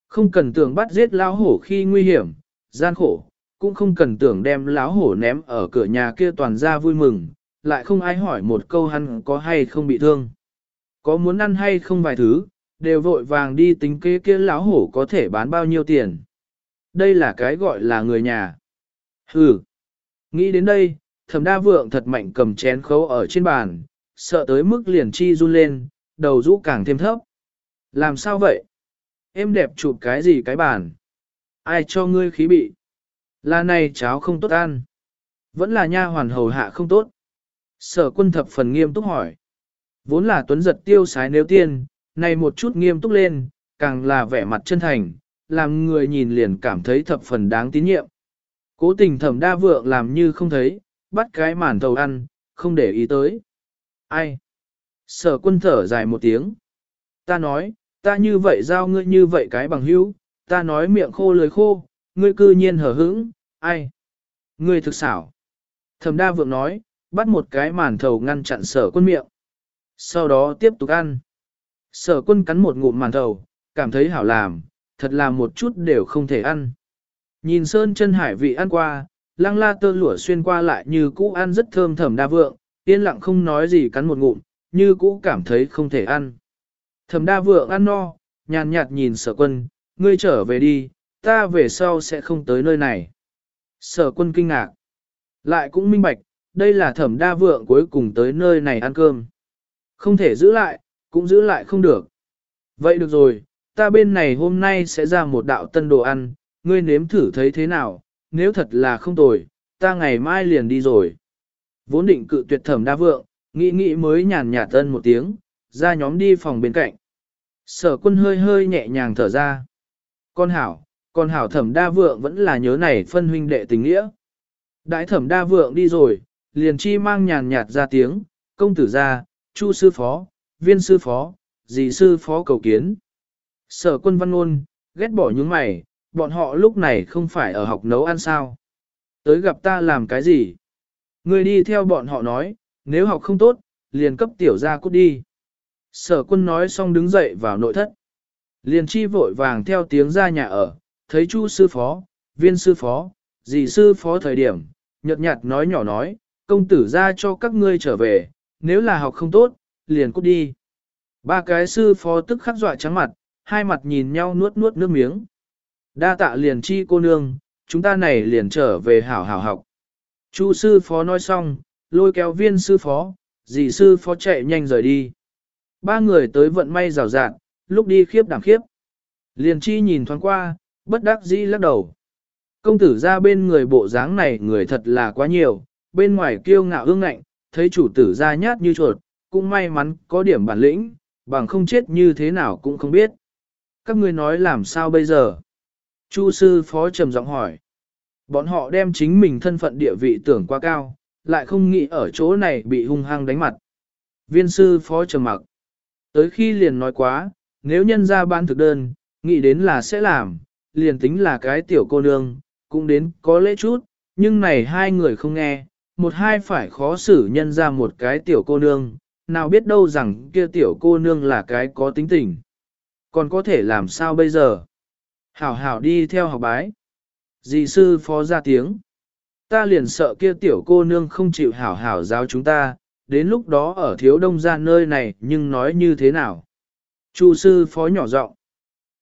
Không cần tưởng bắt giết lão hổ khi nguy hiểm, gian khổ, cũng không cần tưởng đem lão hổ ném ở cửa nhà kia toàn ra vui mừng, lại không ai hỏi một câu hắn có hay không bị thương. Có muốn ăn hay không vài thứ, đều vội vàng đi tính kế kia lão hổ có thể bán bao nhiêu tiền. Đây là cái gọi là người nhà. Hừ. Nghĩ đến đây, thẩm đa vượng thật mạnh cầm chén khấu ở trên bàn, sợ tới mức liền chi run lên, đầu rũ càng thêm thấp. Làm sao vậy? Em đẹp chụp cái gì cái bàn? Ai cho ngươi khí bị? Là này cháo không tốt ăn. Vẫn là nha hoàn hầu hạ không tốt. Sở quân thập phần nghiêm túc hỏi. Vốn là tuấn giật tiêu sái nếu tiên, này một chút nghiêm túc lên, càng là vẻ mặt chân thành, làm người nhìn liền cảm thấy thập phần đáng tín nhiệm. Cố tình thẩm đa vượng làm như không thấy, bắt cái màn thầu ăn, không để ý tới. Ai? Sở quân thở dài một tiếng. Ta nói, ta như vậy giao ngươi như vậy cái bằng hữu, ta nói miệng khô lưỡi khô, ngươi cư nhiên hở hững, ai? Ngươi thực xảo. Thẩm đa vượng nói, bắt một cái màn thầu ngăn chặn sở quân miệng. Sau đó tiếp tục ăn. Sở quân cắn một ngụm màn thầu, cảm thấy hảo làm, thật là một chút đều không thể ăn. Nhìn sơn chân hải vị ăn qua, lăng la tơ lụa xuyên qua lại như cũ ăn rất thơm thẩm đa vượng, yên lặng không nói gì cắn một ngụm, như cũ cảm thấy không thể ăn. Thẩm đa vượng ăn no, nhàn nhạt nhìn sở quân, ngươi trở về đi, ta về sau sẽ không tới nơi này. Sở quân kinh ngạc, lại cũng minh bạch, đây là thẩm đa vượng cuối cùng tới nơi này ăn cơm. Không thể giữ lại, cũng giữ lại không được. Vậy được rồi, ta bên này hôm nay sẽ ra một đạo tân đồ ăn, ngươi nếm thử thấy thế nào, nếu thật là không tồi, ta ngày mai liền đi rồi. Vốn định cự tuyệt thẩm đa vượng, Nghĩ nghĩ mới nhàn nhạt tân một tiếng, ra nhóm đi phòng bên cạnh. Sở quân hơi hơi nhẹ nhàng thở ra. Con hảo, con hảo thẩm đa vượng vẫn là nhớ này phân huynh đệ tình nghĩa. Đại thẩm đa vượng đi rồi, liền chi mang nhàn nhạt ra tiếng, công tử ra, chu sư phó, viên sư phó, dì sư phó cầu kiến. Sở quân văn ngôn, ghét bỏ những mày, bọn họ lúc này không phải ở học nấu ăn sao. Tới gặp ta làm cái gì? Người đi theo bọn họ nói, nếu học không tốt, liền cấp tiểu ra cút đi. Sở quân nói xong đứng dậy vào nội thất. Liền chi vội vàng theo tiếng ra nhà ở, thấy chu sư phó, viên sư phó, dì sư phó thời điểm, nhợt nhạt nói nhỏ nói, công tử ra cho các ngươi trở về, nếu là học không tốt, liền cút đi. Ba cái sư phó tức khắc dọa trắng mặt, hai mặt nhìn nhau nuốt nuốt nước miếng. Đa tạ liền chi cô nương, chúng ta này liền trở về hảo hảo học. Chu sư phó nói xong, lôi kéo viên sư phó, dì sư phó chạy nhanh rời đi. Ba người tới vận may rào rạt, lúc đi khiếp đảm khiếp. Liền chi nhìn thoáng qua, bất đắc dĩ lắc đầu. Công tử ra bên người bộ dáng này người thật là quá nhiều, bên ngoài kiêu ngạo ương ngạnh, thấy chủ tử ra nhát như chuột, cũng may mắn có điểm bản lĩnh, bằng không chết như thế nào cũng không biết. Các ngươi nói làm sao bây giờ? Chu sư phó trầm giọng hỏi. Bọn họ đem chính mình thân phận địa vị tưởng quá cao, lại không nghĩ ở chỗ này bị hung hăng đánh mặt. Viên sư phó trầm mặc. Tới khi liền nói quá, nếu nhân ra ban thực đơn, nghĩ đến là sẽ làm, liền tính là cái tiểu cô nương, cũng đến có lễ chút, nhưng này hai người không nghe, một hai phải khó xử nhân ra một cái tiểu cô nương, nào biết đâu rằng kia tiểu cô nương là cái có tính tình. Còn có thể làm sao bây giờ? Hảo hảo đi theo học bái. Dì sư phó ra tiếng. Ta liền sợ kia tiểu cô nương không chịu hảo hảo giáo chúng ta, đến lúc đó ở thiếu đông ra nơi này nhưng nói như thế nào. Chu sư phó nhỏ giọng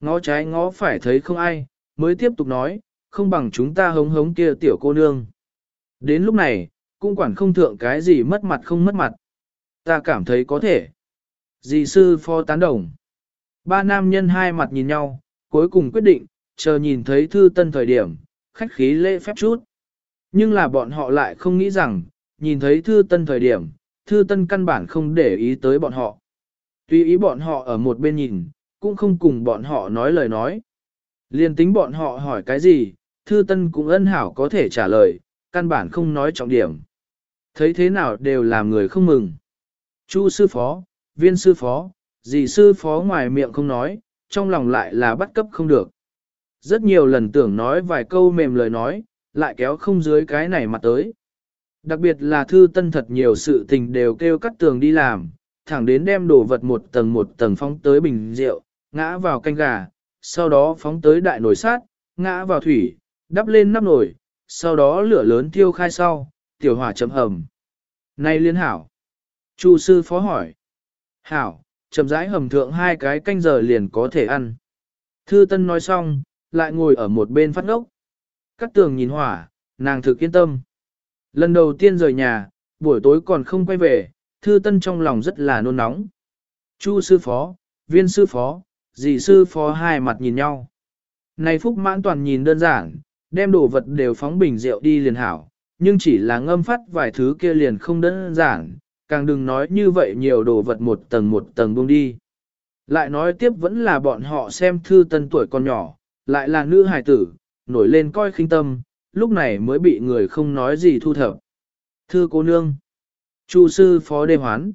ngó trái ngó phải thấy không ai, mới tiếp tục nói, không bằng chúng ta hống hống kia tiểu cô nương. Đến lúc này, cũng quản không thượng cái gì mất mặt không mất mặt. Ta cảm thấy có thể. Dì sư phó tán đồng. Ba nam nhân hai mặt nhìn nhau, cuối cùng quyết định, chờ nhìn thấy thư tân thời điểm, khách khí lễ phép chút. Nhưng là bọn họ lại không nghĩ rằng, nhìn thấy thư tân thời điểm, thư tân căn bản không để ý tới bọn họ. Tuy ý bọn họ ở một bên nhìn, cũng không cùng bọn họ nói lời nói. Liên tính bọn họ hỏi cái gì, thư tân cũng ân hảo có thể trả lời, căn bản không nói trọng điểm. Thấy thế nào đều làm người không mừng. Chu sư phó, viên sư phó, dì sư phó ngoài miệng không nói, trong lòng lại là bắt cấp không được. Rất nhiều lần tưởng nói vài câu mềm lời nói, lại kéo không dưới cái này mặt tới. Đặc biệt là thư tân thật nhiều sự tình đều kêu cắt tường đi làm, thẳng đến đem đồ vật một tầng một tầng phóng tới bình rượu, ngã vào canh gà, sau đó phóng tới đại nồi sát, ngã vào thủy, đắp lên nắp nồi, sau đó lửa lớn thiêu khai sau, tiểu hỏa chấm hầm. Này liên hảo. Chu sư phó hỏi. Hảo, chậm rãi hầm thượng hai cái canh giờ liền có thể ăn. Thư Tân nói xong, lại ngồi ở một bên phát ngốc. Cắt tường nhìn hỏa, nàng thực yên tâm. Lần đầu tiên rời nhà, buổi tối còn không quay về, Thư Tân trong lòng rất là nôn nóng. Chu sư phó, viên sư phó, dì sư phó hai mặt nhìn nhau. Này Phúc mãn toàn nhìn đơn giản, đem đồ vật đều phóng bình rượu đi liền hảo, nhưng chỉ là ngâm phát vài thứ kia liền không đơn giản, càng đừng nói như vậy nhiều đồ vật một tầng một tầng buông đi. Lại nói tiếp vẫn là bọn họ xem thư tân tuổi còn nhỏ, lại là nữ hài tử, nổi lên coi khinh tâm, lúc này mới bị người không nói gì thu thập. Thư cô nương, Chu sư phó đề hoán.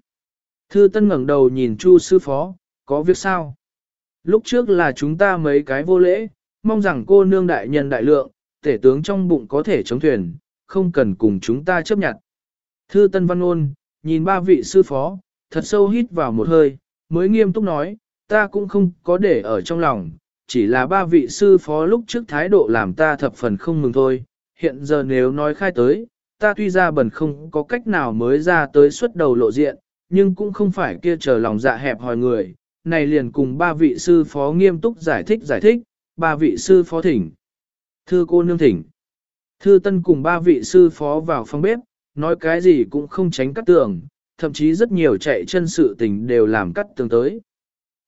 Thư tân ngẩng đầu nhìn Chu sư phó, có việc sao? Lúc trước là chúng ta mấy cái vô lễ, mong rằng cô nương đại nhân đại lượng, tể tướng trong bụng có thể chống thuyền, không cần cùng chúng ta chấp nhận. Thư Tân Văn Ôn, nhìn ba vị sư phó, thật sâu hít vào một hơi, mới nghiêm túc nói, ta cũng không có để ở trong lòng, chỉ là ba vị sư phó lúc trước thái độ làm ta thập phần không mừng thôi, hiện giờ nếu nói khai tới, ta tuy ra bẩn không có cách nào mới ra tới xuất đầu lộ diện, nhưng cũng không phải kia chờ lòng dạ hẹp hòi người, này liền cùng ba vị sư phó nghiêm túc giải thích giải thích, ba vị sư phó thỉnh. Thư cô nương thỉnh. Thư tân cùng ba vị sư phó vào phòng bếp, nói cái gì cũng không tránh cắt tường, thậm chí rất nhiều chạy chân sự tình đều làm cắt tường tới.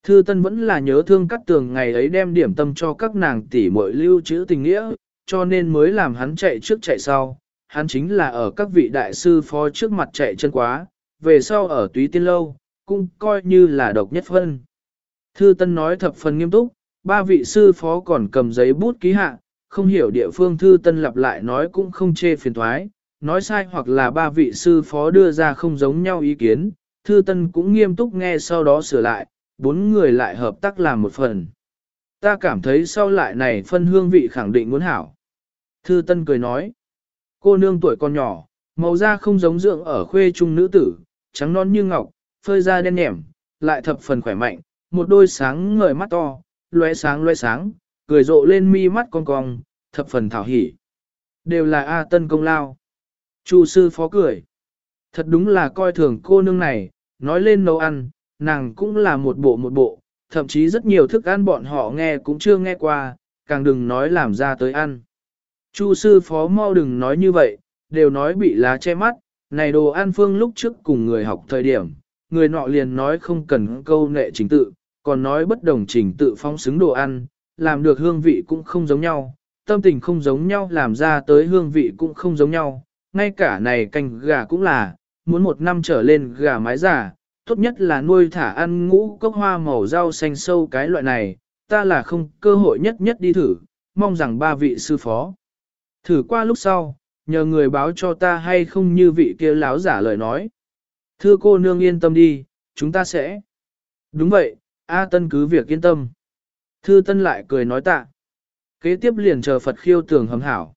Thư tân vẫn là nhớ thương cắt tường ngày ấy đem điểm tâm cho các nàng tỷ muội lưu trữ tình nghĩa, cho nên mới làm hắn chạy trước chạy sau. Hắn chính là ở các vị đại sư phó trước mặt chạy chân quá, về sau ở túy tiên lâu, cũng coi như là độc nhất phân. Thư Tân nói thập phần nghiêm túc, ba vị sư phó còn cầm giấy bút ký hạ, không hiểu địa phương Thư Tân lặp lại nói cũng không chê phiền toái, nói sai hoặc là ba vị sư phó đưa ra không giống nhau ý kiến, Thư Tân cũng nghiêm túc nghe sau đó sửa lại, bốn người lại hợp tác làm một phần. Ta cảm thấy sau lại này phân hương vị khẳng định muốn hảo. Thư Tân cười nói, cô nương tuổi còn nhỏ, màu da không giống dưỡng ở khuê trung nữ tử, trắng non như ngọc, phơi da đen nhẻm, lại thập phần khỏe mạnh, một đôi sáng ngời mắt to, lóe sáng lóe sáng, cười rộ lên mi mắt con cong, thập phần thảo hỉ. Đều là A Tân công lao. Chu sư phó cười. Thật đúng là coi thường cô nương này, nói lên nấu ăn, nàng cũng là một bộ một bộ, thậm chí rất nhiều thức ăn bọn họ nghe cũng chưa nghe qua, càng đừng nói làm ra tới ăn. Chu sư phó mau đừng nói như vậy, đều nói bị lá che mắt, này đồ ăn phương lúc trước cùng người học thời điểm, người nọ liền nói không cần câu nệ trình tự, còn nói bất đồng trình tự phong xứng đồ ăn, làm được hương vị cũng không giống nhau, tâm tình không giống nhau làm ra tới hương vị cũng không giống nhau, ngay cả này canh gà cũng là, muốn một năm trở lên gà mái giả, tốt nhất là nuôi thả ăn ngũ cốc hoa màu rau xanh sâu cái loại này, ta là không cơ hội nhất nhất đi thử, mong rằng ba vị sư phó. Thử qua lúc sau, nhờ người báo cho ta hay không như vị kia láo giả lời nói. Thưa cô nương yên tâm đi, chúng ta sẽ. Đúng vậy, A Tân cứ việc yên tâm. Thư Tân lại cười nói tạ. Kế tiếp liền chờ Phật khiêu tường hầm hảo.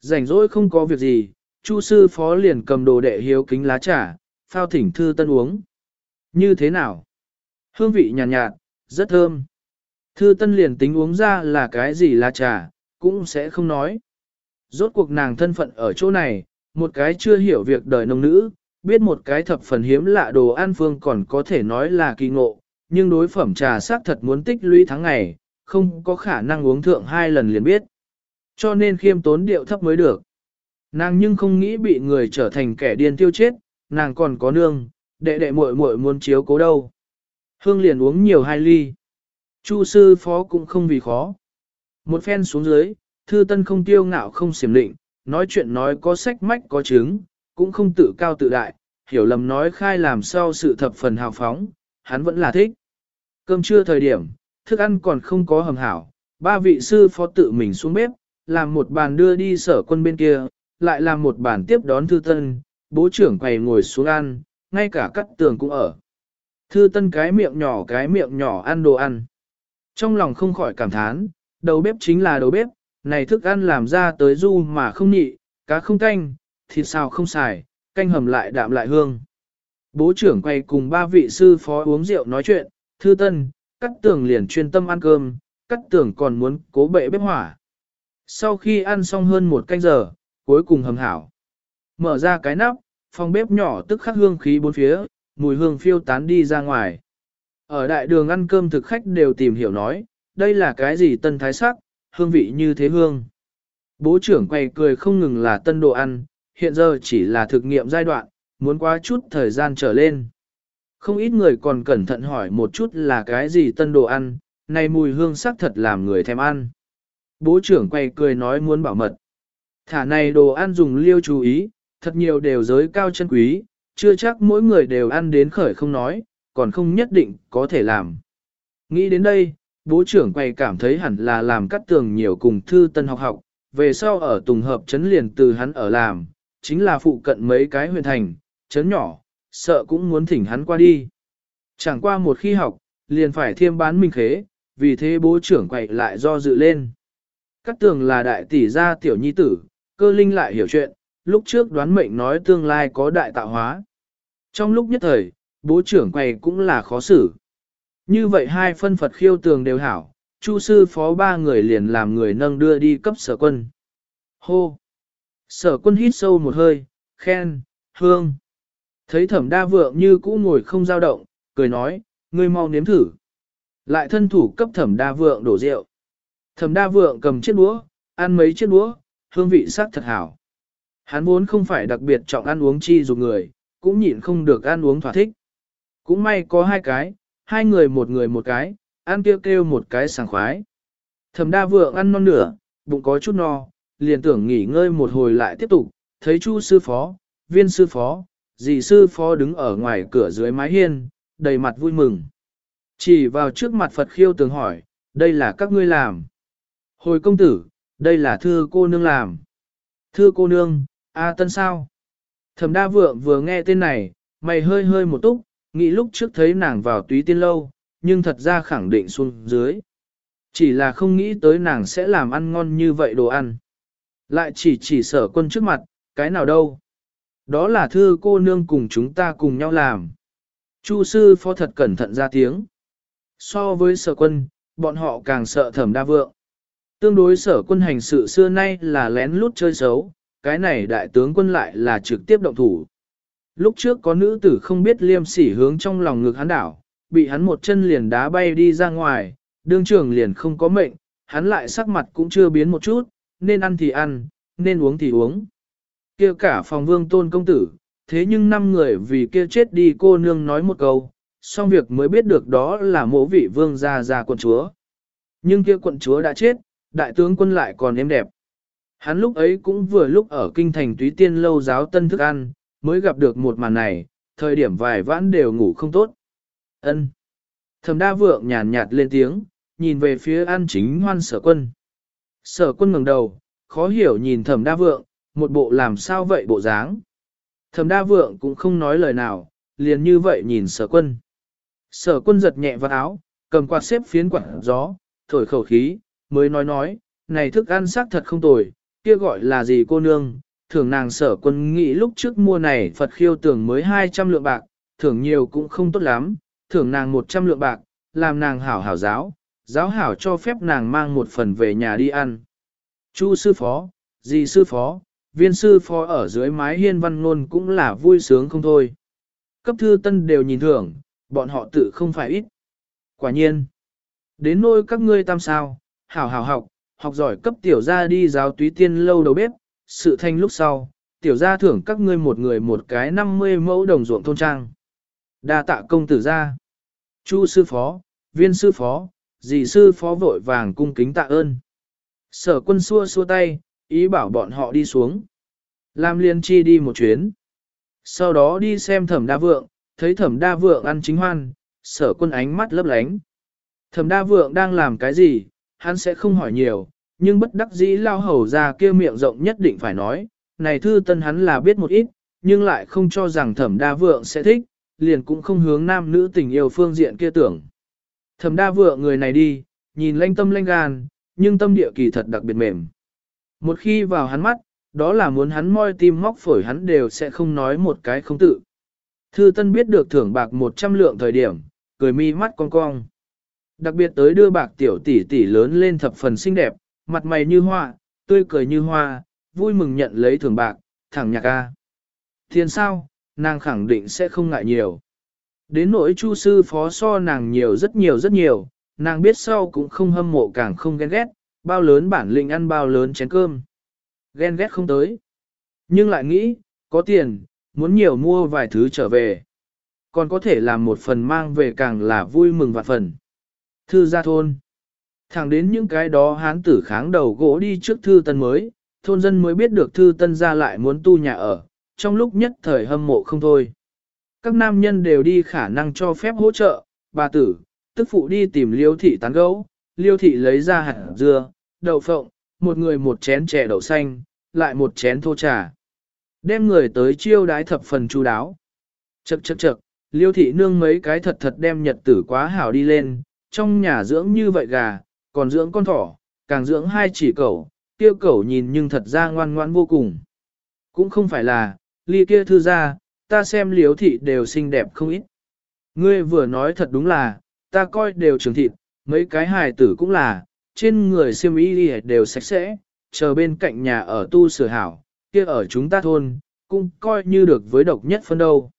Rảnh rỗi không có việc gì, Chu sư phó liền cầm đồ đệ hiếu kính lá trà, phao thỉnh Thư Tân uống. Như thế nào? Hương vị nhàn nhạt, nhạt, rất thơm. Thư Tân liền tính uống ra là cái gì lá trà, cũng sẽ không nói. Rốt cuộc nàng thân phận ở chỗ này, một cái chưa hiểu việc đời nông nữ, biết một cái thập phần hiếm lạ đồ ăn phương còn có thể nói là kỳ ngộ, nhưng đối phẩm trà xác thật muốn tích lũy tháng ngày, không có khả năng uống thượng hai lần liền biết. Cho nên khiêm tốn điệu thấp mới được. Nàng nhưng không nghĩ bị người trở thành kẻ điên tiêu chết, nàng còn có nương, đệ đệ muội muội muốn chiếu cố đâu. Hương liền uống nhiều hai ly. Chu sư phó cũng không vì khó. Một phen xuống dưới, thư tân không tiêu ngạo không xiểm định, nói chuyện nói có sách mách có chứng, cũng không tự cao tự đại, hiểu lầm nói khai làm sao sự thập phần hào phóng, hắn vẫn là thích. Cơm trưa thời điểm, thức ăn còn không có hầm hảo, ba vị sư phó tự mình xuống bếp, làm một bàn đưa đi sở quân bên kia, lại làm một bàn tiếp đón thư tân, bố trưởng quầy ngồi xuống ăn, ngay cả cắt tường cũng ở. Thư tân cái miệng nhỏ cái miệng nhỏ ăn đồ ăn. Trong lòng không khỏi cảm thán, đầu bếp chính là đầu bếp, này thức ăn làm ra tới du mà không nhị, cá không canh, thịt xào không xài, canh hầm lại đạm lại hương. Bố trưởng quay cùng ba vị sư phó uống rượu nói chuyện, thư tân, cắt tường liền chuyên tâm ăn cơm, cắt tường còn muốn cố bệ bếp hỏa. Sau khi ăn xong hơn một canh giờ, cuối cùng hầm hảo. Mở ra cái nắp, phòng bếp nhỏ tức khắc hương khí bốn phía, mùi hương phiêu tán đi ra ngoài. Ở đại đường ăn cơm thực khách đều tìm hiểu nói, đây là cái gì tân thái sắc, hương vị như thế hương. Bố trưởng quay cười không ngừng là tân đồ ăn, hiện giờ chỉ là thực nghiệm giai đoạn, muốn qua chút thời gian trở lên. Không ít người còn cẩn thận hỏi một chút là cái gì tân đồ ăn, này mùi hương sắc thật làm người thèm ăn. Bố trưởng quay cười nói muốn bảo mật. Thả này đồ ăn dùng liêu chú ý, thật nhiều đều giới cao chân quý, chưa chắc mỗi người đều ăn đến khởi không nói, còn không nhất định có thể làm. Nghĩ đến đây, bố trưởng quay cảm thấy hẳn là làm cắt tường nhiều cùng thư tân học học, về sau ở Tùng Hợp chấn liền từ hắn ở làm, chính là phụ cận mấy cái huyện thành, chấn nhỏ, sợ cũng muốn thỉnh hắn qua đi. Chẳng qua một khi học, liền phải thiêm bán minh khế, vì thế bố trưởng quậy lại do dự lên. Cắt tường là đại tỷ gia tiểu nhi tử, cơ linh lại hiểu chuyện, lúc trước đoán mệnh nói tương lai có đại tạo hóa. Trong lúc nhất thời, bố trưởng quầy cũng là khó xử. Như vậy hai phân Phật khiêu tường đều hảo, chu sư phó ba người liền làm người nâng đưa đi cấp sở quân. Hô! Sở quân hít sâu một hơi, khen, hương. Thấy thẩm đa vượng như cũ ngồi không dao động, cười nói, ngươi mau nếm thử. Lại thân thủ cấp thẩm đa vượng đổ rượu. Thẩm đa vượng cầm chiếc đũa, ăn mấy chiếc đũa, hương vị sắc thật hảo. Hắn vốn không phải đặc biệt trọng ăn uống chi dù người, cũng nhịn không được ăn uống thỏa thích. Cũng may có hai cái, hai người một người một cái, ăn kêu kêu một cái sảng khoái. Thẩm đa vượng ăn non nửa, bụng có chút no, liền tưởng nghỉ ngơi một hồi lại tiếp tục, thấy chu sư phó, viên sư phó, dì sư phó đứng ở ngoài cửa dưới mái hiên, đầy mặt vui mừng. Chỉ vào trước mặt Phật khiêu tường hỏi, đây là các ngươi làm. Hồi công tử, đây là thưa cô nương làm. Thưa cô nương, A Tân sao? Thẩm đa vượng vừa nghe tên này, mày hơi hơi một túc, nghĩ lúc trước thấy nàng vào túy tiên lâu, nhưng thật ra khẳng định xuống dưới. Chỉ là không nghĩ tới nàng sẽ làm ăn ngon như vậy đồ ăn. Lại chỉ chỉ sở quân trước mặt, cái nào đâu. Đó là thư cô nương cùng chúng ta cùng nhau làm. Chu sư phó thật cẩn thận ra tiếng. So với sở quân, bọn họ càng sợ thẩm đa vượng. Tương đối sở quân hành sự xưa nay là lén lút chơi xấu, cái này đại tướng quân lại là trực tiếp động thủ. Lúc trước có nữ tử không biết liêm sỉ hướng trong lòng ngực hắn đảo, bị hắn một chân liền đá bay đi ra ngoài, đương trưởng liền không có mệnh, hắn lại sắc mặt cũng chưa biến một chút, nên ăn thì ăn, nên uống thì uống kia cả phòng vương tôn công tử, thế nhưng năm người vì kia chết đi cô nương nói một câu, xong việc mới biết được đó là mộ vị vương gia gia quận chúa. Nhưng kia quận chúa đã chết, đại tướng quân lại còn êm đẹp. Hắn lúc ấy cũng vừa lúc ở kinh thành túy tiên lâu giáo tân thức ăn, mới gặp được một màn này, thời điểm vài vãn đều ngủ không tốt. ân thầm đa vượng nhàn nhạt lên tiếng, nhìn về phía an chính hoan sở quân. Sở quân ngẩng đầu, khó hiểu nhìn thẩm đa vượng, một bộ làm sao vậy bộ dáng. Thẩm đa vượng cũng không nói lời nào, liền như vậy nhìn sở quân. Sở quân giật nhẹ vào áo, cầm quạt xếp phiến quạt gió, thổi khẩu khí, mới nói nói, này thức ăn xác thật không tồi, kia gọi là gì cô nương, thưởng nàng sở quân nghĩ lúc trước mua này Phật khiêu tưởng mới 200 lượng bạc, thưởng nhiều cũng không tốt lắm, thưởng nàng 100 lượng bạc, làm nàng hảo hảo giáo, giáo hảo cho phép nàng mang một phần về nhà đi ăn. Chu sư phó, dì sư phó, viên sư phó ở dưới mái hiên văn ngôn cũng là vui sướng không thôi. Cấp thư tân đều nhìn thưởng, bọn họ tự không phải ít. Quả nhiên, đến nôi các ngươi tam sao, hảo hảo học, học giỏi cấp tiểu gia đi giáo túy tiên lâu đầu bếp, sự thanh lúc sau, tiểu gia thưởng các ngươi một người một cái 50 mẫu đồng ruộng thôn trang. Đa tạ công tử gia. Chu sư phó, viên sư phó, dì sư phó vội vàng cung kính tạ ơn. Sở quân xua xua tay, ý bảo bọn họ đi xuống. Lam liên chi đi một chuyến. Sau đó đi xem thẩm đa vượng, thấy thẩm đa vượng ăn chính hoan, sở quân ánh mắt lấp lánh. Thẩm đa vượng đang làm cái gì, hắn sẽ không hỏi nhiều, nhưng bất đắc dĩ lao hầu ra kia miệng rộng nhất định phải nói, này thư tân hắn là biết một ít, nhưng lại không cho rằng thẩm đa vượng sẽ thích, liền cũng không hướng nam nữ tình yêu phương diện kia tưởng. Thẩm đa vượng người này đi, nhìn lanh tâm lanh gan, nhưng tâm địa kỳ thật đặc biệt mềm. Một khi vào hắn mắt, đó là muốn hắn moi tim móc phổi hắn đều sẽ không nói một cái không tự. Thư Tân biết được thưởng bạc 100 lượng thời điểm, cười mi mắt cong cong. Đặc biệt tới đưa bạc tiểu tỷ tỷ lớn lên thập phần xinh đẹp, mặt mày như hoa, tươi cười như hoa, vui mừng nhận lấy thưởng bạc, thẳng nhạc a. Thiên sao, nàng khẳng định sẽ không ngại nhiều. Đến nỗi chu sư phó so nàng nhiều rất nhiều rất nhiều, nàng biết sau cũng không hâm mộ càng không ghen ghét, bao lớn bản lĩnh ăn bao lớn chén cơm. Ghen ghét không tới. Nhưng lại nghĩ, có tiền, muốn nhiều mua vài thứ trở về. Còn có thể làm một phần mang về càng là vui mừng và phần. Thư gia thôn. Thẳng đến những cái đó hán tử kháng đầu gỗ đi trước thư tân mới, thôn dân mới biết được thư tân ra lại muốn tu nhà ở, trong lúc nhất thời hâm mộ không thôi. Các nam nhân đều đi khả năng cho phép hỗ trợ, bà tử, tức phụ đi tìm liêu thị tán gấu, liêu thị lấy ra hạt dưa, đậu phộng, một người một chén chè đậu xanh, lại một chén thô trà. Đem người tới chiêu đái thập phần chu đáo. Chậc chậc chậc, liêu thị nương mấy cái thật thật đem nhật tử quá hảo đi lên, trong nhà dưỡng như vậy gà, còn dưỡng con thỏ, càng dưỡng hai chỉ cẩu, tiêu cẩu nhìn nhưng thật ra ngoan ngoan vô cùng. Cũng không phải là, ly kia thư ra, ta xem liếu thị đều xinh đẹp không ít. Ngươi vừa nói thật đúng là, ta coi đều trường thịt, mấy cái hài tử cũng là, trên người siêm y đều sạch sẽ, chờ bên cạnh nhà ở tu sửa hảo, kia ở chúng ta thôn, cũng coi như được với độc nhất phân đâu.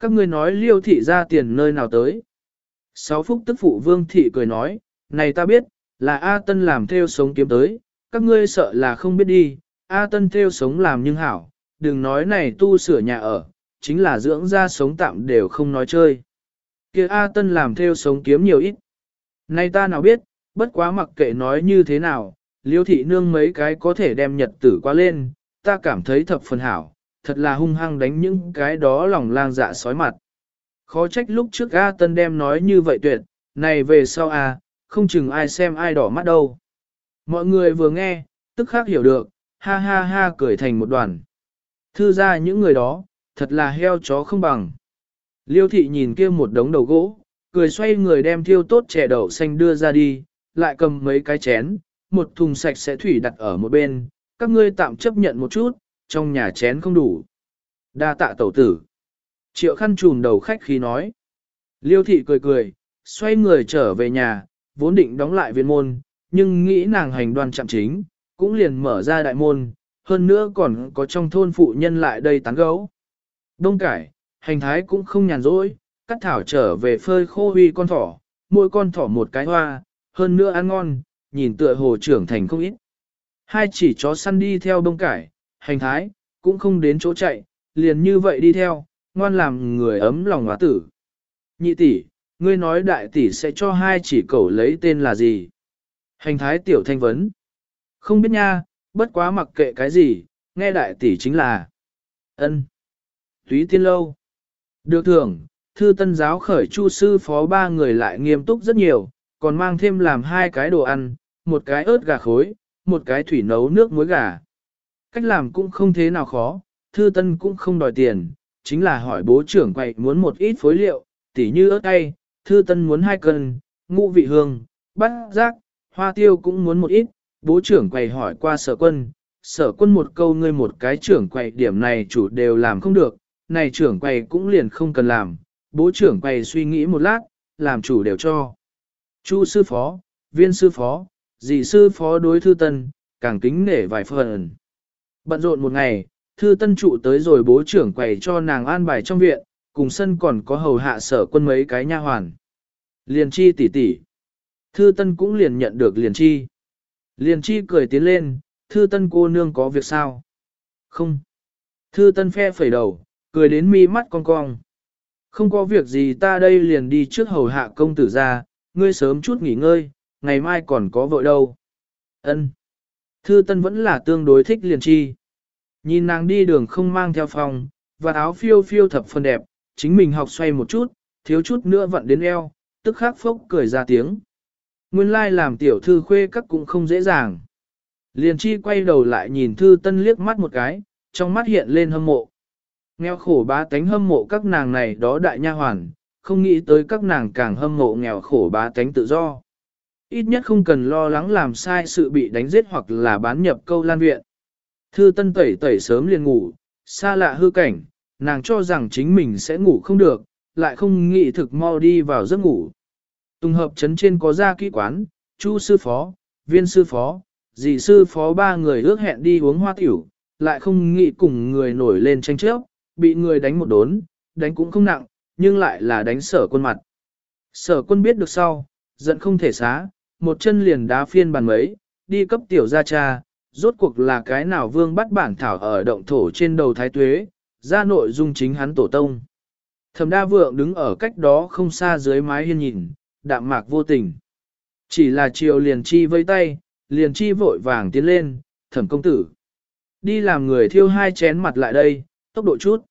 Các ngươi nói liêu thị ra tiền nơi nào tới. Sáu phúc tức phụ vương thị cười nói, này ta biết, là A Tân làm theo sống kiếm tới, các ngươi sợ là không biết đi, A Tân theo sống làm nhưng hảo, đừng nói này tu sửa nhà ở, chính là dưỡng ra sống tạm đều không nói chơi. kia A Tân làm theo sống kiếm nhiều ít. Này ta nào biết, bất quá mặc kệ nói như thế nào, liêu thị nương mấy cái có thể đem nhật tử qua lên, ta cảm thấy thập phần hảo, thật là hung hăng đánh những cái đó lòng lang dạ sói mặt. Khó trách lúc trước A Tân đem nói như vậy tuyệt, này về sau à, không chừng ai xem ai đỏ mắt đâu. Mọi người vừa nghe, tức khắc hiểu được, ha ha ha cười thành một đoàn. Thư ra những người đó, thật là heo chó không bằng. Liêu thị nhìn kia một đống đầu gỗ, cười xoay người đem thiêu tốt chè đậu xanh đưa ra đi, lại cầm mấy cái chén, một thùng sạch sẽ thủy đặt ở một bên, các ngươi tạm chấp nhận một chút, trong nhà chén không đủ. Đa tạ tẩu tử. Triệu khăn trùm đầu khách khi nói. Liêu thị cười cười, xoay người trở về nhà, vốn định đóng lại viện môn, nhưng nghĩ nàng hành đoan chạm chính, cũng liền mở ra đại môn, hơn nữa còn có trong thôn phụ nhân lại đây tán gấu. Đông cải, hành thái cũng không nhàn rỗi, cắt thảo trở về phơi khô huy con thỏ, mỗi con thỏ một cái hoa, hơn nữa ăn ngon, nhìn tựa hồ trưởng thành không ít. Hai chỉ chó săn đi theo đông cải, hành thái, cũng không đến chỗ chạy, liền như vậy đi theo, ngoan làm người ấm lòng hóa tử. Nhị tỷ, ngươi nói đại tỷ sẽ cho hai chỉ cẩu lấy tên là gì? Hành thái tiểu thanh vấn. Không biết nha, bất quá mặc kệ cái gì, nghe đại tỷ chính là ân Túy tiên lâu. Được thưởng, thư tân giáo khởi chu sư phó ba người lại nghiêm túc rất nhiều, còn mang thêm làm hai cái đồ ăn, một cái ớt gà khối, một cái thủy nấu nước muối gà. Cách làm cũng không thế nào khó, thư tân cũng không đòi tiền, chính là hỏi bố trưởng quậy muốn một ít phối liệu, tỉ như ớt cay, thư tân muốn hai cân, ngũ vị hương, bát giác, hoa tiêu cũng muốn một ít, bố trưởng quầy hỏi qua sở quân, sở quân một câu ngươi một cái trưởng quầy điểm này chủ đều làm không được, này trưởng quầy cũng liền không cần làm, bố trưởng quầy suy nghĩ một lát, làm chủ đều cho. Chu sư phó, viên sư phó, dị sư phó đối thư tân, càng kính nể vài phần. Bận rộn một ngày, thư tân trụ tới rồi bố trưởng quầy cho nàng an bài trong viện, cùng sân còn có hầu hạ sở quân mấy cái nha hoàn. Liền chi tỷ tỷ. Thư tân cũng liền nhận được liền chi. Liền chi cười tiến lên, thư tân cô nương có việc sao? Không. Thư tân phe phẩy đầu, cười đến mi mắt cong cong. Không có việc gì ta đây liền đi trước hầu hạ công tử ra, ngươi sớm chút nghỉ ngơi, ngày mai còn có vội đâu. Ân. Thư Tân vẫn là tương đối thích liền chi. Nhìn nàng đi đường không mang theo phòng, và áo phiêu phiêu thập phần đẹp, chính mình học xoay một chút, thiếu chút nữa vặn đến eo, tức khắc phốc cười ra tiếng. Nguyên lai like làm tiểu thư khuê các cũng không dễ dàng. Liền chi quay đầu lại nhìn thư tân liếc mắt một cái, trong mắt hiện lên hâm mộ. Nghèo khổ bá tánh hâm mộ các nàng này đó đại nha hoàn, không nghĩ tới các nàng càng hâm mộ nghèo khổ bá tánh tự do. Ít nhất không cần lo lắng làm sai sự bị đánh giết hoặc là bán nhập câu lan viện. Thư tân tẩy tẩy sớm liền ngủ, xa lạ hư cảnh, nàng cho rằng chính mình sẽ ngủ không được, lại không nghĩ thực mau đi vào giấc ngủ. Tùng hợp chấn trên có ra kỹ quán, chu sư phó, viên sư phó, dì sư phó ba người ước hẹn đi uống hoa tiểu, lại không nghĩ cùng người nổi lên tranh chấp, bị người đánh một đốn, đánh cũng không nặng, nhưng lại là đánh sở quân mặt. Sở quân biết được sau, giận không thể xá, một chân liền đá phiên bàn mấy, đi cấp tiểu gia cha, rốt cuộc là cái nào vương bắt bản thảo ở động thổ trên đầu thái tuế, ra nội dung chính hắn tổ tông. Thẩm đa vượng đứng ở cách đó không xa dưới mái hiên nhìn, đạm mạc vô tình. Chỉ là chiều liền chi vây tay, liền chi vội vàng tiến lên, thẩm công tử. Đi làm người thiêu hai chén mặt lại đây, tốc độ chút.